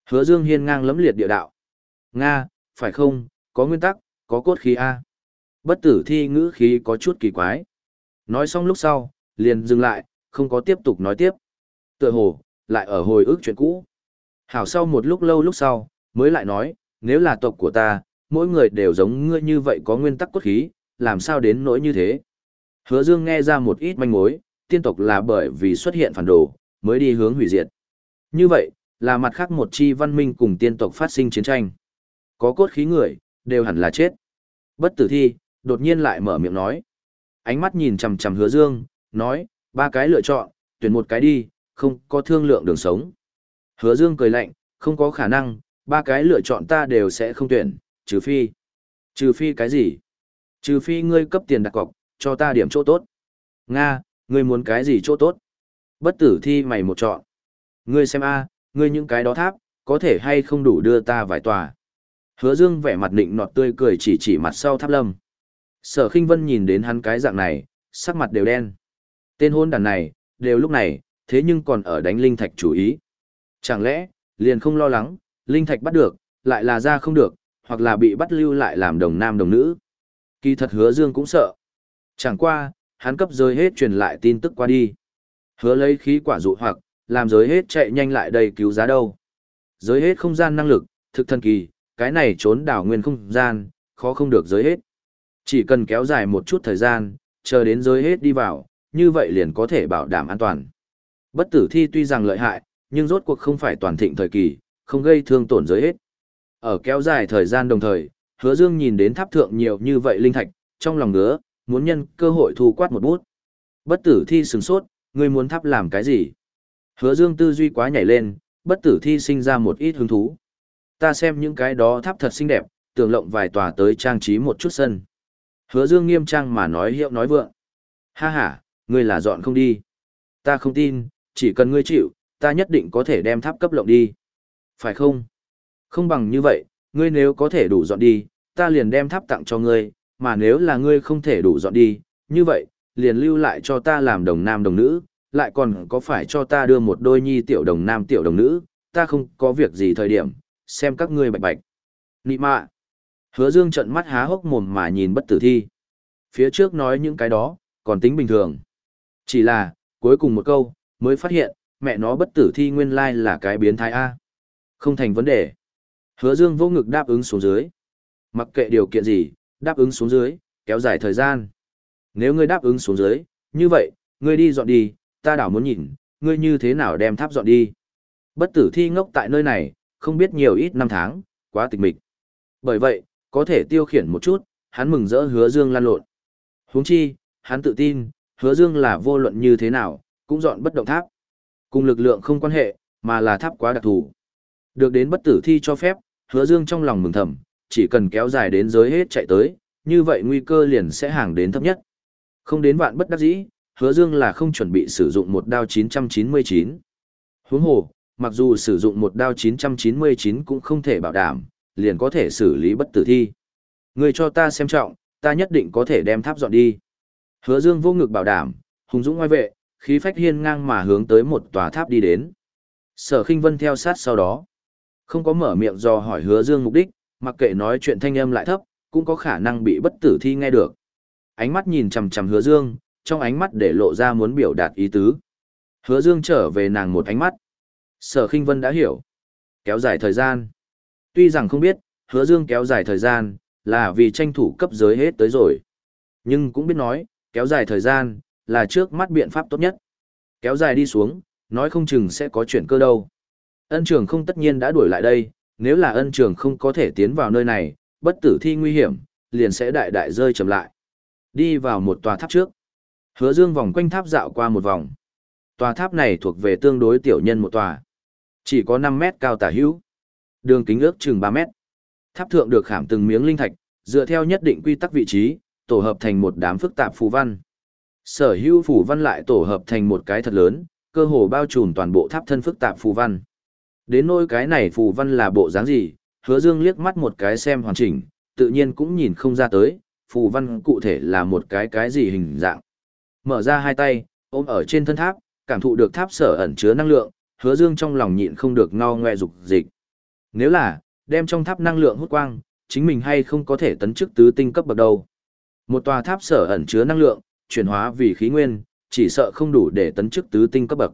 Hứa Dương hiên ngang lẫm liệt địa đạo. Nga, phải không, có nguyên tắc, có cốt khí A. Bất tử thi ngữ khí có chút kỳ quái. Nói xong lúc sau, liền dừng lại, không có tiếp tục nói tiếp. Tựa hồ, lại ở hồi ức chuyện cũ. Hảo sau một lúc lâu lúc sau, mới lại nói, nếu là tộc của ta, mỗi người đều giống ngươi như vậy có nguyên tắc cốt khí, làm sao đến nỗi như thế. Hứa Dương nghe ra một ít manh mối, tiên tộc là bởi vì xuất hiện phản đồ, mới đi hướng hủy diệt. Như vậy, là mặt khác một chi văn minh cùng tiên tộc phát sinh chiến tranh. Có cốt khí người, đều hẳn là chết. Bất tử thi, đột nhiên lại mở miệng nói. Ánh mắt nhìn chằm chằm hứa dương, nói, ba cái lựa chọn, tuyển một cái đi, không có thương lượng đường sống. Hứa dương cười lạnh, không có khả năng, ba cái lựa chọn ta đều sẽ không tuyển, trừ phi. Trừ phi cái gì? Trừ phi ngươi cấp tiền đặt cọc, cho ta điểm chỗ tốt. Nga, ngươi muốn cái gì chỗ tốt? Bất tử thi mày một chọn. Ngươi xem a, ngươi những cái đó tháp, có thể hay không đủ đưa ta vài tòa. Hứa Dương vẻ mặt định nọt tươi cười chỉ chỉ mặt sau tháp lâm. Sở Kinh Vân nhìn đến hắn cái dạng này, sắc mặt đều đen. Tên hôn đàn này, đều lúc này, thế nhưng còn ở đánh linh thạch chủ ý. Chẳng lẽ, liền không lo lắng, linh thạch bắt được, lại là ra không được, hoặc là bị bắt lưu lại làm đồng nam đồng nữ. Kỳ thật hứa dương cũng sợ. Chẳng qua, hắn cấp rơi hết truyền lại tin tức qua đi. Hứa lấy khí quả dụ hoặc, làm giới hết chạy nhanh lại đây cứu giá đâu. Giới hết không gian năng lực, thực thần kỳ, cái này trốn đảo nguyên không gian, khó không được giới hết. Chỉ cần kéo dài một chút thời gian, chờ đến giới hết đi vào, như vậy liền có thể bảo đảm an toàn. Bất tử thi tuy rằng lợi hại, nhưng rốt cuộc không phải toàn thịnh thời kỳ, không gây thương tổn giới hết. Ở kéo dài thời gian đồng thời, hứa dương nhìn đến tháp thượng nhiều như vậy linh thạch, trong lòng ngứa, muốn nhân cơ hội thu quát một bút. Bất tử thi sừng sốt, ngươi muốn tháp làm cái gì? Hứa dương tư duy quá nhảy lên, bất tử thi sinh ra một ít hứng thú. Ta xem những cái đó tháp thật xinh đẹp, tưởng lộng vài tòa tới trang trí một chút sân. Hứa dương nghiêm trang mà nói hiệu nói vượng. Ha ha, ngươi là dọn không đi. Ta không tin, chỉ cần ngươi chịu, ta nhất định có thể đem tháp cấp lộng đi. Phải không? Không bằng như vậy, ngươi nếu có thể đủ dọn đi, ta liền đem tháp tặng cho ngươi, mà nếu là ngươi không thể đủ dọn đi, như vậy, liền lưu lại cho ta làm đồng nam đồng nữ, lại còn có phải cho ta đưa một đôi nhi tiểu đồng nam tiểu đồng nữ, ta không có việc gì thời điểm, xem các ngươi bạch bạch. Nị mạ. Hứa dương trận mắt há hốc mồm mà nhìn bất tử thi. Phía trước nói những cái đó, còn tính bình thường. Chỉ là, cuối cùng một câu, mới phát hiện, mẹ nó bất tử thi nguyên lai là cái biến thái A. Không thành vấn đề. Hứa dương vô ngực đáp ứng xuống dưới. Mặc kệ điều kiện gì, đáp ứng xuống dưới, kéo dài thời gian. Nếu ngươi đáp ứng xuống dưới, như vậy, ngươi đi dọn đi, ta đảo muốn nhìn, ngươi như thế nào đem tháp dọn đi. Bất tử thi ngốc tại nơi này, không biết nhiều ít năm tháng, quá tịch mịch. Bởi vậy, có thể tiêu khiển một chút, hắn mừng rỡ hứa dương lan lộn. huống chi, hắn tự tin, hứa dương là vô luận như thế nào, cũng dọn bất động tháp. Cùng lực lượng không quan hệ, mà là tháp quá đặc thù. Được đến bất tử thi cho phép, hứa dương trong lòng mừng thầm, chỉ cần kéo dài đến giới hết chạy tới, như vậy nguy cơ liền sẽ hàng đến thấp nhất. Không đến vạn bất đắc dĩ, hứa dương là không chuẩn bị sử dụng một đao 999. Huống hồ, mặc dù sử dụng một đao 999 cũng không thể bảo đảm, liền có thể xử lý bất tử thi. Người cho ta xem trọng, ta nhất định có thể đem tháp dọn đi. Hứa dương vô ngực bảo đảm, hùng dũng ngoài vệ, khí phách hiên ngang mà hướng tới một tòa tháp đi đến. Sở khinh vân theo sát sau đó. Không có mở miệng do hỏi hứa dương mục đích, mặc kệ nói chuyện thanh âm lại thấp, cũng có khả năng bị bất tử thi nghe được. Ánh mắt nhìn chằm chằm hứa dương, trong ánh mắt để lộ ra muốn biểu đạt ý tứ. Hứa dương trở về nàng một ánh mắt. Sở khinh vân đã hiểu. Kéo dài thời gian. Tuy rằng không biết, hứa dương kéo dài thời gian, là vì tranh thủ cấp giới hết tới rồi. Nhưng cũng biết nói, kéo dài thời gian, là trước mắt biện pháp tốt nhất. Kéo dài đi xuống, nói không chừng sẽ có chuyện cơ đâu. Ân trường không tất nhiên đã đuổi lại đây, nếu là ân trường không có thể tiến vào nơi này, bất tử thi nguy hiểm, liền sẽ đại đại rơi chậm lại. Đi vào một tòa tháp trước. Hứa dương vòng quanh tháp dạo qua một vòng. Tòa tháp này thuộc về tương đối tiểu nhân một tòa. Chỉ có 5 mét cao tả hữu. Đường kính ước chừng 3 mét. Tháp thượng được khảm từng miếng linh thạch, dựa theo nhất định quy tắc vị trí, tổ hợp thành một đám phức tạp phù văn. Sở hữu phù văn lại tổ hợp thành một cái thật lớn, cơ hồ bao trùm toàn bộ tháp thân phức tạp phù văn. Đến nỗi cái này phù văn là bộ dáng gì, hứa dương liếc mắt một cái xem hoàn chỉnh, tự nhiên cũng nhìn không ra tới, phù văn cụ thể là một cái cái gì hình dạng. Mở ra hai tay, ôm ở trên thân tháp, cảm thụ được tháp sở ẩn chứa năng lượng, hứa dương trong lòng nhịn không được no ngoe dục dịch. Nếu là, đem trong tháp năng lượng hút quang, chính mình hay không có thể tấn chức tứ tinh cấp bậc đâu. Một tòa tháp sở ẩn chứa năng lượng, chuyển hóa vì khí nguyên, chỉ sợ không đủ để tấn chức tứ tinh cấp bậc.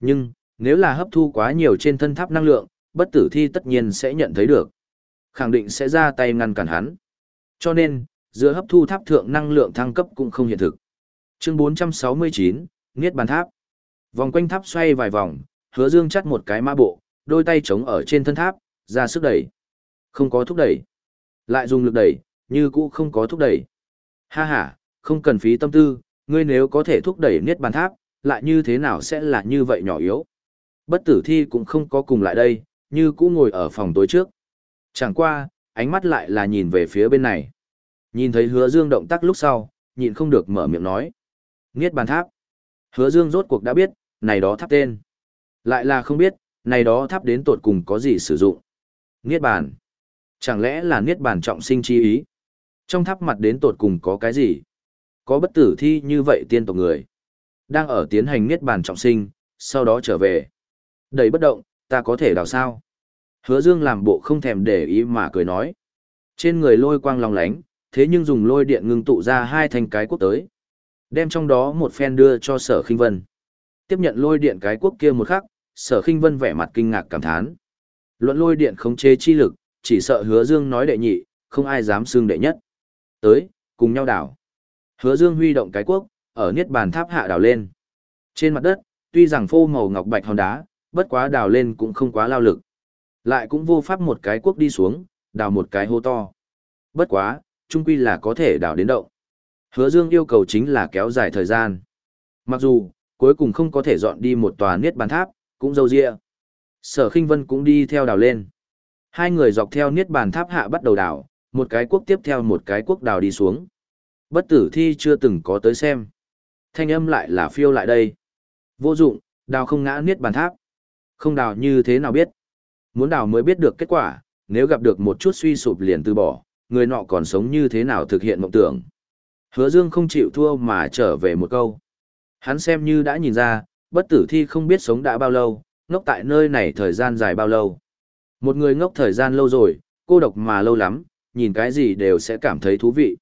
Nhưng, nếu là hấp thu quá nhiều trên thân tháp năng lượng, bất tử thi tất nhiên sẽ nhận thấy được. Khẳng định sẽ ra tay ngăn cản hắn. Cho nên, giữa hấp thu tháp thượng năng lượng thăng cấp cũng không hiện thực. Chương 469, Niết bàn tháp. Vòng quanh tháp xoay vài vòng, hứa dương chắt một cái mã bộ, đôi tay chống ở trên thân tháp, ra sức đẩy. Không có thúc đẩy. Lại dùng lực đẩy, như cũ không có thúc đẩy. Ha ha, không cần phí tâm tư, ngươi nếu có thể thúc đẩy niết bàn tháp, lại như thế nào sẽ là như vậy nhỏ yếu. Bất tử thi cũng không có cùng lại đây, như cũ ngồi ở phòng tối trước. Chẳng qua, ánh mắt lại là nhìn về phía bên này. Nhìn thấy hứa dương động tác lúc sau, nhìn không được mở miệng nói. Niết bàn tháp. Hứa dương rốt cuộc đã biết, này đó tháp tên. Lại là không biết, này đó tháp đến tột cùng có gì sử dụng. Niết bàn. Chẳng lẽ là niết bàn trọng sinh chi ý? Trong tháp mặt đến tột cùng có cái gì? Có bất tử thi như vậy tiên tộc người. Đang ở tiến hành niết bàn trọng sinh, sau đó trở về. Đầy bất động, ta có thể đào sao? Hứa dương làm bộ không thèm để ý mà cười nói. Trên người lôi quang long lánh, thế nhưng dùng lôi điện ngưng tụ ra hai thành cái quốc tới. Đem trong đó một phen đưa cho sở khinh vân. Tiếp nhận lôi điện cái quốc kia một khắc, sở khinh vân vẻ mặt kinh ngạc cảm thán. Luận lôi điện khống chế chi lực, chỉ sợ hứa dương nói đệ nhị, không ai dám xưng đệ nhất. Tới, cùng nhau đảo. Hứa dương huy động cái quốc, ở niết bàn tháp hạ đảo lên. Trên mặt đất, tuy rằng phô màu ngọc bạch hòn đá, bất quá đào lên cũng không quá lao lực. Lại cũng vô pháp một cái quốc đi xuống, đào một cái hô to. Bất quá, trung quy là có thể đào đến động. Hứa Dương yêu cầu chính là kéo dài thời gian. Mặc dù, cuối cùng không có thể dọn đi một tòa niết bàn tháp, cũng dâu dịa. Sở Kinh Vân cũng đi theo đào lên. Hai người dọc theo niết bàn tháp hạ bắt đầu đào, một cái quốc tiếp theo một cái quốc đào đi xuống. Bất tử thi chưa từng có tới xem. Thanh âm lại là phiêu lại đây. Vô dụng, đào không ngã niết bàn tháp. Không đào như thế nào biết. Muốn đào mới biết được kết quả, nếu gặp được một chút suy sụp liền từ bỏ, người nọ còn sống như thế nào thực hiện mộng tưởng. Hứa Dương không chịu thua mà trở về một câu. Hắn xem như đã nhìn ra, bất tử thi không biết sống đã bao lâu, ngốc tại nơi này thời gian dài bao lâu. Một người ngốc thời gian lâu rồi, cô độc mà lâu lắm, nhìn cái gì đều sẽ cảm thấy thú vị.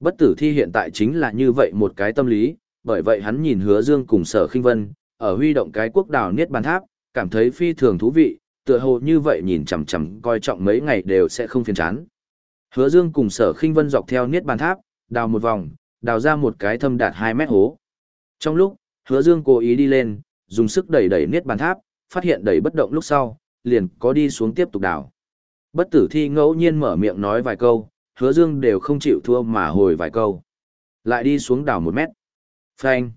Bất tử thi hiện tại chính là như vậy một cái tâm lý, bởi vậy hắn nhìn hứa dương cùng sở khinh vân, ở huy động cái quốc đảo niết bàn tháp, cảm thấy phi thường thú vị, tựa hồ như vậy nhìn chằm chằm coi trọng mấy ngày đều sẽ không phiền chán. Hứa dương cùng sở khinh vân dọc theo niết bàn tháp, đào một vòng, đào ra một cái thâm đạt 2 mét hố. Trong lúc, hứa dương cố ý đi lên, dùng sức đẩy đẩy niết bàn tháp, phát hiện đẩy bất động lúc sau, liền có đi xuống tiếp tục đào. Bất tử thi ngẫu nhiên mở miệng nói vài câu, hứa dương đều không chịu thua mà hồi vài câu. Lại đi xuống đào một mét. Phanh.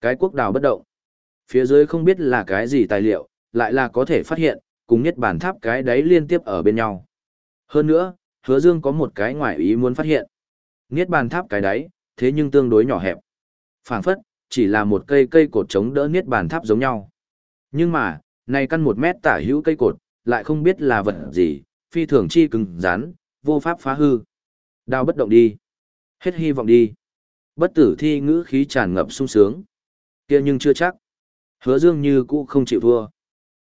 Cái quốc đào bất động. Phía dưới không biết là cái gì tài liệu, lại là có thể phát hiện, cùng nhất bản tháp cái đáy liên tiếp ở bên nhau. Hơn nữa, hứa dương có một cái ngoại ý muốn phát hiện. Niết bàn tháp cái đáy, thế nhưng tương đối nhỏ hẹp. phảng phất, chỉ là một cây cây cột chống đỡ niết bàn tháp giống nhau. Nhưng mà, này căn một mét tả hữu cây cột, lại không biết là vật gì, phi thường chi cứng rắn, vô pháp phá hư. Đao bất động đi. Hết hy vọng đi. Bất tử thi ngữ khí tràn ngập sung sướng. kia nhưng chưa chắc. Hứa dương như cũ không chịu thua.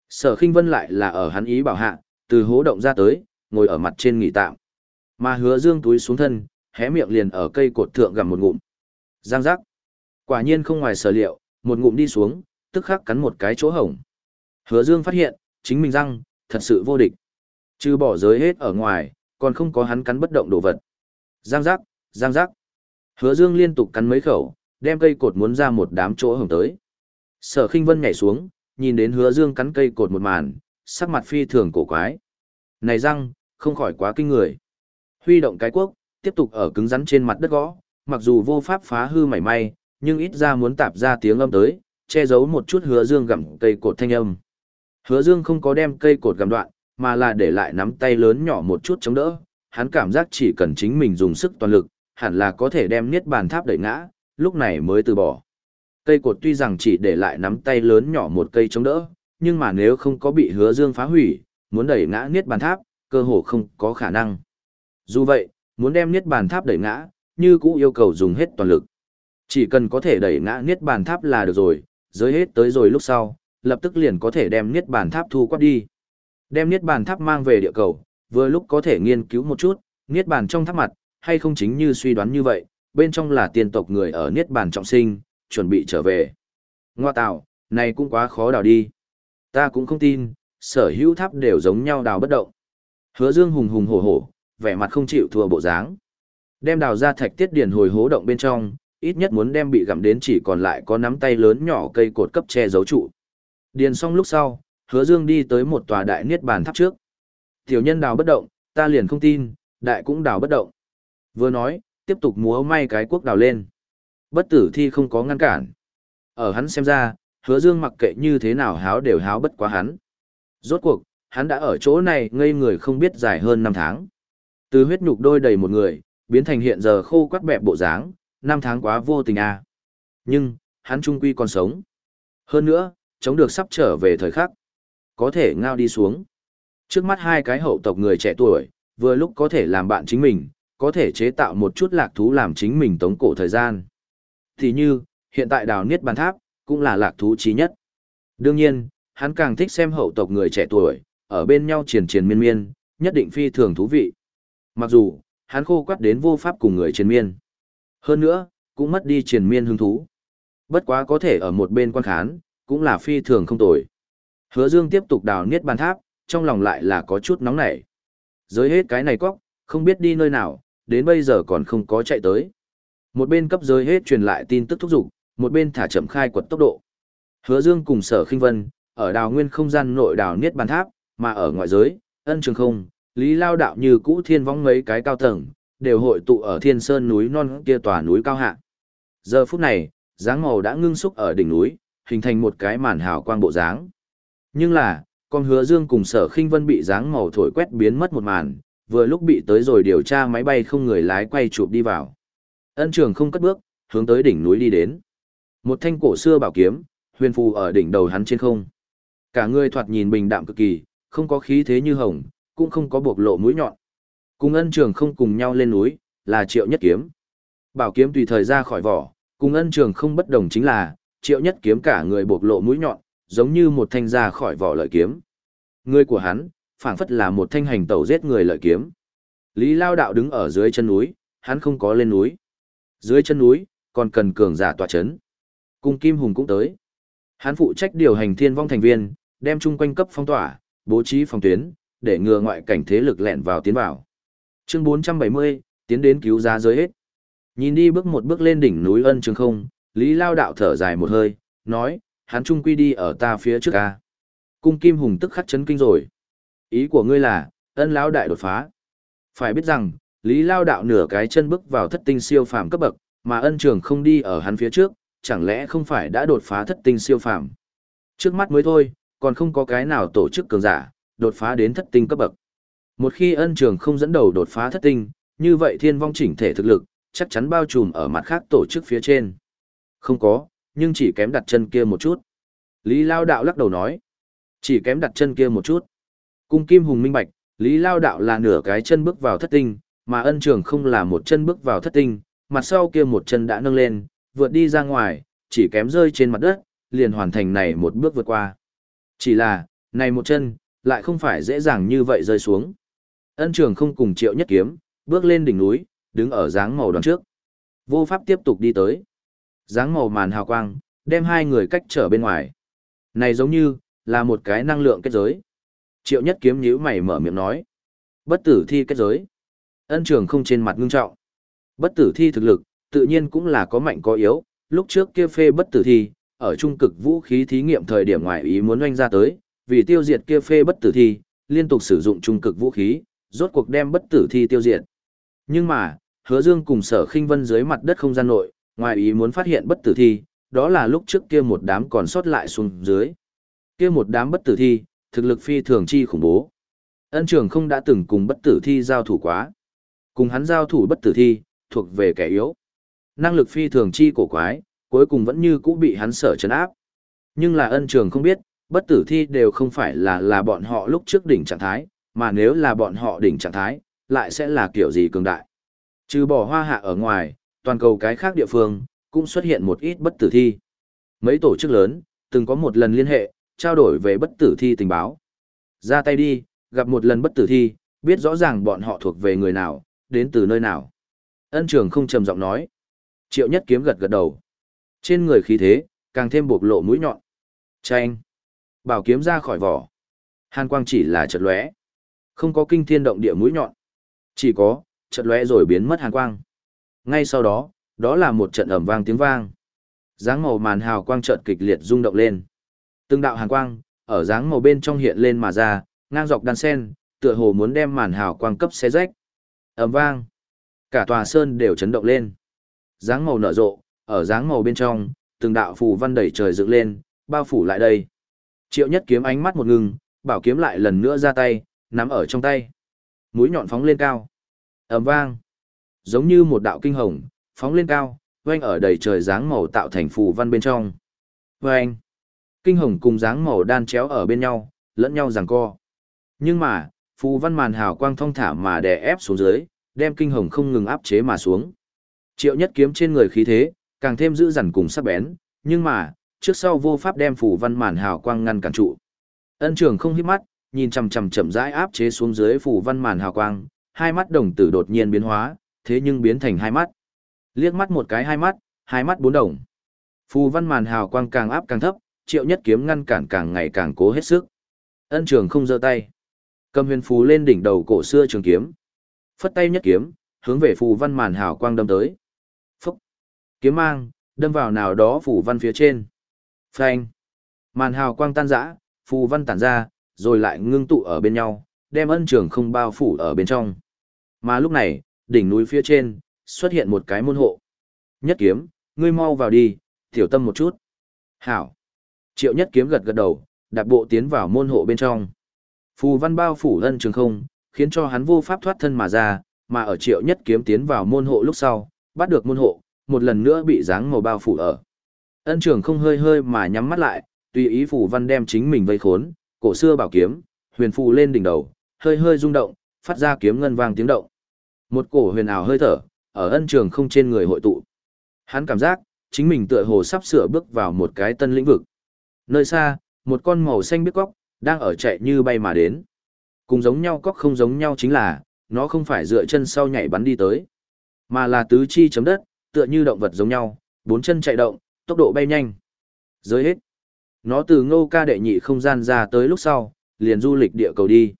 Sở khinh vân lại là ở hắn ý bảo hạ, từ hố động ra tới, ngồi ở mặt trên nghỉ tạm. Mà hứa dương túi xuống thân, hé miệng liền ở cây cột thượng gặm một ngụm. Giang giác. Quả nhiên không ngoài sở liệu, một ngụm đi xuống, tức khắc cắn một cái chỗ hổng. Hứa Dương phát hiện, chính mình răng, thật sự vô địch. Trừ bỏ giới hết ở ngoài, còn không có hắn cắn bất động đồ vật. Giang giác, giang giác. Hứa Dương liên tục cắn mấy khẩu, đem cây cột muốn ra một đám chỗ hổng tới. Sở Khinh Vân nhảy xuống, nhìn đến Hứa Dương cắn cây cột một màn, sắc mặt phi thường cổ quái. Này răng, không khỏi quá kinh người. Huy động cái quốc, tiếp tục ở cứng rắn trên mặt đất gõ, mặc dù vô pháp phá hư mảy may, nhưng ít ra muốn tạp ra tiếng âm tới, che giấu một chút Hứa Dương gặm cây cột thanh âm. Hứa Dương không có đem cây cột gặm đoạn, mà là để lại nắm tay lớn nhỏ một chút chống đỡ, hắn cảm giác chỉ cần chính mình dùng sức toàn lực, hẳn là có thể đem niết bàn tháp đẩy ngã, lúc này mới từ bỏ. Cây cột tuy rằng chỉ để lại nắm tay lớn nhỏ một cây chống đỡ, nhưng mà nếu không có bị hứa dương phá hủy, muốn đẩy ngã niết bàn tháp, cơ hồ không có khả năng. Dù vậy, muốn đem niết bàn tháp đẩy ngã, như cũ yêu cầu dùng hết toàn lực. Chỉ cần có thể đẩy ngã niết bàn tháp là được rồi, giới hết tới rồi lúc sau, lập tức liền có thể đem niết bàn tháp thu quát đi. Đem niết bàn tháp mang về địa cầu, vừa lúc có thể nghiên cứu một chút, niết bàn trong tháp mặt, hay không chính như suy đoán như vậy, bên trong là tiên tộc người ở niết bàn trọng sinh, chuẩn bị trở về. Ngoa tạo, này cũng quá khó đào đi. Ta cũng không tin, sở hữu tháp đều giống nhau đào bất động. Hứa Dương hùng hùng hổ hổ, vẻ mặt không chịu thua bộ dáng. Đem đào ra thạch tiết điền hồi hố động bên trong, ít nhất muốn đem bị gặm đến chỉ còn lại có nắm tay lớn nhỏ cây cột cấp che giấu trụ. Điền xong lúc sau, Hứa Dương đi tới một tòa đại niết bàn tháp trước. Tiểu nhân đào bất động, ta liền không tin, đại cũng đào bất động. Vừa nói, tiếp tục múa may cái quốc đào lên. Bất tử thi không có ngăn cản. Ở hắn xem ra, hứa dương mặc kệ như thế nào háo đều háo bất quá hắn. Rốt cuộc, hắn đã ở chỗ này ngây người không biết dài hơn năm tháng. Từ huyết nhục đôi đầy một người, biến thành hiện giờ khô quắt bẹp bộ dáng, năm tháng quá vô tình à. Nhưng, hắn trung quy còn sống. Hơn nữa, chống được sắp trở về thời khắc. Có thể ngao đi xuống. Trước mắt hai cái hậu tộc người trẻ tuổi, vừa lúc có thể làm bạn chính mình, có thể chế tạo một chút lạc thú làm chính mình tống cổ thời gian. Thì như, hiện tại đào niết bàn tháp, cũng là lạc thú trí nhất. Đương nhiên, hắn càng thích xem hậu tộc người trẻ tuổi, ở bên nhau triền triền miên miên, nhất định phi thường thú vị. Mặc dù, hắn khô quắt đến vô pháp cùng người triền miên. Hơn nữa, cũng mất đi triền miên hứng thú. Bất quá có thể ở một bên quan khán, cũng là phi thường không tồi. Hứa Dương tiếp tục đào niết bàn tháp, trong lòng lại là có chút nóng nảy. Giới hết cái này cóc, không biết đi nơi nào, đến bây giờ còn không có chạy tới. Một bên cấp giới hết truyền lại tin tức thúc giục, một bên thả chậm khai quật tốc độ. Hứa Dương cùng Sở Khinh Vân, ở đào nguyên không gian nội đào niết bàn tháp, mà ở ngoại giới, ân trường không, Lý Lao đạo như cũ thiên vong mấy cái cao tầng, đều hội tụ ở thiên sơn núi non kia tòa núi cao hạ. Giờ phút này, dáng màu đã ngưng xúc ở đỉnh núi, hình thành một cái màn hào quang bộ dáng. Nhưng là, con hứa dương cùng sở khinh vân bị dáng màu thổi quét biến mất một màn, vừa lúc bị tới rồi điều tra máy bay không người lái quay chụp đi vào. Ân trường không cất bước, hướng tới đỉnh núi đi đến. Một thanh cổ xưa bảo kiếm, huyền phù ở đỉnh đầu hắn trên không. Cả người thoạt nhìn bình đạm cực kỳ, không có khí thế như hồng, cũng không có bộc lộ mũi nhọn. Cùng ân trường không cùng nhau lên núi, là triệu nhất kiếm. Bảo kiếm tùy thời ra khỏi vỏ, cùng ân trường không bất đồng chính là, triệu nhất kiếm cả người bộc lộ mũi nhọn, giống như một thanh ra khỏi vỏ lợi kiếm. Người của hắn, phảng phất là một thanh hành tẩu giết người lợi kiếm. Lý Lao Đạo đứng ở dưới chân núi, hắn không có lên núi. Dưới chân núi, còn cần cường giả tỏa chấn. Cung Kim Hùng cũng tới. Hắn phụ trách điều hành thiên vong thành viên, đem chung quanh cấp phong tỏa, bố trí phòng tuyến, để ngừa ngoại cảnh thế lực lẹn vào tiến vào. Chương 470, tiến đến cứu giá giới hết. Nhìn đi bước một bước lên đỉnh núi ân trường không, Lý Lao Đạo thở dài một hơi, nói, hắn trung quy đi ở ta phía trước ca. Cung Kim Hùng tức khắc chấn kinh rồi. Ý của ngươi là, ân lão đại đột phá. Phải biết rằng, Lý Lao đạo nửa cái chân bước vào thất tinh siêu phàm cấp bậc, mà ân trường không đi ở hắn phía trước, chẳng lẽ không phải đã đột phá thất tinh siêu phàm. Trước mắt mới thôi, còn không có cái nào tổ chức cường giả, đột phá đến thất tinh cấp bậc. Một khi ân trường không dẫn đầu đột phá thất tinh, như vậy thiên vong chỉnh thể thực lực, chắc chắn bao trùm ở mặt khác tổ chức phía trên. Không có, nhưng chỉ kém đặt chân kia một chút. Lý Lao đạo lắc đầu nói, chỉ kém đặt chân kia một chút. Cung Kim Hùng minh bạch, Lý Lao đạo là nửa cái chân bước vào thất tinh, mà ân trường không là một chân bước vào thất tinh, mặt sau kia một chân đã nâng lên, vượt đi ra ngoài, chỉ kém rơi trên mặt đất, liền hoàn thành này một bước vượt qua. Chỉ là, này một chân, lại không phải dễ dàng như vậy rơi xuống. Ân trường không cùng triệu nhất kiếm, bước lên đỉnh núi, đứng ở dáng màu đoàn trước. Vô pháp tiếp tục đi tới. Dáng màu màn hào quang, đem hai người cách trở bên ngoài. Này giống như, là một cái năng lượng kết giới. Triệu nhất kiếm nhíu mày mở miệng nói. Bất tử thi kết giới. Ân trường không trên mặt ngưng trọng. Bất tử thi thực lực, tự nhiên cũng là có mạnh có yếu. Lúc trước kia phê bất tử thi, ở trung cực vũ khí thí nghiệm thời điểm ngoại ý muốn oanh ra tới, vì tiêu diệt kia phê bất tử thi, liên tục sử dụng trung cực vũ khí, rốt cuộc đem bất tử thi tiêu diệt. Nhưng mà, hứa dương cùng sở khinh vân dưới mặt đất không gian nội, ngoài ý muốn phát hiện bất tử thi, đó là lúc trước kia một đám còn sót lại xuống dưới. Kia một đám bất tử thi, thực lực phi thường chi khủng bố. Ân trường không đã từng cùng bất tử thi giao thủ quá. Cùng hắn giao thủ bất tử thi, thuộc về kẻ yếu. Năng lực phi thường chi cổ quái, cuối cùng vẫn như cũ bị hắn sở chấn áp. Nhưng là ân trường không biết, bất tử thi đều không phải là là bọn họ lúc trước đỉnh trạng thái, mà nếu là bọn họ đỉnh trạng thái, lại sẽ là kiểu gì cường đại. Trừ bỏ hoa hạ ở ngoài, toàn cầu cái khác địa phương, cũng xuất hiện một ít bất tử thi. Mấy tổ chức lớn, từng có một lần liên hệ, trao đổi về bất tử thi tình báo. Ra tay đi, gặp một lần bất tử thi, biết rõ ràng bọn họ thuộc về người nào, đến từ nơi nào. Ân trường không trầm giọng nói. Triệu nhất kiếm gật gật đầu. Trên người khí thế, càng thêm bộc lộ mũi nhọn. Chanh. Bảo kiếm ra khỏi vỏ. Hàn quang chỉ là chợt lóe, không có kinh thiên động địa mũi nhọn, chỉ có chợt lóe rồi biến mất hàn quang. Ngay sau đó, đó là một trận ầm vang tiếng vang. Dáng màu màn hào quang chợt kịch liệt rung động lên. Từng đạo hàn quang ở dáng màu bên trong hiện lên mà ra, ngang dọc đan sen, tựa hồ muốn đem màn hào quang cấp xé rách. Ầm vang, cả tòa sơn đều chấn động lên. Dáng màu nở rộ, ở dáng màu bên trong, từng đạo phù văn đẩy trời dựng lên, bao phủ lại đây. Triệu nhất kiếm ánh mắt một ngừng, bảo kiếm lại lần nữa ra tay, nắm ở trong tay. Mũi nhọn phóng lên cao. ầm vang. Giống như một đạo kinh hồng, phóng lên cao, quanh ở đầy trời dáng màu tạo thành phù văn bên trong. Vâng! Kinh hồng cùng dáng màu đan chéo ở bên nhau, lẫn nhau giằng co. Nhưng mà, phù văn màn hào quang thong thả mà đè ép xuống dưới, đem kinh hồng không ngừng áp chế mà xuống. Triệu nhất kiếm trên người khí thế, càng thêm giữ dằn cùng sắc bén, nhưng mà, trước sau vô pháp đem Phù văn màn hào quang ngăn cản trụ. Ân Trường không hít mắt, nhìn chằm chằm chậm rãi áp chế xuống dưới Phù văn màn hào quang, hai mắt đồng tử đột nhiên biến hóa, thế nhưng biến thành hai mắt. Liếc mắt một cái hai mắt, hai mắt bốn đồng. Phù văn màn hào quang càng áp càng thấp, Triệu Nhất kiếm ngăn cản càng ngày càng cố hết sức. Ân Trường không giơ tay, cầm huyền phù lên đỉnh đầu cổ xưa trường kiếm, phất tay nhất kiếm, hướng về phù văn màn hào quang đâm tới. Phúc! Kiếm mang, đâm vào nào đó Phù văn phía trên. Phanh. Màn hào quang tan rã, phù văn tản ra, rồi lại ngưng tụ ở bên nhau, đem ân trường không bao phủ ở bên trong. Mà lúc này, đỉnh núi phía trên, xuất hiện một cái môn hộ. Nhất kiếm, ngươi mau vào đi, tiểu tâm một chút. Hảo. Triệu nhất kiếm gật gật đầu, đạp bộ tiến vào môn hộ bên trong. Phù văn bao phủ ân trường không, khiến cho hắn vô pháp thoát thân mà ra, mà ở triệu nhất kiếm tiến vào môn hộ lúc sau, bắt được môn hộ, một lần nữa bị dáng màu bao phủ ở. Ân trường không hơi hơi mà nhắm mắt lại, tùy ý phù văn đem chính mình vây khốn, cổ xưa bảo kiếm, huyền phù lên đỉnh đầu, hơi hơi rung động, phát ra kiếm ngân vang tiếng động. Một cổ huyền ảo hơi thở, ở ân trường không trên người hội tụ. Hắn cảm giác, chính mình tựa hồ sắp sửa bước vào một cái tân lĩnh vực. Nơi xa, một con màu xanh biết góc đang ở chạy như bay mà đến. Cùng giống nhau cóc không giống nhau chính là, nó không phải dựa chân sau nhảy bắn đi tới, mà là tứ chi chấm đất, tựa như động vật giống nhau, bốn chân chạy động, tốc độ bay nhanh. Giới hết. Nó từ ngô ca đệ nhị không gian ra tới lúc sau, liền du lịch địa cầu đi.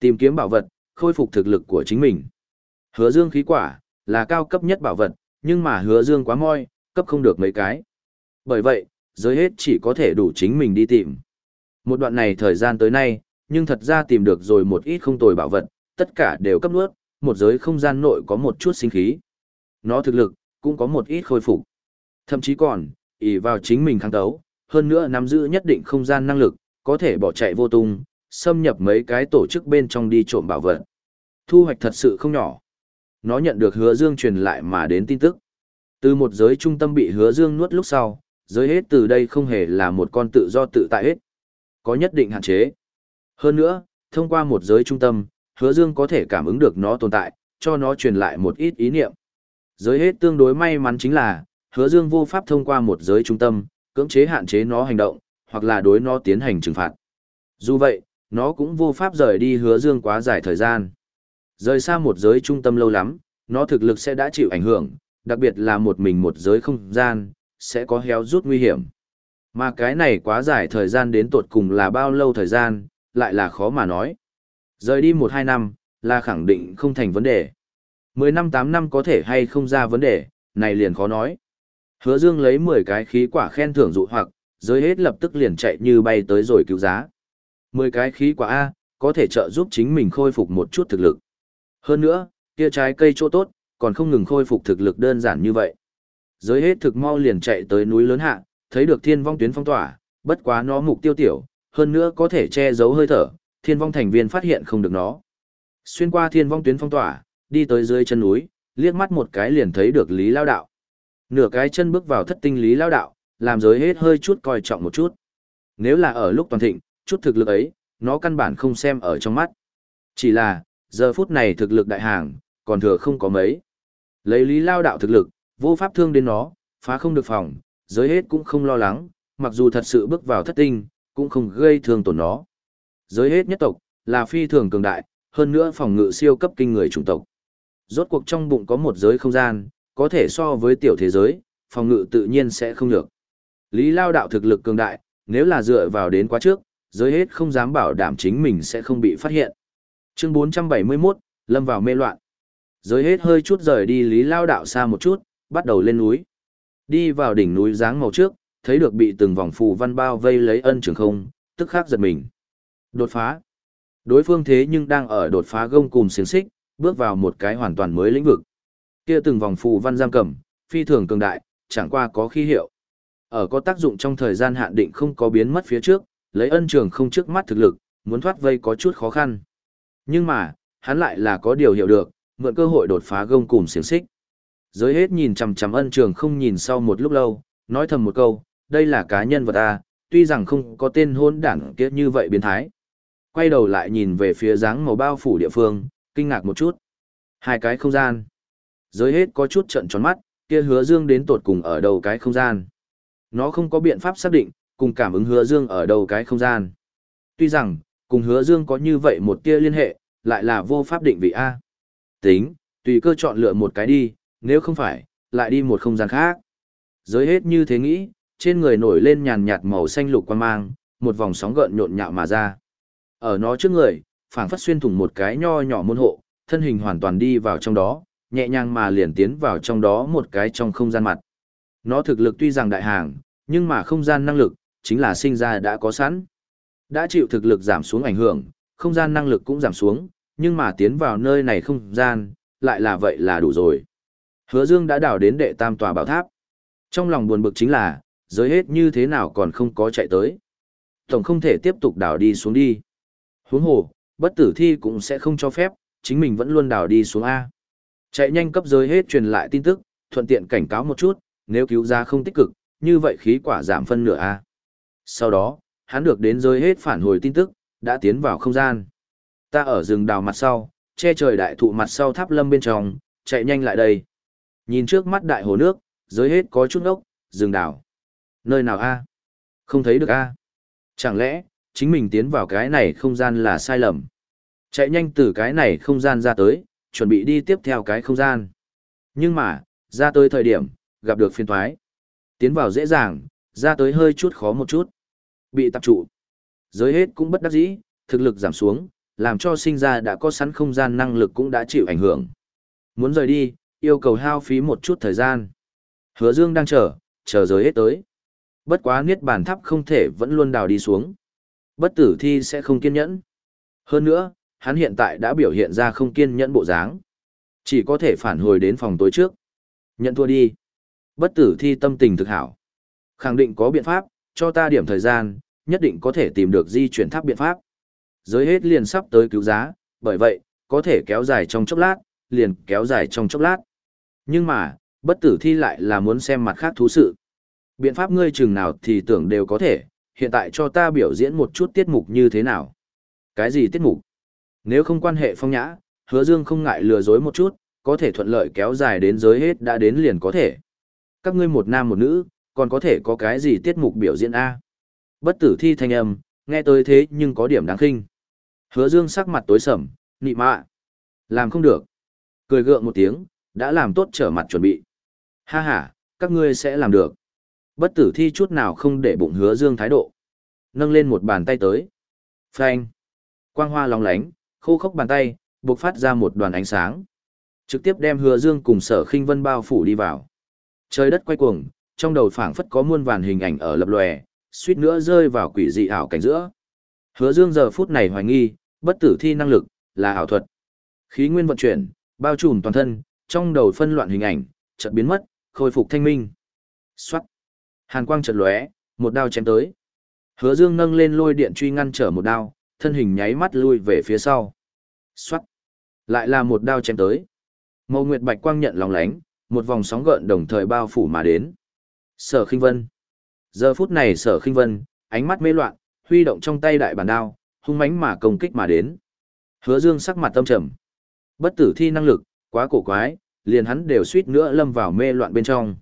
Tìm kiếm bảo vật, khôi phục thực lực của chính mình. Hứa dương khí quả, là cao cấp nhất bảo vật, nhưng mà hứa dương quá moi, cấp không được mấy cái. Bởi vậy, giới hết chỉ có thể đủ chính mình đi tìm. Một đoạn này thời gian tới nay, nhưng thật ra tìm được rồi một ít không tồi bảo vật, tất cả đều cấp nuốt, một giới không gian nội có một chút sinh khí. Nó thực lực, cũng có một ít khôi phục. Thậm chí còn, ỷ vào chính mình kháng tấu, hơn nữa nắm giữ nhất định không gian năng lực, có thể bỏ chạy vô tung, xâm nhập mấy cái tổ chức bên trong đi trộm bảo vật. Thu hoạch thật sự không nhỏ. Nó nhận được hứa dương truyền lại mà đến tin tức. Từ một giới trung tâm bị hứa dương nuốt lúc sau, giới hết từ đây không hề là một con tự do tự tại hết. Có nhất định hạn chế. Hơn nữa, thông qua một giới trung tâm, hứa dương có thể cảm ứng được nó tồn tại, cho nó truyền lại một ít ý niệm. Giới hết tương đối may mắn chính là, hứa dương vô pháp thông qua một giới trung tâm, cưỡng chế hạn chế nó hành động, hoặc là đối nó tiến hành trừng phạt. Dù vậy, nó cũng vô pháp rời đi hứa dương quá dài thời gian. Rời xa một giới trung tâm lâu lắm, nó thực lực sẽ đã chịu ảnh hưởng, đặc biệt là một mình một giới không gian, sẽ có héo rút nguy hiểm. Mà cái này quá dài thời gian đến tột cùng là bao lâu thời gian, lại là khó mà nói. Rời đi 1-2 năm, là khẳng định không thành vấn đề. 10 năm tám năm có thể hay không ra vấn đề, này liền khó nói. Hứa Dương lấy 10 cái khí quả khen thưởng dụ hoặc, giới hết lập tức liền chạy như bay tới rồi cứu giá. 10 cái khí quả A, có thể trợ giúp chính mình khôi phục một chút thực lực. Hơn nữa, kia trái cây chỗ tốt, còn không ngừng khôi phục thực lực đơn giản như vậy. Giới hết thực mau liền chạy tới núi lớn hạ, thấy được thiên vong tuyến phong tỏa, bất quá nó mục tiêu tiểu, hơn nữa có thể che giấu hơi thở, thiên vong thành viên phát hiện không được nó. Xuyên qua thiên vong tuyến phong tỏa, đi tới dưới chân núi, liếc mắt một cái liền thấy được Lý Lao Đạo. Nửa cái chân bước vào thất tinh Lý Lao Đạo, làm giới hết hơi chút coi trọng một chút. Nếu là ở lúc toàn thịnh, chút thực lực ấy, nó căn bản không xem ở trong mắt. Chỉ là, giờ phút này thực lực đại hàng, còn thừa không có mấy. Lấy Lý Lao Đạo thực lực, vô pháp thương đến nó, phá không được phòng, giới hết cũng không lo lắng, mặc dù thật sự bước vào thất tinh, cũng không gây thương tổn nó. Giới hết nhất tộc, là phi thường cường đại, hơn nữa phòng ngự siêu cấp kinh người chủng tộc. Rốt cuộc trong bụng có một giới không gian, có thể so với tiểu thế giới, phòng ngự tự nhiên sẽ không được. Lý Lao đạo thực lực cường đại, nếu là dựa vào đến quá trước, giới hết không dám bảo đảm chính mình sẽ không bị phát hiện. Chương 471, lâm vào mê loạn. Giới hết hơi chút rời đi Lý Lao đạo xa một chút, bắt đầu lên núi. Đi vào đỉnh núi dáng màu trước, thấy được bị từng vòng phù văn bao vây lấy ân trường không, tức khắc giật mình. Đột phá. Đối phương thế nhưng đang ở đột phá gông cùng xiềng xích, bước vào một cái hoàn toàn mới lĩnh vực. Kia từng vòng phù văn giam cầm, phi thường cường đại, chẳng qua có khí hiệu. Ở có tác dụng trong thời gian hạn định không có biến mất phía trước, lấy ân trường không trước mắt thực lực, muốn thoát vây có chút khó khăn. Nhưng mà, hắn lại là có điều hiểu được, mượn cơ hội đột phá gông cùng xiềng xích. Giới hết nhìn chằm chằm ân trường không nhìn sau một lúc lâu, nói thầm một câu, đây là cá nhân vật ta, tuy rằng không có tên hôn đảng kiếp như vậy biến thái. Quay đầu lại nhìn về phía dáng màu bao phủ địa phương, kinh ngạc một chút. Hai cái không gian. Giới hết có chút trận tròn mắt, kia hứa dương đến tột cùng ở đầu cái không gian. Nó không có biện pháp xác định, cùng cảm ứng hứa dương ở đầu cái không gian. Tuy rằng, cùng hứa dương có như vậy một tia liên hệ, lại là vô pháp định vị A. Tính, tùy cơ chọn lựa một cái đi, nếu không phải, lại đi một không gian khác. Giới hết như thế nghĩ, trên người nổi lên nhàn nhạt màu xanh lục quan mang, một vòng sóng gợn nhộn nhạo mà ra. Ở nó trước người, phảng phất xuyên thủng một cái nho nhỏ môn hộ, thân hình hoàn toàn đi vào trong đó, nhẹ nhàng mà liền tiến vào trong đó một cái trong không gian mặt. Nó thực lực tuy rằng đại hàng, nhưng mà không gian năng lực, chính là sinh ra đã có sẵn. Đã chịu thực lực giảm xuống ảnh hưởng, không gian năng lực cũng giảm xuống, nhưng mà tiến vào nơi này không gian, lại là vậy là đủ rồi. Hứa Dương đã đào đến đệ tam tòa bảo tháp. Trong lòng buồn bực chính là, giới hết như thế nào còn không có chạy tới. Tổng không thể tiếp tục đào đi xuống đi. Huống hồ, bất tử thi cũng sẽ không cho phép, chính mình vẫn luôn đào đi xuống A. Chạy nhanh cấp giới hết truyền lại tin tức, thuận tiện cảnh cáo một chút, nếu cứu ra không tích cực, như vậy khí quả giảm phân nửa A. Sau đó, hắn được đến giới hết phản hồi tin tức, đã tiến vào không gian. Ta ở rừng đào mặt sau, che trời đại thụ mặt sau tháp lâm bên trong, chạy nhanh lại đây. Nhìn trước mắt đại hồ nước, dưới hết có chút ốc, rừng đào. Nơi nào A? Không thấy được A. Chẳng lẽ, chính mình tiến vào cái này không gian là sai lầm. Chạy nhanh từ cái này không gian ra tới, chuẩn bị đi tiếp theo cái không gian. Nhưng mà, ra tới thời điểm, gặp được phiên thoái. Tiến vào dễ dàng, ra tới hơi chút khó một chút. Bị tập trụ. Giới hết cũng bất đắc dĩ, thực lực giảm xuống, làm cho sinh ra đã có sẵn không gian năng lực cũng đã chịu ảnh hưởng. Muốn rời đi, yêu cầu hao phí một chút thời gian. Hứa Dương đang chờ, chờ giới hết tới. Bất quá niết bàn tháp không thể vẫn luôn đào đi xuống. Bất tử thi sẽ không kiên nhẫn. Hơn nữa, hắn hiện tại đã biểu hiện ra không kiên nhẫn bộ dáng. Chỉ có thể phản hồi đến phòng tối trước. Nhận thua đi. Bất tử thi tâm tình thực hảo. Khẳng định có biện pháp, cho ta điểm thời gian, nhất định có thể tìm được di chuyển tháp biện pháp. Giới hết liền sắp tới cứu giá, bởi vậy, có thể kéo dài trong chốc lát, liền kéo dài trong chốc lát. Nhưng mà, bất tử thi lại là muốn xem mặt khác thú sự. Biện pháp ngươi chừng nào thì tưởng đều có thể, hiện tại cho ta biểu diễn một chút tiết mục như thế nào. Cái gì tiết mục? Nếu không quan hệ phong nhã, hứa dương không ngại lừa dối một chút, có thể thuận lợi kéo dài đến giới hết đã đến liền có thể. Các ngươi một nam một nữ, còn có thể có cái gì tiết mục biểu diễn A. Bất tử thi thanh âm, nghe tới thế nhưng có điểm đáng khinh. Hứa dương sắc mặt tối sầm, nị mạ. Làm không được. Cười gượng một tiếng, Đã làm tốt trở mặt chuẩn bị. Ha ha, các ngươi sẽ làm được. Bất tử thi chút nào không để bụng hứa dương thái độ. Nâng lên một bàn tay tới. Phanh. Quang hoa lóng lánh, khô khốc bàn tay, bộc phát ra một đoàn ánh sáng. Trực tiếp đem hứa dương cùng sở khinh vân bao phủ đi vào. Trời đất quay cuồng, trong đầu phảng phất có muôn vàn hình ảnh ở lập lòe, suýt nữa rơi vào quỷ dị ảo cảnh giữa. Hứa Dương giờ phút này hoài nghi, bất tử thi năng lực là ảo thuật. Khí nguyên vận chuyển, bao trùm toàn thân, trong đầu phân loạn hình ảnh, chợt biến mất, khôi phục thanh minh. Xoát. Hàn quang chợt lóe, một đao chém tới. Hứa Dương nâng lên lôi điện truy ngăn trở một đao, thân hình nháy mắt lui về phía sau. Xoát. Lại là một đao chém tới. Mâu Nguyệt Bạch quang nhận lòng lánh, một vòng sóng gợn đồng thời bao phủ mà đến. Sở Khinh Vân. Giờ phút này Sở Khinh Vân, ánh mắt mê loạn, huy động trong tay đại bản đao, hung mãnh mà công kích mà đến. Hứa Dương sắc mặt tâm trầm. Bất tử thi năng lực, quá cổ quái, liền hắn đều suýt nữa lâm vào mê loạn bên trong.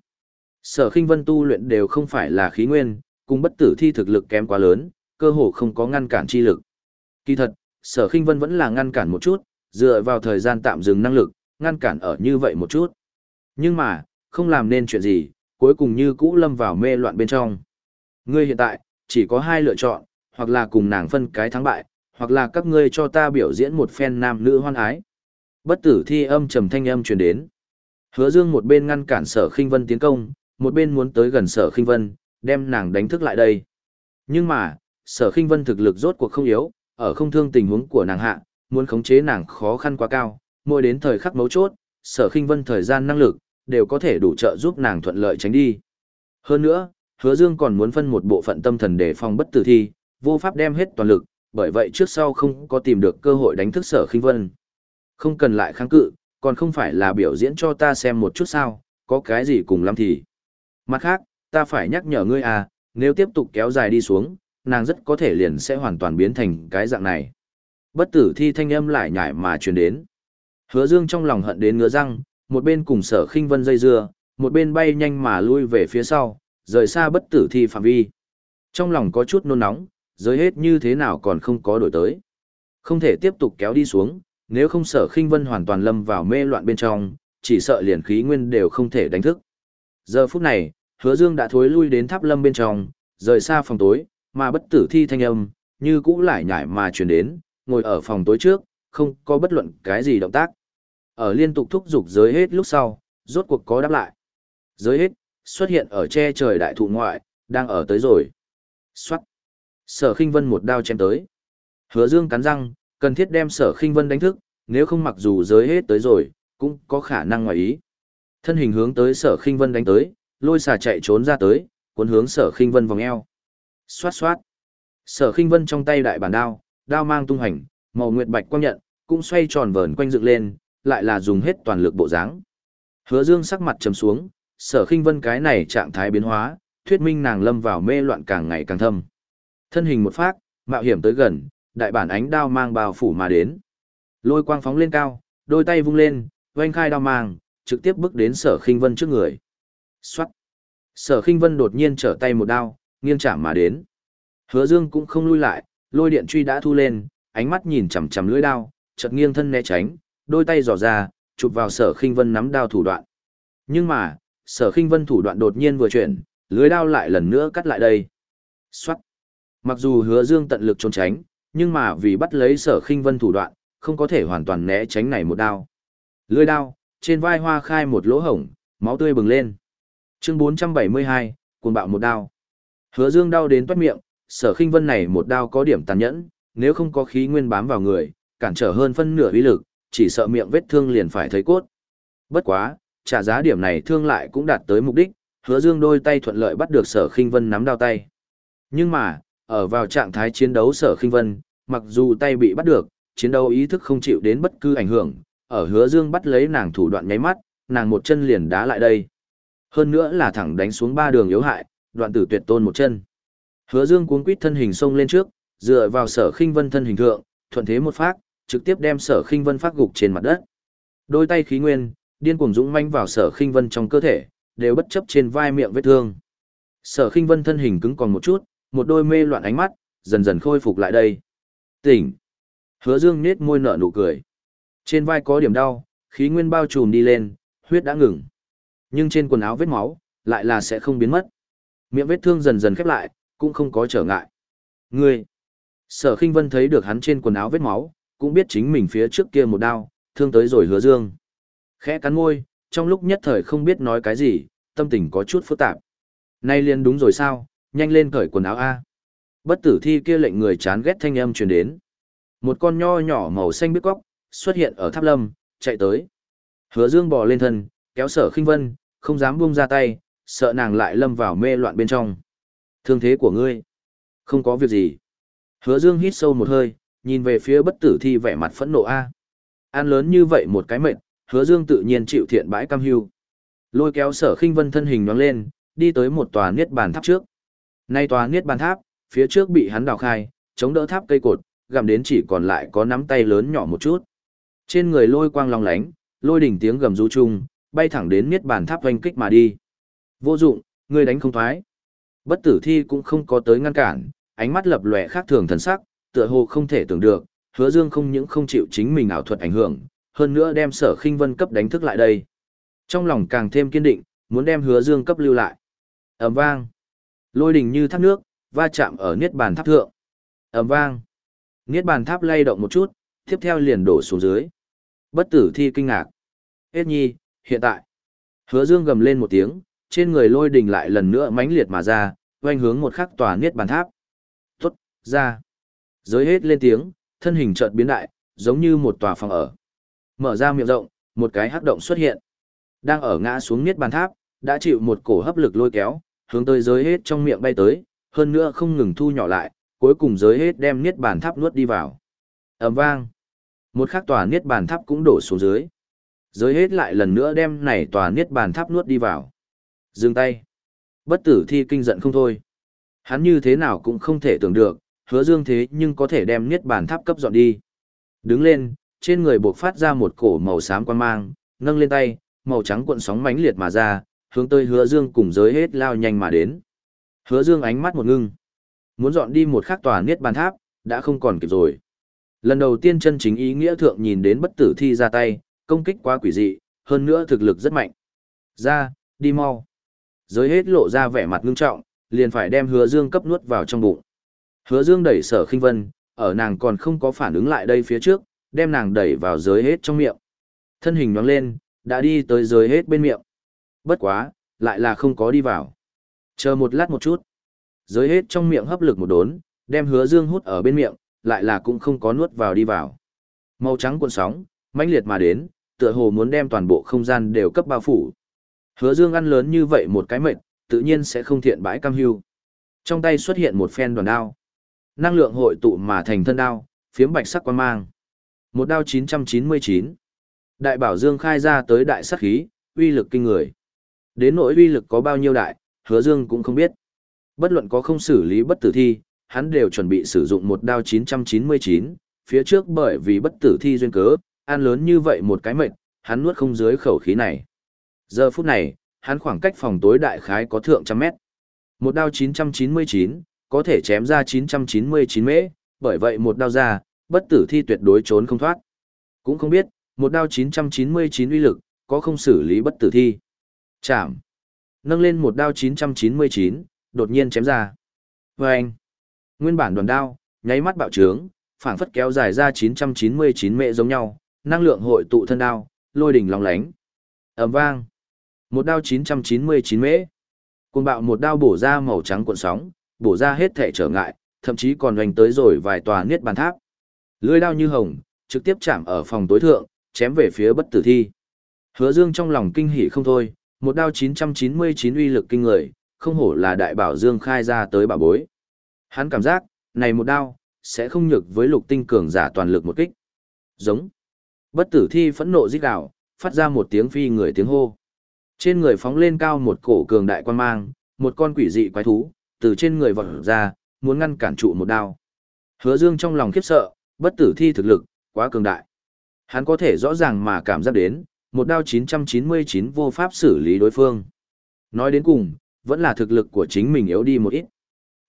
Sở Khinh Vân tu luyện đều không phải là khí nguyên, cùng bất tử thi thực lực kém quá lớn, cơ hồ không có ngăn cản chi lực. Kỳ thật, Sở Khinh Vân vẫn là ngăn cản một chút, dựa vào thời gian tạm dừng năng lực, ngăn cản ở như vậy một chút. Nhưng mà, không làm nên chuyện gì, cuối cùng như cũ lâm vào mê loạn bên trong. Ngươi hiện tại, chỉ có hai lựa chọn, hoặc là cùng nàng phân cái thắng bại, hoặc là các ngươi cho ta biểu diễn một phen nam nữ hoan ái. Bất tử thi âm trầm thanh âm truyền đến. Hứa Dương một bên ngăn cản Sở Khinh Vân tiến công, một bên muốn tới gần Sở Khinh Vân, đem nàng đánh thức lại đây. Nhưng mà, Sở Khinh Vân thực lực rốt cuộc không yếu, ở không thương tình huống của nàng hạ, muốn khống chế nàng khó khăn quá cao, mỗi đến thời khắc mấu chốt, Sở Khinh Vân thời gian năng lực đều có thể đủ trợ giúp nàng thuận lợi tránh đi. Hơn nữa, Hứa Dương còn muốn phân một bộ phận tâm thần để phòng bất tử thi, vô pháp đem hết toàn lực, bởi vậy trước sau không có tìm được cơ hội đánh thức Sở Khinh Vân. Không cần lại kháng cự, còn không phải là biểu diễn cho ta xem một chút sao, có cái gì cùng lắm thì. Mặt khác, ta phải nhắc nhở ngươi à, nếu tiếp tục kéo dài đi xuống, nàng rất có thể liền sẽ hoàn toàn biến thành cái dạng này. Bất tử thi thanh âm lại nhảy mà truyền đến. Hứa Dương trong lòng hận đến ngứa răng, một bên cùng sở khinh vân dây dưa, một bên bay nhanh mà lui về phía sau, rời xa bất tử thi phạm vi. Trong lòng có chút nôn nóng, giới hết như thế nào còn không có đổi tới. Không thể tiếp tục kéo đi xuống, nếu không sở khinh vân hoàn toàn lâm vào mê loạn bên trong, chỉ sợ liền khí nguyên đều không thể đánh thức. Giờ phút này, hứa dương đã thối lui đến tháp lâm bên trong, rời xa phòng tối, mà bất tử thi thanh âm, như cũ lại nhảy mà truyền đến, ngồi ở phòng tối trước, không có bất luận cái gì động tác. Ở liên tục thúc giục giới hết lúc sau, rốt cuộc có đáp lại. Giới hết, xuất hiện ở che trời đại thụ ngoại, đang ở tới rồi. Xoát. Sở khinh vân một đao chém tới. Hứa dương cắn răng, cần thiết đem sở khinh vân đánh thức, nếu không mặc dù giới hết tới rồi, cũng có khả năng ngoài ý. Thân hình hướng tới sở khinh vân đánh tới, lôi xà chạy trốn ra tới, cuốn hướng sở khinh vân vòng eo. Xoát xoát. Sở khinh vân trong tay đại bản đao, đao mang tung hành, màu nguyệt bạch quang nhận, cũng xoay tròn vờn quanh dựng lên, lại là dùng hết toàn lực bộ dáng. Hứa Dương sắc mặt trầm xuống, Sở Khinh Vân cái này trạng thái biến hóa, thuyết minh nàng lâm vào mê loạn càng ngày càng thâm. Thân hình một phát, mạo hiểm tới gần, đại bản ánh đao mang bao phủ mà đến. Lôi quang phóng lên cao, đôi tay vung lên, vành khai đao mang, trực tiếp bước đến Sở Khinh Vân trước người. Soát. Sở Khinh Vân đột nhiên trở tay một đao, nghiêng chạm mà đến. Hứa Dương cũng không lui lại, lôi điện truy đã thu lên, ánh mắt nhìn chằm chằm lưỡi đao, chợt nghiêng thân né tránh, đôi tay dò ra, chụp vào sở khinh vân nắm đao thủ đoạn. Nhưng mà, sở khinh vân thủ đoạn đột nhiên vừa chuyển, lưới đao lại lần nữa cắt lại đây. Xoát. Mặc dù hứa dương tận lực trốn tránh, nhưng mà vì bắt lấy sở khinh vân thủ đoạn, không có thể hoàn toàn né tránh này một đao. Lưới đao, trên vai hoa khai một lỗ hổng, máu tươi bừng lên. Chương 472, cuồng bạo một đao. Hứa dương đau đến toát miệng, sở khinh vân này một đao có điểm tàn nhẫn, nếu không có khí nguyên bám vào người, cản trở hơn phân nửa uy lực, chỉ sợ miệng vết thương liền phải thấy cốt. Bất quá, trả giá điểm này thương lại cũng đạt tới mục đích, hứa dương đôi tay thuận lợi bắt được sở khinh vân nắm đao tay. Nhưng mà, ở vào trạng thái chiến đấu sở khinh vân, mặc dù tay bị bắt được, chiến đấu ý thức không chịu đến bất cứ ảnh hưởng, ở hứa dương bắt lấy nàng thủ đoạn nháy mắt, nàng một chân liền đá lại đây. Hơn nữa là thẳng đánh xuống ba đường yếu hại, đoạn tử tuyệt tôn một chân. Hứa dương cuốn quít thân hình xông lên trước, dựa vào sở khinh vân thân hình thượng, thuận thế một phát, trực tiếp đem sở khinh vân phát gục trên mặt đất. Đôi tay khí nguyên, điên cuồng dũng manh vào sở khinh vân trong cơ thể, đều bất chấp trên vai miệng vết thương. Sở khinh vân thân hình cứng còn một chút, một đôi mê loạn ánh mắt, dần dần khôi phục lại đây. Tỉnh. Hứa dương nết môi nở nụ cười. Trên vai có điểm đau, khí nguyên bao trùm đi lên, huyết đã ngừng. Nhưng trên quần áo vết máu, lại là sẽ không biến mất. Miệng vết thương dần dần khép lại, cũng không có trở ngại. Ngươi! Sở khinh vân thấy được hắn trên quần áo vết máu, cũng biết chính mình phía trước kia một đao, thương tới rồi hứa dương. Khẽ cắn môi, trong lúc nhất thời không biết nói cái gì, tâm tình có chút phức tạp. Nay liền đúng rồi sao, nhanh lên cởi quần áo A. Bất tử thi kia lệnh người chán ghét thanh âm truyền đến. Một con nho nhỏ màu xanh biết góc, xuất hiện ở tháp lâm, chạy tới. Hứa dương bò lên thân, kéo sở khinh vân, không dám buông ra tay, sợ nàng lại lâm vào mê loạn bên trong. Thương thế của ngươi. Không có việc gì. Hứa dương hít sâu một hơi, nhìn về phía bất tử thi vẻ mặt phẫn nộ A. An lớn như vậy một cái mệnh, hứa dương tự nhiên chịu thiện bãi cam hưu. Lôi kéo sở khinh vân thân hình nhoáng lên, đi tới một tòa niết bàn tháp trước. Nay tòa niết bàn tháp, phía trước bị hắn đào khai, chống đỡ tháp cây cột, gặm đến chỉ còn lại có nắm tay lớn nhỏ một chút. Trên người lôi quang long lánh, lôi đỉnh tiếng gầm rú chung, bay thẳng đến niết bàn tháp hoành kích mà đi. Vô dụng, ngươi đánh không thoái. Bất tử thi cũng không có tới ngăn cản, ánh mắt lập lòe khác thường thần sắc, tựa hồ không thể tưởng được, hứa dương không những không chịu chính mình ảo thuật ảnh hưởng, hơn nữa đem sở khinh vân cấp đánh thức lại đây. Trong lòng càng thêm kiên định, muốn đem hứa dương cấp lưu lại. ầm vang. Lôi đình như thác nước, va chạm ở niết bàn tháp thượng. ầm vang. Niết bàn tháp lay động một chút, tiếp theo liền đổ xuống dưới. Bất tử thi kinh ngạc. Hết nhi, hiện tại. Hứa dương gầm lên một tiếng, trên người lôi đình lại lần nữa mãnh liệt mà ra, quanh hướng một khắc tòa niết bàn tháp. Tốt, ra. Giới hết lên tiếng, thân hình chợt biến đại, giống như một tòa phòng ở. Mở ra miệng rộng, một cái hắc động xuất hiện. Đang ở ngã xuống niết bàn tháp, đã chịu một cổ hấp lực lôi kéo, hướng tới giới hết trong miệng bay tới, hơn nữa không ngừng thu nhỏ lại, cuối cùng giới hết đem niết bàn tháp nuốt đi vào. ầm vang. Một khắc tòa niết bàn tháp cũng đổ xuống dưới. Giới hết lại lần nữa đem này tòa niết bàn tháp nuốt đi vào. Dừng tay. Bất tử thi kinh giận không thôi. Hắn như thế nào cũng không thể tưởng được, hứa dương thế nhưng có thể đem niết bàn tháp cấp dọn đi. Đứng lên, trên người buộc phát ra một cổ màu xám quan mang, nâng lên tay, màu trắng cuộn sóng mãnh liệt mà ra, hướng tới hứa dương cùng giới hết lao nhanh mà đến. Hứa dương ánh mắt một ngưng. Muốn dọn đi một khắc tòa niết bàn tháp, đã không còn kịp rồi. Lần đầu tiên chân chính ý nghĩa thượng nhìn đến bất tử thi ra tay, công kích quá quỷ dị, hơn nữa thực lực rất mạnh. Ra, đi mau. Giới hết lộ ra vẻ mặt ngưng trọng, liền phải đem hứa dương cấp nuốt vào trong bụng. Hứa dương đẩy sở khinh vân, ở nàng còn không có phản ứng lại đây phía trước, đem nàng đẩy vào giới hết trong miệng. Thân hình nhoáng lên, đã đi tới giới hết bên miệng. Bất quá, lại là không có đi vào. Chờ một lát một chút. Giới hết trong miệng hấp lực một đốn, đem hứa dương hút ở bên miệng, lại là cũng không có nuốt vào đi vào. Màu trắng cuộn sóng, mãnh liệt mà đến, tựa hồ muốn đem toàn bộ không gian đều cấp bao phủ. Hứa dương ăn lớn như vậy một cái mệnh, tự nhiên sẽ không thiện bãi cam hưu. Trong tay xuất hiện một phen đoàn đao. Năng lượng hội tụ mà thành thân đao, phiếm bạch sắc quan mang. Một đao 999. Đại bảo dương khai ra tới đại sắc khí, uy lực kinh người. Đến nỗi uy lực có bao nhiêu đại, hứa dương cũng không biết. Bất luận có không xử lý bất tử thi, hắn đều chuẩn bị sử dụng một đao 999, phía trước bởi vì bất tử thi duyên cớ, ăn lớn như vậy một cái mệnh, hắn nuốt không dưới khẩu khí này. Giờ phút này, hắn khoảng cách phòng tối đại khái có thượng trăm mét. Một đao 999, có thể chém ra 999 mễ, bởi vậy một đao ra, bất tử thi tuyệt đối trốn không thoát. Cũng không biết, một đao 999 uy lực, có không xử lý bất tử thi. Chạm. Nâng lên một đao 999, đột nhiên chém ra. Và anh. Nguyên bản đoàn đao, nháy mắt bạo trướng, phảng phất kéo dài ra 999 mệ giống nhau, năng lượng hội tụ thân đao, lôi đỉnh long lánh. ầm vang. Một đao 999 mễ. Cuồng bạo một đao bổ ra màu trắng cuộn sóng, bổ ra hết thể trở ngại, thậm chí còn hoành tới rồi vài tòa niết bàn tháp. Lưỡi đao như hồng, trực tiếp chạm ở phòng tối thượng, chém về phía bất tử thi. Hứa Dương trong lòng kinh hỉ không thôi, một đao 999 uy lực kinh người, không hổ là đại bảo Dương khai ra tới bảo bối. Hắn cảm giác, này một đao, sẽ không nhược với lục tinh cường giả toàn lực một kích. Giống. Bất tử thi phẫn nộ rít gào, phát ra một tiếng phi người tiếng hô. Trên người phóng lên cao một cổ cường đại quan mang, một con quỷ dị quái thú, từ trên người vọt ra, muốn ngăn cản trụ một đao. Hứa Dương trong lòng khiếp sợ, bất tử thi thực lực, quá cường đại. Hắn có thể rõ ràng mà cảm giác đến, một đao 999 vô pháp xử lý đối phương. Nói đến cùng, vẫn là thực lực của chính mình yếu đi một ít.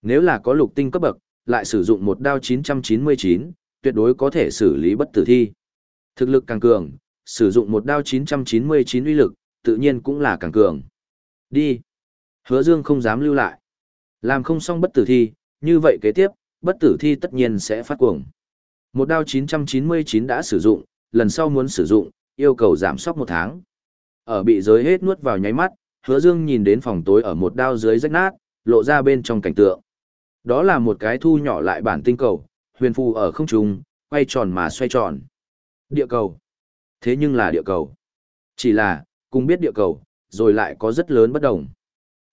Nếu là có lục tinh cấp bậc, lại sử dụng một đao 999, tuyệt đối có thể xử lý bất tử thi. Thực lực càng cường, sử dụng một đao 999 uy lực, tự nhiên cũng là càng cường. Đi. Hứa Dương không dám lưu lại. Làm không xong bất tử thi, như vậy kế tiếp, bất tử thi tất nhiên sẽ phát cuồng. Một đao 999 đã sử dụng, lần sau muốn sử dụng, yêu cầu giảm sóc một tháng. Ở bị giới hết nuốt vào nháy mắt, hứa dương nhìn đến phòng tối ở một đao dưới rách nát, lộ ra bên trong cảnh tượng. Đó là một cái thu nhỏ lại bản tinh cầu, huyền phù ở không trung, quay tròn mà xoay tròn. Địa cầu. Thế nhưng là địa cầu. Chỉ là, cùng biết địa cầu, rồi lại có rất lớn bất đồng.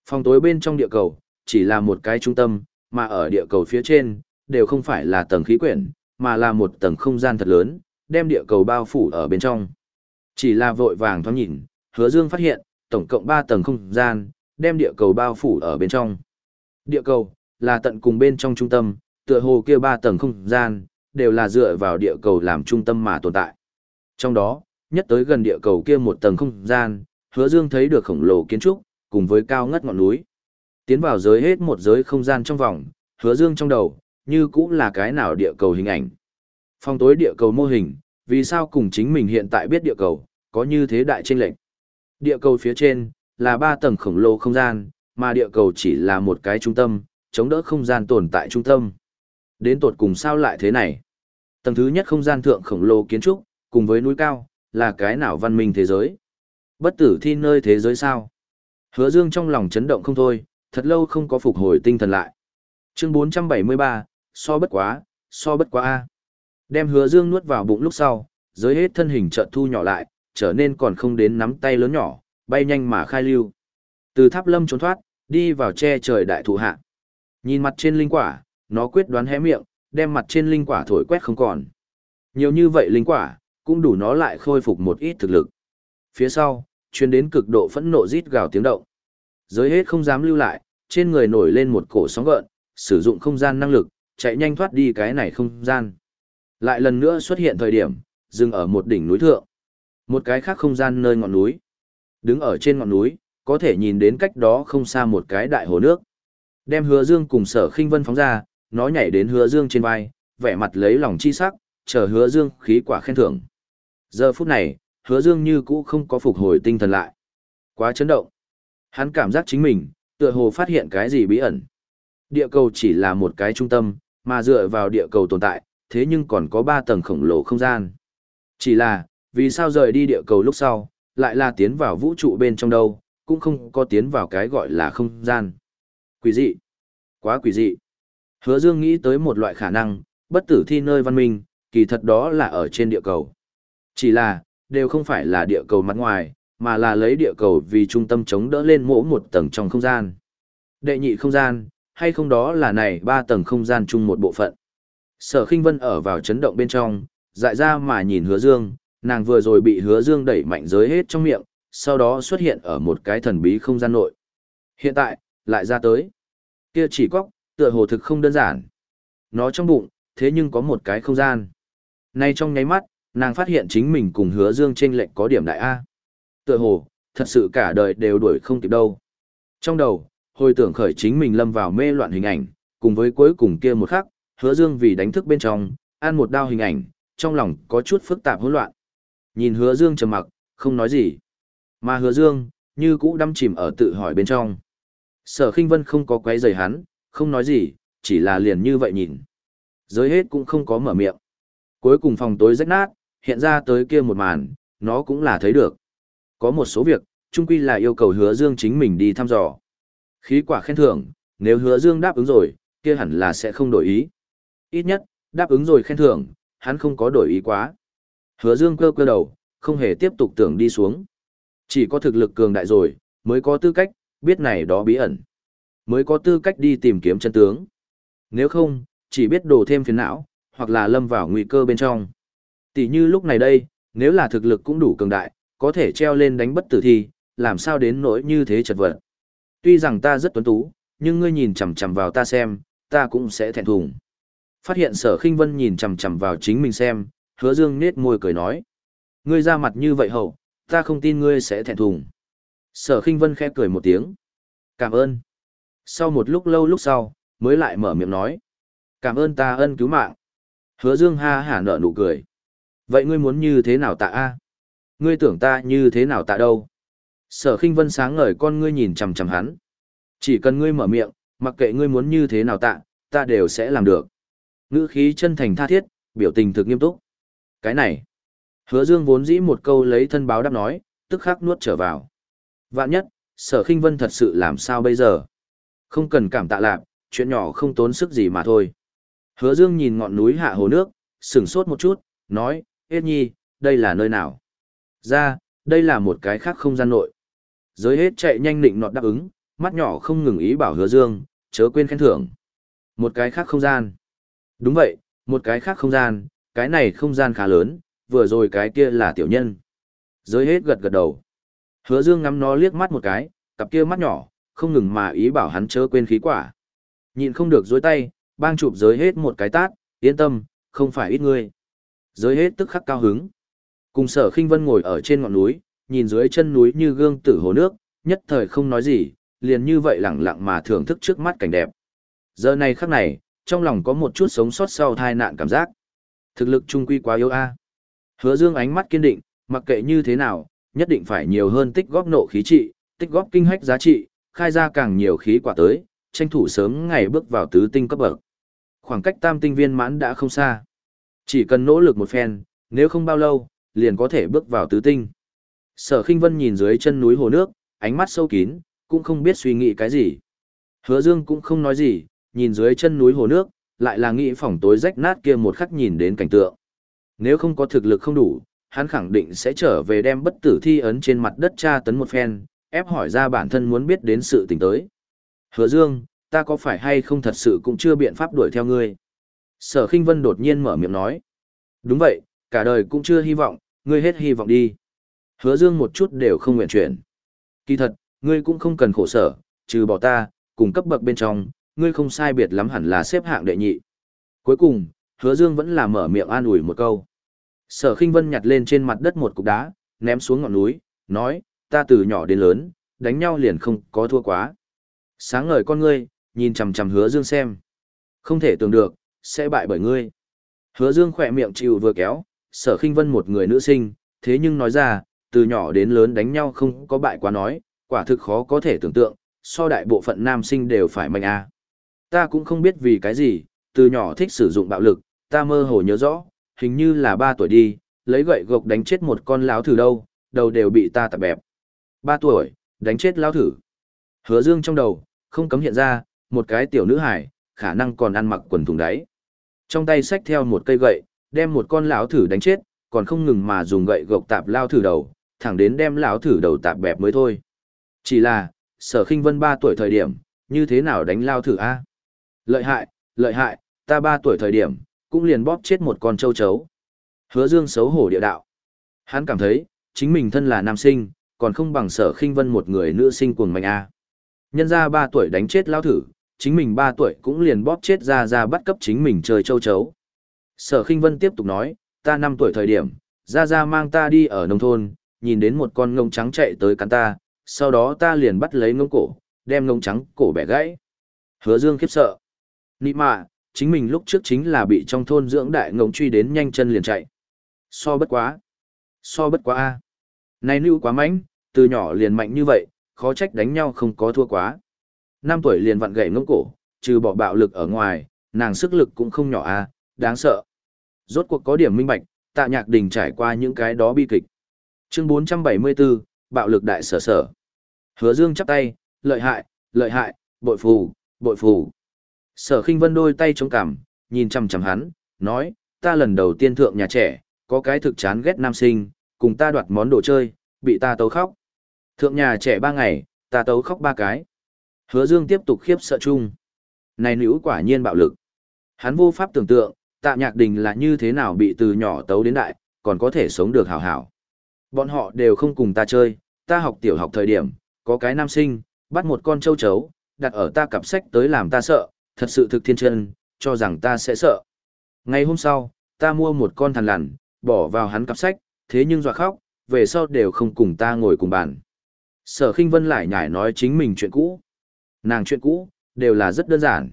Phòng tối bên trong địa cầu, chỉ là một cái trung tâm, mà ở địa cầu phía trên, đều không phải là tầng khí quyển, mà là một tầng không gian thật lớn, đem địa cầu bao phủ ở bên trong. Chỉ là vội vàng thoáng nhìn, hứa dương phát hiện, tổng cộng 3 tầng không gian, đem địa cầu bao phủ ở bên trong. Địa cầu, là tận cùng bên trong trung tâm, tựa hồ kia 3 tầng không gian, đều là dựa vào địa cầu làm trung tâm mà tồn tại. Trong đó, nhất tới gần địa cầu kia một tầng không gian, hứa dương thấy được khổng lồ kiến trúc, cùng với cao ngất ngọn núi. Tiến vào giới hết một giới không gian trong vòng, hứa dương trong đầu, như cũng là cái nào địa cầu hình ảnh. Phong tối địa cầu mô hình, vì sao cùng chính mình hiện tại biết địa cầu, có như thế đại chênh lệch. Địa cầu phía trên, là ba tầng khổng lồ không gian, mà địa cầu chỉ là một cái trung tâm, chống đỡ không gian tồn tại trung tâm. Đến tột cùng sao lại thế này? Tầng thứ nhất không gian thượng khổng lồ kiến trúc, cùng với núi cao, là cái nào văn minh thế giới? Bất tử thi nơi thế giới sao? Hứa Dương trong lòng chấn động không thôi, thật lâu không có phục hồi tinh thần lại. Chương 473, so bất quá, so bất quá a. Đem Hứa Dương nuốt vào bụng lúc sau, giới hết thân hình chợt thu nhỏ lại, trở nên còn không đến nắm tay lớn nhỏ, bay nhanh mà khai lưu. Từ tháp lâm trốn thoát, đi vào che trời đại thụ hạ. Nhìn mặt trên linh quả, nó quyết đoán hé miệng, đem mặt trên linh quả thổi quét không còn. Nhiều như vậy linh quả, cũng đủ nó lại khôi phục một ít thực lực. Phía sau, truyền đến cực độ phẫn nộ rít gào tiếng động. Giới hết không dám lưu lại, trên người nổi lên một cổ sóng gợn, sử dụng không gian năng lực, chạy nhanh thoát đi cái này không gian. Lại lần nữa xuất hiện thời điểm, dừng ở một đỉnh núi thượng. Một cái khác không gian nơi ngọn núi. Đứng ở trên ngọn núi, có thể nhìn đến cách đó không xa một cái đại hồ nước. Đem hứa dương cùng sở khinh vân phóng ra, nó nhảy đến hứa dương trên vai, vẻ mặt lấy lòng chi sắc, chờ hứa dương khí quả khen thưởng. Giờ phút này, hứa dương như cũ không có phục hồi tinh thần lại. Quá chấn động. Hắn cảm giác chính mình, tựa hồ phát hiện cái gì bí ẩn. Địa cầu chỉ là một cái trung tâm, mà dựa vào địa cầu tồn tại, thế nhưng còn có ba tầng khổng lồ không gian. Chỉ là, vì sao rời đi địa cầu lúc sau, lại là tiến vào vũ trụ bên trong đâu, cũng không có tiến vào cái gọi là không gian. Quỷ dị. Quá quỷ dị. Hứa Dương nghĩ tới một loại khả năng, bất tử thi nơi văn minh, kỳ thật đó là ở trên địa cầu. Chỉ là, đều không phải là địa cầu mặt ngoài, mà là lấy địa cầu vì trung tâm chống đỡ lên mỗi một tầng trong không gian. Đệ nhị không gian, hay không đó là này ba tầng không gian chung một bộ phận. Sở khinh vân ở vào chấn động bên trong, dại ra mà nhìn hứa dương, nàng vừa rồi bị hứa dương đẩy mạnh giới hết trong miệng, sau đó xuất hiện ở một cái thần bí không gian nội. Hiện tại, lại ra tới. Kia chỉ có, tựa hồ thực không đơn giản. Nó trong bụng, thế nhưng có một cái không gian. Nay trong nháy mắt, nàng phát hiện chính mình cùng hứa dương trên lệnh có điểm đại A. Tựa hồ, thật sự cả đời đều đuổi không kịp đâu. Trong đầu, hồi tưởng khởi chính mình lâm vào mê loạn hình ảnh, cùng với cuối cùng kia một khắc, hứa dương vì đánh thức bên trong, ăn một đao hình ảnh, trong lòng có chút phức tạp hỗn loạn. Nhìn hứa dương trầm mặc, không nói gì. Mà hứa dương, như cũ đâm chìm ở tự hỏi bên trong. Sở khinh vân không có quấy rầy hắn, không nói gì, chỉ là liền như vậy nhìn. Giới hết cũng không có mở miệng. Cuối cùng phòng tối rách nát, hiện ra tới kia một màn, nó cũng là thấy được. Có một số việc, chung quy là yêu cầu hứa dương chính mình đi thăm dò. Khí quả khen thưởng, nếu hứa dương đáp ứng rồi, kia hẳn là sẽ không đổi ý. Ít nhất, đáp ứng rồi khen thưởng, hắn không có đổi ý quá. Hứa dương cơ cơ đầu, không hề tiếp tục tưởng đi xuống. Chỉ có thực lực cường đại rồi, mới có tư cách, biết này đó bí ẩn. Mới có tư cách đi tìm kiếm chân tướng. Nếu không, chỉ biết đổ thêm phiền não, hoặc là lâm vào nguy cơ bên trong. Tỷ như lúc này đây, nếu là thực lực cũng đủ cường đại, có thể treo lên đánh bất tử thì làm sao đến nỗi như thế chật vật. Tuy rằng ta rất tuấn tú, nhưng ngươi nhìn chằm chằm vào ta xem, ta cũng sẽ thẹn thùng. Phát hiện sở khinh vân nhìn chằm chằm vào chính mình xem, hứa dương nết môi cười nói. Ngươi ra mặt như vậy hậu, ta không tin ngươi sẽ thẹn thùng. Sở khinh vân khẽ cười một tiếng. Cảm ơn. Sau một lúc lâu lúc sau, mới lại mở miệng nói. Cảm ơn ta ân cứu mạng. Hứa dương ha hả nở nụ cười. Vậy ngươi muốn như thế nào tạ a? Ngươi tưởng ta như thế nào tạ đâu? Sở khinh vân sáng ngời con ngươi nhìn chằm chằm hắn. Chỉ cần ngươi mở miệng, mặc kệ ngươi muốn như thế nào tạ, ta đều sẽ làm được. Ngữ khí chân thành tha thiết, biểu tình thực nghiêm túc. Cái này, hứa dương vốn dĩ một câu lấy thân báo đáp nói, tức khắc nuốt trở vào. Vạn nhất, sở khinh vân thật sự làm sao bây giờ? Không cần cảm tạ lạc, chuyện nhỏ không tốn sức gì mà thôi. Hứa dương nhìn ngọn núi hạ hồ nước, sửng sốt một chút, nói, hết nhi, đây là nơi nào? Ra, đây là một cái khác không gian nội. Giới hết chạy nhanh định nọt đáp ứng, mắt nhỏ không ngừng ý bảo hứa dương, chớ quên khen thưởng. Một cái khác không gian. Đúng vậy, một cái khác không gian, cái này không gian khá lớn, vừa rồi cái kia là tiểu nhân. Giới hết gật gật đầu. Hứa dương ngắm nó liếc mắt một cái, cặp kia mắt nhỏ, không ngừng mà ý bảo hắn chớ quên khí quả. Nhìn không được dối tay, bang chụp giới hết một cái tát, yên tâm, không phải ít ngươi. Giới hết tức khắc cao hứng. Cùng sở khinh vân ngồi ở trên ngọn núi, nhìn dưới chân núi như gương tử hồ nước, nhất thời không nói gì, liền như vậy lặng lặng mà thưởng thức trước mắt cảnh đẹp. Giờ này khắc này, trong lòng có một chút sống sót sau tai nạn cảm giác. Thực lực trung quy quá yếu a. Hứa Dương ánh mắt kiên định, mặc kệ như thế nào, nhất định phải nhiều hơn tích góp nộ khí trị, tích góp kinh hách giá trị, khai ra càng nhiều khí quả tới, tranh thủ sớm ngày bước vào tứ tinh cấp bậc. Khoảng cách tam tinh viên mãn đã không xa. Chỉ cần nỗ lực một phen, nếu không bao lâu, liền có thể bước vào tứ tinh. Sở Khinh Vân nhìn dưới chân núi hồ nước, ánh mắt sâu kín, cũng không biết suy nghĩ cái gì. Hứa Dương cũng không nói gì, nhìn dưới chân núi hồ nước, lại là nghĩ phòng tối rách nát kia một khắc nhìn đến cảnh tượng. Nếu không có thực lực không đủ, hắn khẳng định sẽ trở về đem bất tử thi ấn trên mặt đất tra tấn một phen, ép hỏi ra bản thân muốn biết đến sự tình tới. Hứa Dương, ta có phải hay không thật sự cũng chưa biện pháp đuổi theo ngươi. Sở Kinh Vân đột nhiên mở miệng nói. Đúng vậy, cả đời cũng chưa hy vọng, ngươi hết hy vọng đi. Hứa Dương một chút đều không nguyện chuyển. Kỳ thật, ngươi cũng không cần khổ sở, trừ bỏ ta, cùng cấp bậc bên trong, ngươi không sai biệt lắm hẳn là xếp hạng đệ nhị. Cuối cùng, Hứa Dương vẫn là mở miệng an ủi một câu. Sở Khinh Vân nhặt lên trên mặt đất một cục đá, ném xuống ngọn núi, nói, ta từ nhỏ đến lớn, đánh nhau liền không có thua quá. Sáng ngời con ngươi, nhìn chằm chằm Hứa Dương xem. Không thể tưởng được, sẽ bại bởi ngươi. Hứa Dương khẽ miệng chịu vừa kéo, Sở Khinh Vân một người nữ sinh, thế nhưng nói ra, từ nhỏ đến lớn đánh nhau không có bại quá nói, quả thực khó có thể tưởng tượng, so đại bộ phận nam sinh đều phải mạnh a. Ta cũng không biết vì cái gì, từ nhỏ thích sử dụng bạo lực, ta mơ hồ nhớ rõ, hình như là ba tuổi đi, lấy gậy gộc đánh chết một con láo thử đâu, đầu đều bị ta tạp bẹp. Ba tuổi, đánh chết láo thử. Hứa dương trong đầu, không cấm hiện ra, một cái tiểu nữ hải, khả năng còn ăn mặc quần thùng đáy. Trong tay xách theo một cây gậy, đem một con lão thử đánh chết, còn không ngừng mà dùng gậy gộc tạp lao thử đầu, thẳng đến đem lão thử đầu tạp bẹp mới thôi. Chỉ là, sở khinh vân 3 tuổi thời điểm, như thế nào đánh lao thử a? Lợi hại, lợi hại, ta ba tuổi thời điểm, cũng liền bóp chết một con châu chấu. Hứa dương xấu hổ địa đạo. Hắn cảm thấy, chính mình thân là nam sinh, còn không bằng sở khinh vân một người nữ sinh cuồng mạnh a. Nhân ra ba tuổi đánh chết lao thử, chính mình ba tuổi cũng liền bóp chết ra ra bắt cấp chính mình chơi châu chấu. Sở khinh vân tiếp tục nói, ta năm tuổi thời điểm, ra ra mang ta đi ở nông thôn, nhìn đến một con ngông trắng chạy tới cắn ta, sau đó ta liền bắt lấy ngông cổ, đem ngông trắng cổ bẻ gãy. Hứa Dương khiếp sợ. Nị mạ, chính mình lúc trước chính là bị trong thôn dưỡng đại ngỗng truy đến nhanh chân liền chạy. So bất quá. So bất quá a. Này nữ quá mạnh, từ nhỏ liền mạnh như vậy, khó trách đánh nhau không có thua quá. Năm tuổi liền vặn gậy ngông cổ, trừ bỏ bạo lực ở ngoài, nàng sức lực cũng không nhỏ a, đáng sợ. Rốt cuộc có điểm minh bạch, tạ nhạc đình trải qua những cái đó bi kịch. Chương 474, bạo lực đại sở sở. Hứa Dương chắp tay, lợi hại, lợi hại, bội phù, bội phù. Sở khinh vân đôi tay chống cằm, nhìn chằm chằm hắn, nói, ta lần đầu tiên thượng nhà trẻ, có cái thực chán ghét nam sinh, cùng ta đoạt món đồ chơi, bị ta tấu khóc. Thượng nhà trẻ ba ngày, ta tấu khóc ba cái. Hứa Dương tiếp tục khiếp sợ chung. Này nữ quả nhiên bạo lực. Hắn vô pháp tưởng tượng, tạ nhạc đình là như thế nào bị từ nhỏ tấu đến đại, còn có thể sống được hảo hảo. Bọn họ đều không cùng ta chơi, ta học tiểu học thời điểm, có cái nam sinh, bắt một con châu chấu, đặt ở ta cặp sách tới làm ta sợ, thật sự thực thiên chân, cho rằng ta sẽ sợ. Ngày hôm sau, ta mua một con thằn lằn, bỏ vào hắn cặp sách, thế nhưng dọa khóc, về sau đều không cùng ta ngồi cùng bàn. Sở khinh vân lại nhải nói chính mình chuyện cũ. Nàng chuyện cũ, đều là rất đơn giản.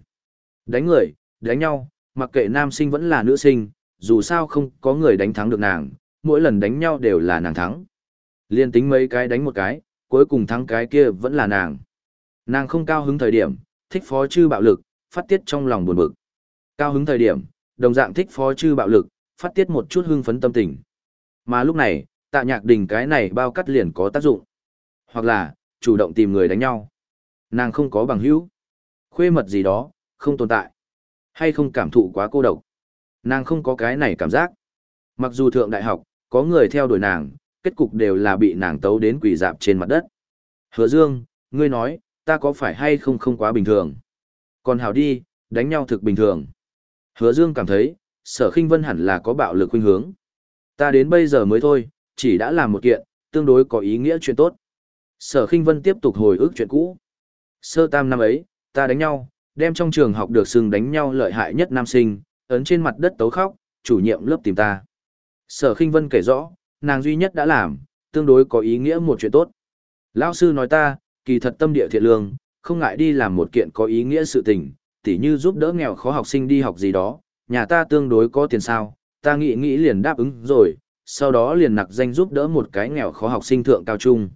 Đánh người, đánh nhau, mặc kệ nam sinh vẫn là nữ sinh, dù sao không có người đánh thắng được nàng, mỗi lần đánh nhau đều là nàng thắng. Liên tính mấy cái đánh một cái, cuối cùng thắng cái kia vẫn là nàng. Nàng không cao hứng thời điểm, thích phó chư bạo lực, phát tiết trong lòng buồn bực. Cao hứng thời điểm, đồng dạng thích phó chư bạo lực, phát tiết một chút hưng phấn tâm tình. Mà lúc này, tạ nhạc đình cái này bao cắt liền có tác dụng. Hoặc là, chủ động tìm người đánh nhau. Nàng không có bằng hữu. Khuê mật gì đó, không tồn tại. Hay không cảm thụ quá cô độc. Nàng không có cái này cảm giác. Mặc dù thượng đại học, có người theo đuổi nàng, kết cục đều là bị nàng tấu đến quỳ dạp trên mặt đất. Hứa Dương, ngươi nói, ta có phải hay không không quá bình thường? Còn hào đi, đánh nhau thực bình thường. Hứa Dương cảm thấy, sở khinh vân hẳn là có bạo lực khuynh hướng. Ta đến bây giờ mới thôi, chỉ đã làm một kiện, tương đối có ý nghĩa chuyện tốt. Sở khinh vân tiếp tục hồi ức chuyện cũ. Sơ tam năm ấy, ta đánh nhau, đem trong trường học được xưng đánh nhau lợi hại nhất nam sinh, ấn trên mặt đất tấu khóc, chủ nhiệm lớp tìm ta. Sở khinh vân kể rõ, nàng duy nhất đã làm, tương đối có ý nghĩa một chuyện tốt. Lão sư nói ta, kỳ thật tâm địa thiện lương, không ngại đi làm một kiện có ý nghĩa sự tình, tỉ như giúp đỡ nghèo khó học sinh đi học gì đó, nhà ta tương đối có tiền sao, ta nghĩ nghĩ liền đáp ứng rồi, sau đó liền nặc danh giúp đỡ một cái nghèo khó học sinh thượng cao trung.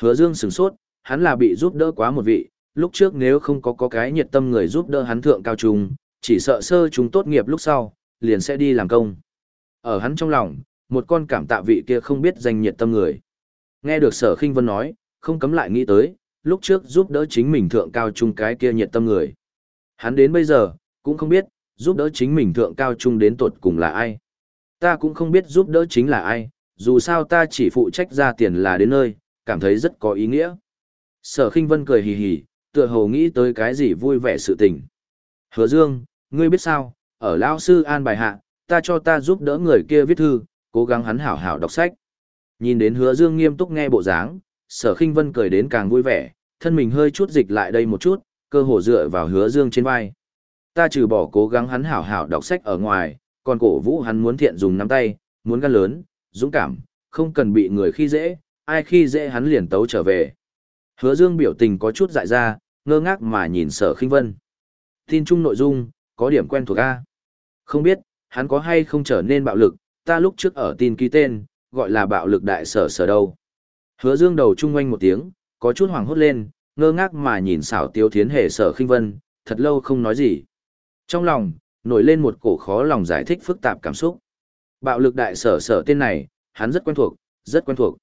Hứa Dương sửng sốt, hắn là bị giúp đỡ quá một vị, lúc trước nếu không có có cái nhiệt tâm người giúp đỡ hắn thượng cao trung, chỉ sợ sơ chúng tốt nghiệp lúc sau, liền sẽ đi làm công. Ở hắn trong lòng, một con cảm tạ vị kia không biết danh nhiệt tâm người. Nghe được sở khinh vân nói, không cấm lại nghĩ tới, lúc trước giúp đỡ chính mình thượng cao trung cái kia nhiệt tâm người. Hắn đến bây giờ, cũng không biết, giúp đỡ chính mình thượng cao trung đến tột cùng là ai. Ta cũng không biết giúp đỡ chính là ai, dù sao ta chỉ phụ trách ra tiền là đến nơi, cảm thấy rất có ý nghĩa. Sở khinh vân cười hì hì, tựa hồ nghĩ tới cái gì vui vẻ sự tình. Hứa dương, ngươi biết sao, ở lão sư an bài hạ, ta cho ta giúp đỡ người kia viết thư, cố gắng hắn hảo hảo đọc sách. Nhìn đến hứa dương nghiêm túc nghe bộ dáng, sở khinh vân cười đến càng vui vẻ, thân mình hơi chút dịch lại đây một chút, cơ hồ dựa vào hứa dương trên vai. Ta trừ bỏ cố gắng hắn hảo hảo đọc sách ở ngoài, còn cổ vũ hắn muốn thiện dùng nắm tay, muốn gan lớn, dũng cảm, không cần bị người khi dễ, ai khi dễ hắn liền tấu trở về. Hứa dương biểu tình có chút dại ra, ngơ ngác mà nhìn sở khinh vân. Tin chung nội dung, có điểm quen thuộc A. Không biết, hắn có hay không trở nên bạo lực, ta lúc trước ở tin ký tên, gọi là bạo lực đại sở sở đâu. Hứa dương đầu trung quanh một tiếng, có chút hoảng hốt lên, ngơ ngác mà nhìn xảo tiếu thiến hề sở khinh vân, thật lâu không nói gì. Trong lòng, nổi lên một cổ khó lòng giải thích phức tạp cảm xúc. Bạo lực đại sở sở tên này, hắn rất quen thuộc, rất quen thuộc.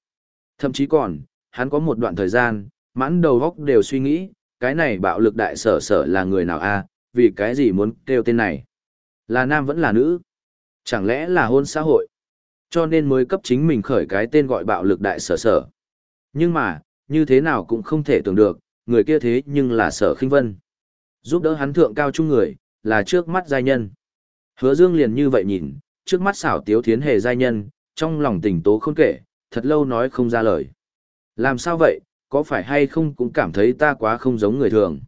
Thậm chí còn, hắn có một đoạn thời gian, mãn đầu góc đều suy nghĩ, cái này bạo lực đại sở sở là người nào a vì cái gì muốn kêu tên này. Là nam vẫn là nữ. Chẳng lẽ là hôn xã hội? Cho nên mới cấp chính mình khởi cái tên gọi bạo lực đại sở sở. Nhưng mà, như thế nào cũng không thể tưởng được, người kia thế nhưng là sở khinh vân. Giúp đỡ hắn thượng cao chung người, là trước mắt giai nhân. Hứa dương liền như vậy nhìn, trước mắt xảo tiếu thiến hề giai nhân, trong lòng tỉnh tố không kể, thật lâu nói không ra lời. Làm sao vậy, có phải hay không cũng cảm thấy ta quá không giống người thường.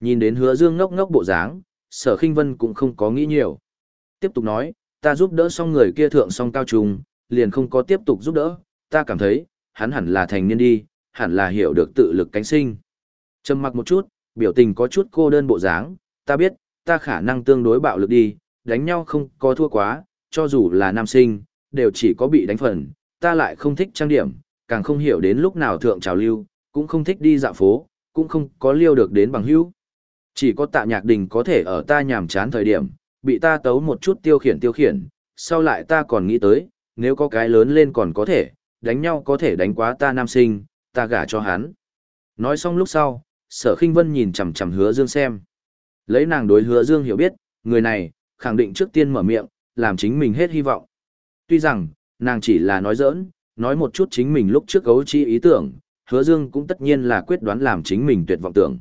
Nhìn đến hứa dương ngốc ngốc bộ dáng, sở khinh vân cũng không có nghĩ nhiều. Tiếp tục nói, ta giúp đỡ xong người kia thượng xong cao trùng, liền không có tiếp tục giúp đỡ, ta cảm thấy, hắn hẳn là thành niên đi, hẳn là hiểu được tự lực cánh sinh. Trầm mặc một chút, biểu tình có chút cô đơn bộ dáng, ta biết, ta khả năng tương đối bạo lực đi, đánh nhau không có thua quá, cho dù là nam sinh, đều chỉ có bị đánh phần, ta lại không thích trang điểm, càng không hiểu đến lúc nào thượng trào lưu, cũng không thích đi dạo phố, cũng không có liêu được đến bằng hữu. Chỉ có tạ nhạc đình có thể ở ta nhàm chán thời điểm, bị ta tấu một chút tiêu khiển tiêu khiển, sau lại ta còn nghĩ tới, nếu có cái lớn lên còn có thể, đánh nhau có thể đánh quá ta nam sinh, ta gả cho hắn. Nói xong lúc sau, sở khinh vân nhìn chằm chằm hứa dương xem. Lấy nàng đối hứa dương hiểu biết, người này, khẳng định trước tiên mở miệng, làm chính mình hết hy vọng. Tuy rằng, nàng chỉ là nói giỡn, nói một chút chính mình lúc trước cấu chi ý tưởng, hứa dương cũng tất nhiên là quyết đoán làm chính mình tuyệt vọng tưởng.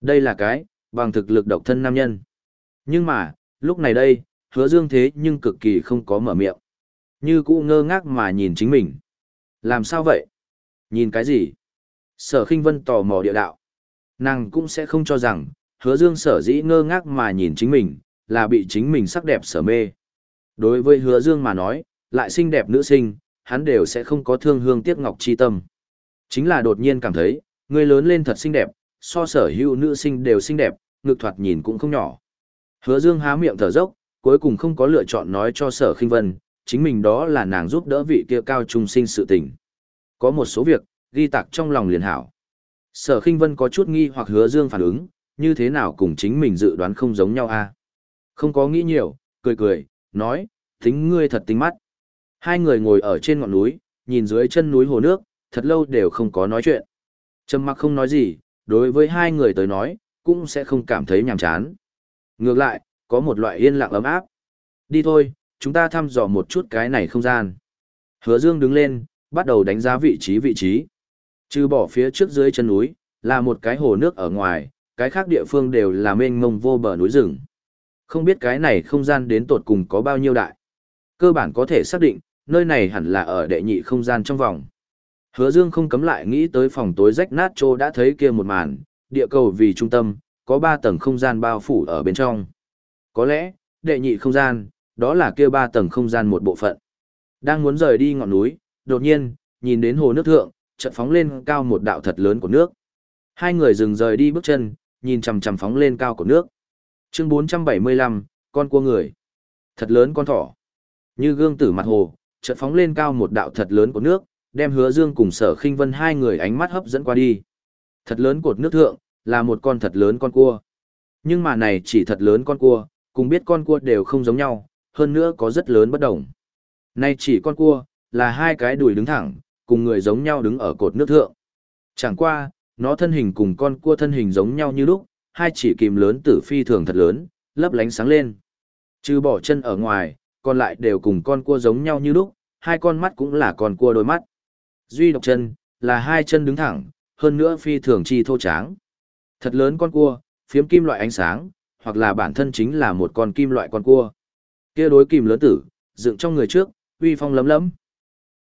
Đây là cái, bằng thực lực độc thân nam nhân. Nhưng mà, lúc này đây, hứa dương thế nhưng cực kỳ không có mở miệng. Như cũ ngơ ngác mà nhìn chính mình. Làm sao vậy? Nhìn cái gì? Sở khinh vân tò mò địa đạo. Nàng cũng sẽ không cho rằng, hứa dương sở dĩ ngơ ngác mà nhìn chính mình, là bị chính mình sắc đẹp sở mê. Đối với hứa dương mà nói, lại xinh đẹp nữ sinh, hắn đều sẽ không có thương hương tiếc ngọc chi tâm. Chính là đột nhiên cảm thấy, người lớn lên thật xinh đẹp, so sở hữu nữ sinh đều xinh đẹp, ngực thoạt nhìn cũng không nhỏ. Hứa Dương há miệng thở dốc, cuối cùng không có lựa chọn nói cho sở khinh vân, chính mình đó là nàng giúp đỡ vị kia cao trung sinh sự tình. Có một số việc, ghi tạc trong lòng liền hảo. Sở Khinh Vân có chút nghi hoặc hứa dương phản ứng, như thế nào cùng chính mình dự đoán không giống nhau a? Không có nghĩ nhiều, cười cười, nói, tính ngươi thật tính mắt. Hai người ngồi ở trên ngọn núi, nhìn dưới chân núi hồ nước, thật lâu đều không có nói chuyện. Trầm mặc không nói gì, đối với hai người tới nói, cũng sẽ không cảm thấy nhàm chán. Ngược lại, có một loại yên lặng ấm áp. Đi thôi, chúng ta thăm dò một chút cái này không gian. Hứa Dương đứng lên, bắt đầu đánh giá vị trí vị trí. Trừ bỏ phía trước dưới chân núi, là một cái hồ nước ở ngoài, cái khác địa phương đều là mênh mông vô bờ núi rừng. Không biết cái này không gian đến tột cùng có bao nhiêu đại. Cơ bản có thể xác định, nơi này hẳn là ở đệ nhị không gian trong vòng. Hứa Dương không cấm lại nghĩ tới phòng tối rách nát trô đã thấy kia một màn, địa cầu vì trung tâm, có ba tầng không gian bao phủ ở bên trong. Có lẽ, đệ nhị không gian, đó là kia ba tầng không gian một bộ phận. Đang muốn rời đi ngọn núi, đột nhiên, nhìn đến hồ nước thượng, chợt phóng lên cao một đạo thật lớn của nước. Hai người dừng rời đi bước chân, nhìn chằm chằm phóng lên cao của nước. Chương 475, con cua người. Thật lớn con thỏ. Như gương tử mặt hồ, chợt phóng lên cao một đạo thật lớn của nước, đem Hứa Dương cùng Sở Khinh Vân hai người ánh mắt hấp dẫn qua đi. Thật lớn cột nước thượng, là một con thật lớn con cua. Nhưng mà này chỉ thật lớn con cua, cùng biết con cua đều không giống nhau, hơn nữa có rất lớn bất đồng. nay chỉ con cua, là hai cái đùi đứng thẳng, cùng người giống nhau đứng ở cột nước thượng. Chẳng qua, nó thân hình cùng con cua thân hình giống nhau như lúc, hai chỉ kìm lớn tử phi thường thật lớn, lấp lánh sáng lên. Trừ bỏ chân ở ngoài, còn lại đều cùng con cua giống nhau như lúc, hai con mắt cũng là con cua đôi mắt. Duy độc chân, là hai chân đứng thẳng, hơn nữa phi thường chi thô tráng. Thật lớn con cua, phiếm kim loại ánh sáng, hoặc là bản thân chính là một con kim loại con cua. Kia đối kìm lớn tử, dựng trong người trước, uy phong lấm lấm.